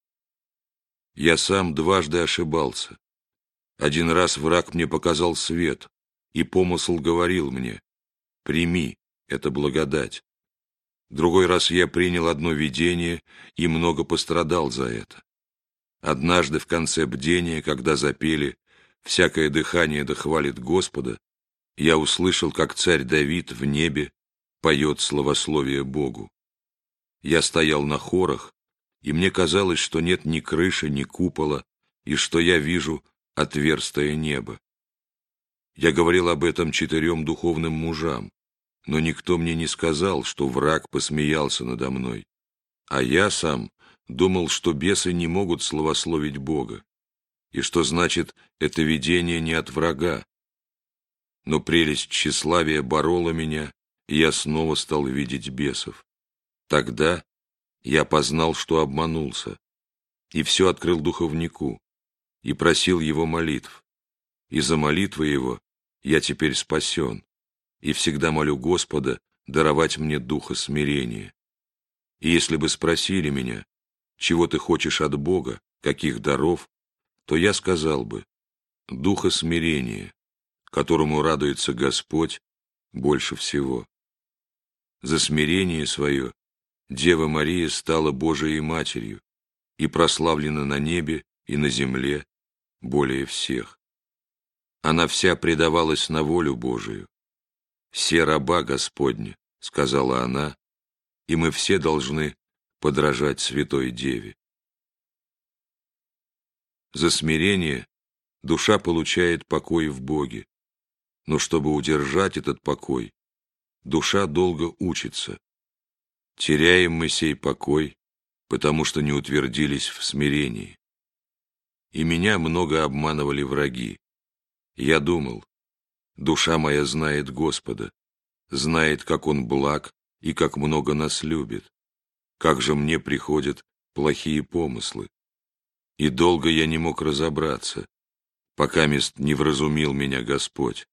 Я сам дважды ошибался. Один раз враг мне показал свет, и помысл говорил мне, «Прими, это благодать». Другой раз я принял одно видение и много пострадал за это. Однажды в конце бдения, когда запели «Всякое дыхание дохвалит Господа», я услышал, как царь Давид в небе поет словословие Богу. Я стоял на хорах, и мне казалось, что нет ни крыши, ни купола, и что я вижу отверстое небо. Я говорил об этом четырем духовным мужам, но никто мне не сказал, что враг посмеялся надо мной, а я сам думал, что бесы не могут славословить Бога, и что значит это видение не от врага. Но прелесть тщеславия борола меня, и я снова стал видеть бесов. Тогда я познал, что обманулся, и все открыл духовнику, и просил его молитв. И за молитвы его я теперь спасен, и всегда молю Господа даровать мне духа смирения. И если бы спросили меня, чего ты хочешь от Бога, каких даров, то я сказал бы, духа смирения, которому радуется Господь больше всего. За смирение свое Дева Мария стала Божией Матерью и прославлена на небе и на земле более всех. Она вся предавалась на волю Божию. «Все раба Господня», — сказала она, — «и мы все должны подражать Святой Деве». За смирение душа получает покой в Боге, но чтобы удержать этот покой, душа долго учится, Теряем мы сей покой, потому что не утвердились в смирении. И меня много обманывали враги. Я думал, душа моя знает Господа, знает, как Он благ и как много нас любит, как же мне приходят плохие помыслы. И долго я не мог разобраться, пока мест не вразумил меня Господь,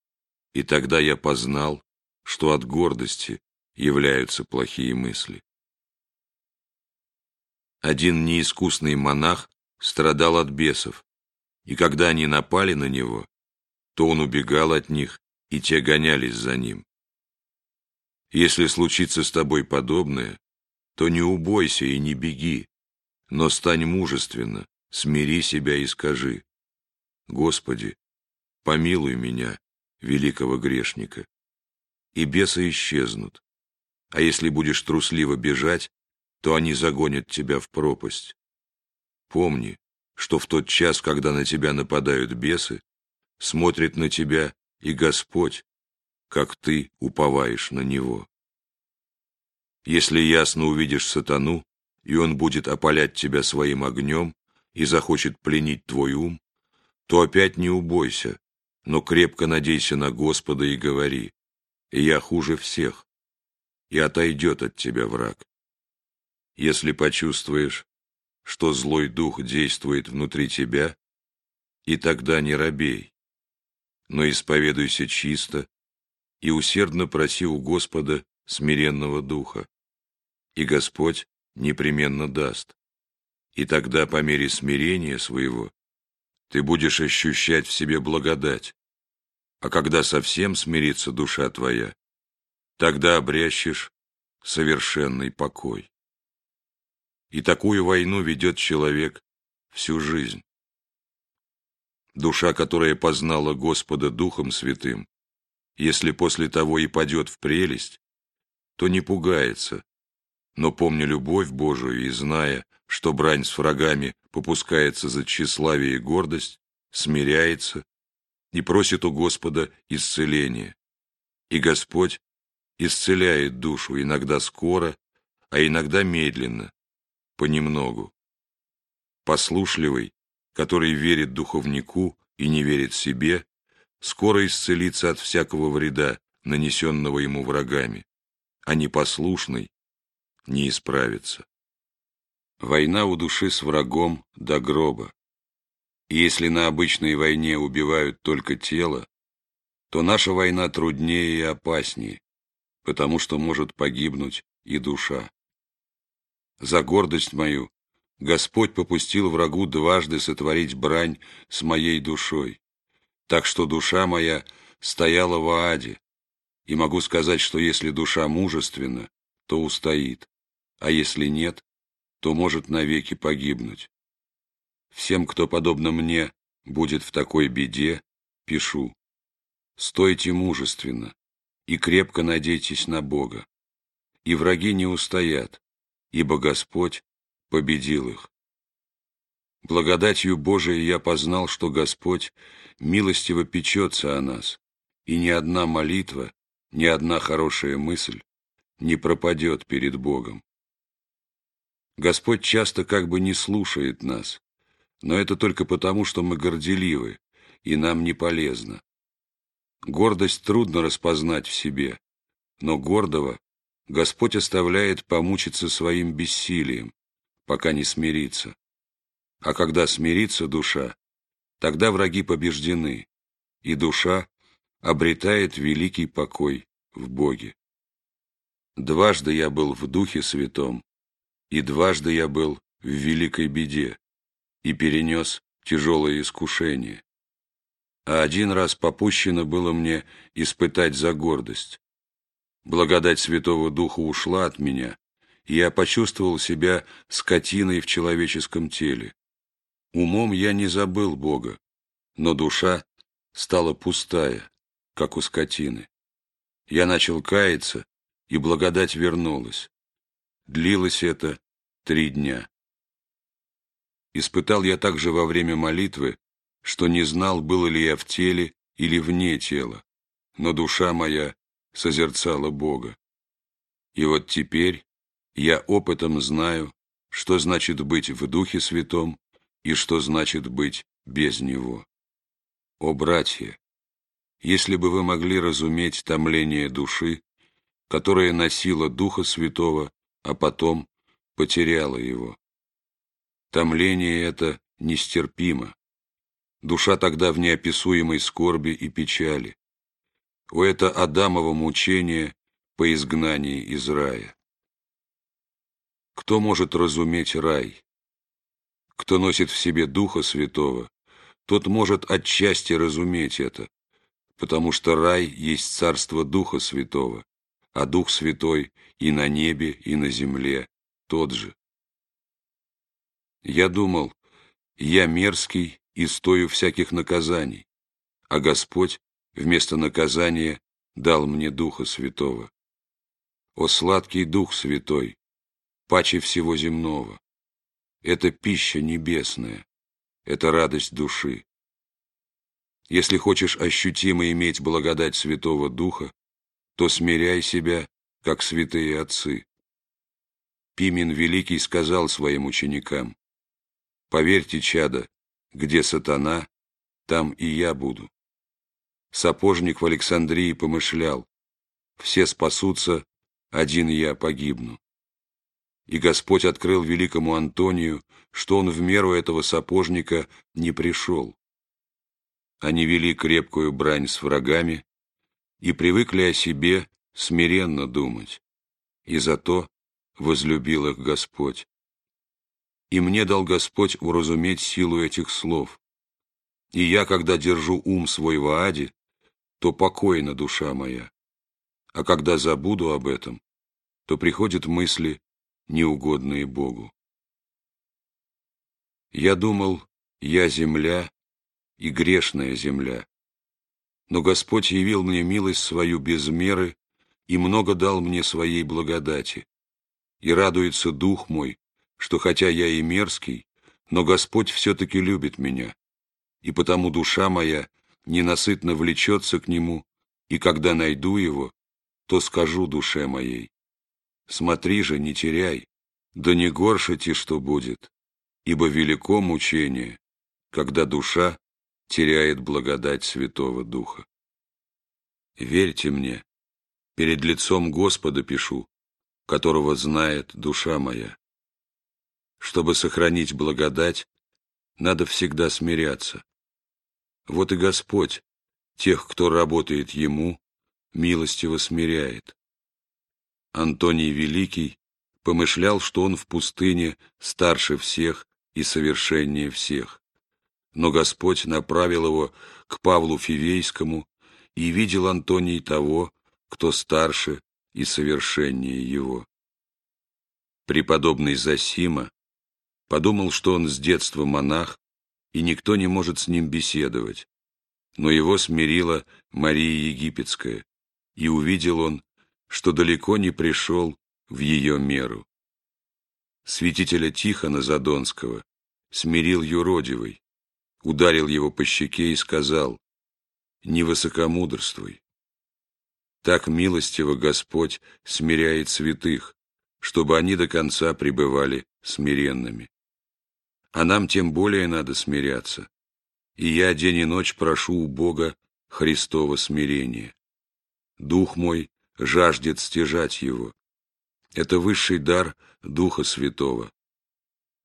и тогда я познал, что от гордости являются плохие мысли. Один неискусный монах страдал от бесов, и когда они напали на него, то он убегал от них, и те гонялись за ним. Если случится с тобой подобное, то не убойся и не беги, но стань мужественно, смири себя и скажи, «Господи, помилуй меня, великого грешника». И бесы исчезнут, а если будешь трусливо бежать, то они загонят тебя в пропасть. Помни, что в тот час, когда на тебя нападают бесы, смотрит на тебя и Господь, как ты уповаешь на Него. Если ясно увидишь сатану, и он будет опалять тебя своим огнем, и захочет пленить твой ум, то опять не убойся, но крепко надейся на Господа и говори, «Я хуже всех», и отойдет от тебя враг. Если почувствуешь, что злой дух действует внутри тебя, и тогда не робей, но исповедуйся чисто и усердно проси у Господа смиренного духа, и Господь непременно даст. И тогда по мере смирения своего ты будешь ощущать в себе благодать, а когда совсем смирится душа твоя, тогда обрящешь совершенный покой. И такую войну ведет человек всю жизнь. Душа, которая познала Господа Духом Святым, если после того и падет в прелесть, то не пугается, но помня любовь Божию и зная, что брань с врагами попускается за тщеславие и гордость, смиряется и просит у Господа исцеления. И Господь исцеляет душу иногда скоро, а иногда медленно, понемногу. Послушливый, который верит духовнику и не верит себе, скоро исцелится от всякого вреда, нанесенного ему врагами, а непослушный не исправится. Война у души с врагом до гроба. И если на обычной войне убивают только тело, то наша война труднее и опаснее, потому что может погибнуть и душа. За гордость мою Господь попустил врагу дважды сотворить брань с моей душой, так что душа моя стояла в аде, и могу сказать, что если душа мужественна, то устоит, а если нет, то может навеки погибнуть. Всем, кто, подобно мне, будет в такой беде, пишу. Стойте мужественно и крепко надейтесь на Бога, и враги не устоят, ибо Господь победил их. Благодатью Божией я познал, что Господь милостиво печется о нас, и ни одна молитва, ни одна хорошая мысль не пропадет перед Богом. Господь часто как бы не слушает нас, но это только потому, что мы горделивы, и нам не полезно. Гордость трудно распознать в себе, но гордого Господь оставляет помучиться своим бессилием, пока не смирится. А когда смирится душа, тогда враги побеждены, и душа обретает великий покой в Боге. Дважды я был в Духе Святом, и дважды я был в великой беде и перенес тяжелое искушение. А один раз попущено было мне испытать за гордость. Благодать Святого Духа ушла от меня, и я почувствовал себя скотиной в человеческом теле. Умом я не забыл Бога, но душа стала пустая, как у скотины. Я начал каяться, и благодать вернулась. Длилось это три дня. Испытал я также во время молитвы, что не знал, был ли я в теле или вне тела, но душа моя созерцала Бога. И вот теперь я опытом знаю, что значит быть в Духе Святом и что значит быть без Него. О, братья! Если бы вы могли разуметь томление души, которая носила Духа Святого а потом потеряла его. Томление это нестерпимо. Душа тогда в неописуемой скорби и печали. У это Адамово мучение по изгнании из рая. Кто может разуметь рай? Кто носит в себе Духа Святого, тот может отчасти разуметь это, потому что рай есть царство Духа Святого, а Дух Святой и на небе, и на земле тот же. Я думал, я мерзкий и стою всяких наказаний, а Господь вместо наказания дал мне Духа Святого. О сладкий Дух Святой, паче всего земного! Это пища небесная, это радость души. Если хочешь ощутимо иметь благодать Святого Духа, то смиряй себя, как святые отцы. Пимен Великий сказал своим ученикам, Поверьте, чада, где сатана, там и я буду. Сапожник в Александрии помышлял, все спасутся, один я погибну. И Господь открыл великому Антонию, что он в меру этого сапожника не пришел. Они вели крепкую брань с врагами и привыкли о себе смиренно думать, и зато возлюбил их Господь. И мне дал Господь уразуметь силу этих слов. И я, когда держу ум свой в аде, то покойна душа моя. А когда забуду об этом, то приходят мысли, неугодные Богу. Я думал, я земля и грешная земля. Но Господь явил мне милость свою без меры и много дал мне своей благодати. И радуется дух мой, что хотя я и мерзкий, но Господь все-таки любит меня, и потому душа моя ненасытно влечется к Нему, и когда найду Его, то скажу душе моей, смотри же, не теряй, да не горшите, что будет, ибо велико мучение, когда душа теряет благодать Святого Духа. Верьте мне, перед лицом Господа пишу, которого знает душа моя. Чтобы сохранить благодать, надо всегда смиряться. Вот и Господь, тех, кто работает Ему, милостиво смиряет. Антоний Великий помышлял, что он в пустыне старше всех и совершеннее всех. Но Господь направил его к Павлу Фивейскому, и видел Антоний того, кто старше и совершеннее его. Преподобный Засима подумал, что он с детства монах, и никто не может с ним беседовать. Но его смирила Мария Египетская, и увидел он, что далеко не пришел в ее меру. Святителя Тихона Задонского смирил юродивый, ударил его по щеке и сказал, «Не высокомудрствуй». Так милостиво Господь смиряет святых, чтобы они до конца пребывали смиренными. А нам тем более надо смиряться. И я день и ночь прошу у Бога Христова смирения. Дух мой жаждет стяжать его. Это высший дар Духа Святого.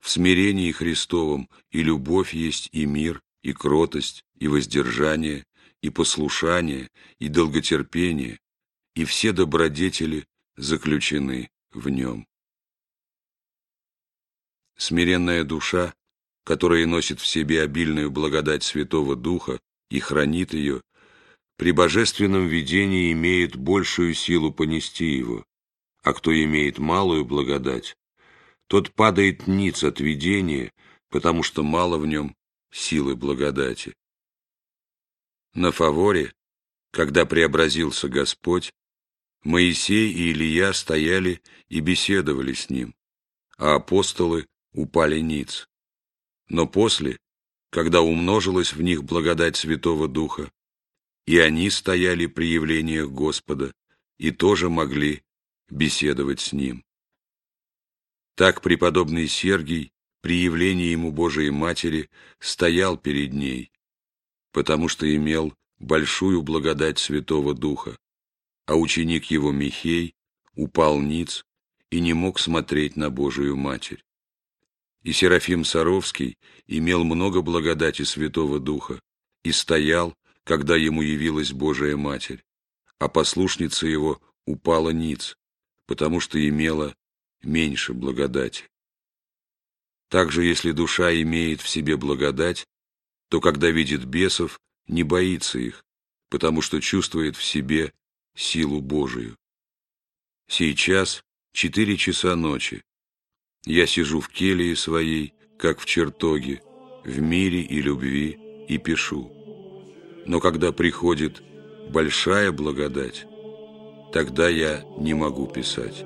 В смирении Христовом и любовь есть, и мир, и кротость, и воздержание, и послушание, и долготерпение, и все добродетели заключены в нем. Смиренная душа, которая носит в себе обильную благодать Святого Духа и хранит ее, при божественном видении имеет большую силу понести его, а кто имеет малую благодать, тот падает ниц от видения, потому что мало в нем силы благодати. На фаворе, когда преобразился Господь, Моисей и Илья стояли и беседовали с ним, а апостолы упали ниц. Но после, когда умножилась в них благодать Святого Духа, и они стояли при явлениях Господа и тоже могли беседовать с Ним. Так преподобный Сергий при явлении ему Божией Матери стоял перед ней, потому что имел большую благодать Святого Духа, а ученик его Михей упал ниц и не мог смотреть на Божию Матерь. И Серафим Саровский имел много благодати Святого Духа и стоял, когда ему явилась Божия Матерь, а послушница его упала ниц, потому что имела меньше благодати. Также, если душа имеет в себе благодать, то, когда видит бесов, не боится их, потому что чувствует в себе силу Божию. Сейчас четыре часа ночи, я сижу в келье своей, как в чертоге, в мире и любви, и пишу. Но когда приходит большая благодать, тогда я не могу писать.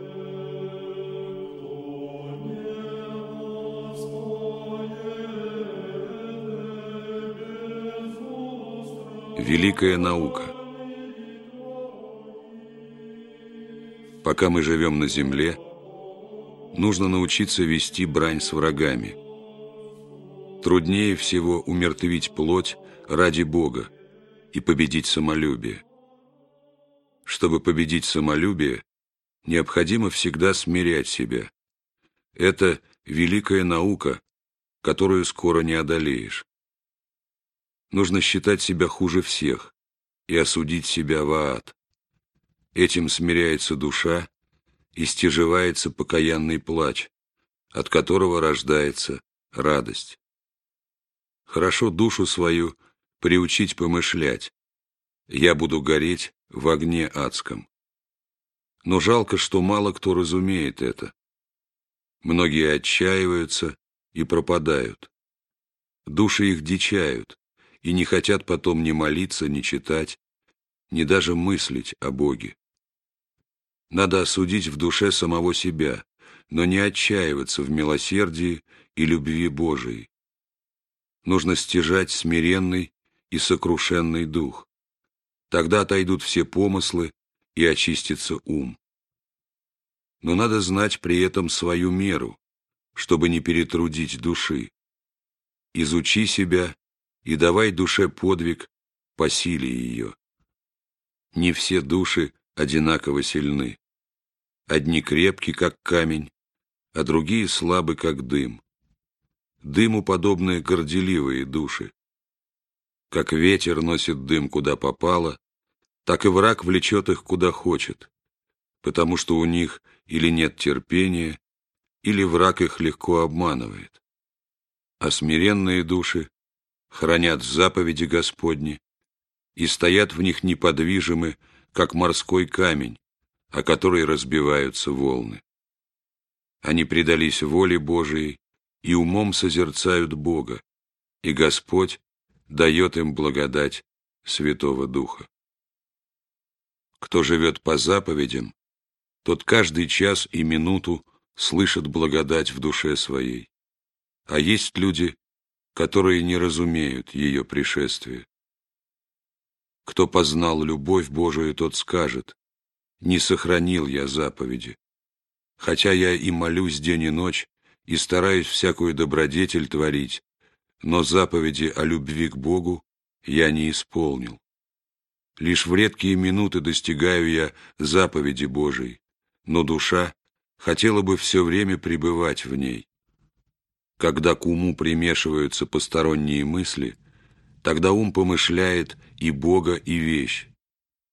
Великая наука Пока мы живем на земле – нужно научиться вести брань с врагами. Труднее всего умертвить плоть ради Бога и победить самолюбие. Чтобы победить самолюбие, необходимо всегда смирять себя. Это великая наука, которую скоро не одолеешь. Нужно считать себя хуже всех и осудить себя в ад. Этим смиряется душа и стяжевается покаянный плач, от которого рождается радость. Хорошо душу свою приучить помышлять. Я буду гореть в огне адском. Но жалко, что мало кто разумеет это. Многие отчаиваются и пропадают. Души их дичают и не хотят потом ни молиться, ни читать, ни даже мыслить о Боге. Надо осудить в душе самого себя, но не отчаиваться в милосердии и любви Божией. Нужно стяжать смиренный и сокрушенный дух. Тогда отойдут все помыслы и очистится ум. Но надо знать при этом свою меру, чтобы не перетрудить души. Изучи себя и давай душе подвиг по силе ее. Не все души одинаково сильны. Одни крепки, как камень, а другие слабы, как дым. Дыму подобные горделивые души. Как ветер носит дым куда попало, так и враг влечет их куда хочет, потому что у них или нет терпения, или враг их легко обманывает. А смиренные души хранят заповеди Господни и стоят в них неподвижимы, как морской камень, о который разбиваются волны. Они предались воле Божией и умом созерцают Бога, и Господь дает им благодать Святого Духа. Кто живет по заповедям, тот каждый час и минуту слышит благодать в душе своей. А есть люди, которые не разумеют ее пришествие. Кто познал любовь Божию, тот скажет, «Не сохранил я заповеди, хотя я и молюсь день и ночь, и стараюсь всякую добродетель творить, но заповеди о любви к Богу я не исполнил. Лишь в редкие минуты достигаю я заповеди Божией, но душа хотела бы все время пребывать в ней. Когда к уму примешиваются посторонние мысли, тогда ум помышляет и Бога, и вещь.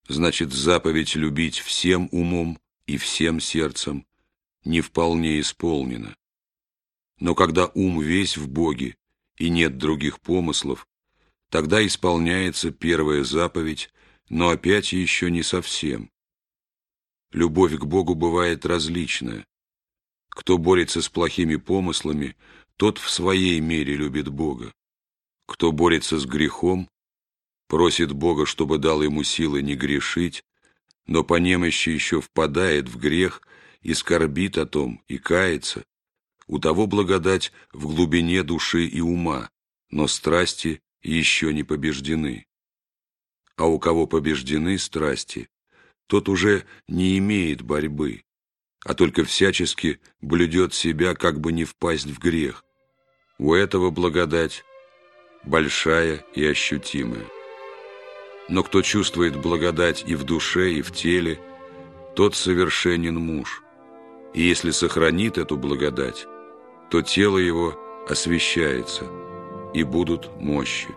Значит, заповедь любить всем умом и всем сердцем не вполне исполнена. Но когда ум весь в Боге и нет других помыслов, тогда исполняется первая заповедь, но опять еще не совсем. Любовь к Богу бывает различная. Кто борется с плохими помыслами, тот в своей мере любит Бога. Кто борется с грехом, просит Бога, чтобы дал ему силы не грешить, но по немощи еще впадает в грех и скорбит о том, и кается, у того благодать в глубине души и ума, но страсти еще не побеждены. А у кого побеждены страсти, тот уже не имеет борьбы, а только всячески блюдет себя, как бы не впасть в грех. У этого благодать большая и ощутимая. Но кто чувствует благодать и в душе, и в теле, тот совершенен муж. И если сохранит эту благодать, то тело его освящается, и будут мощи.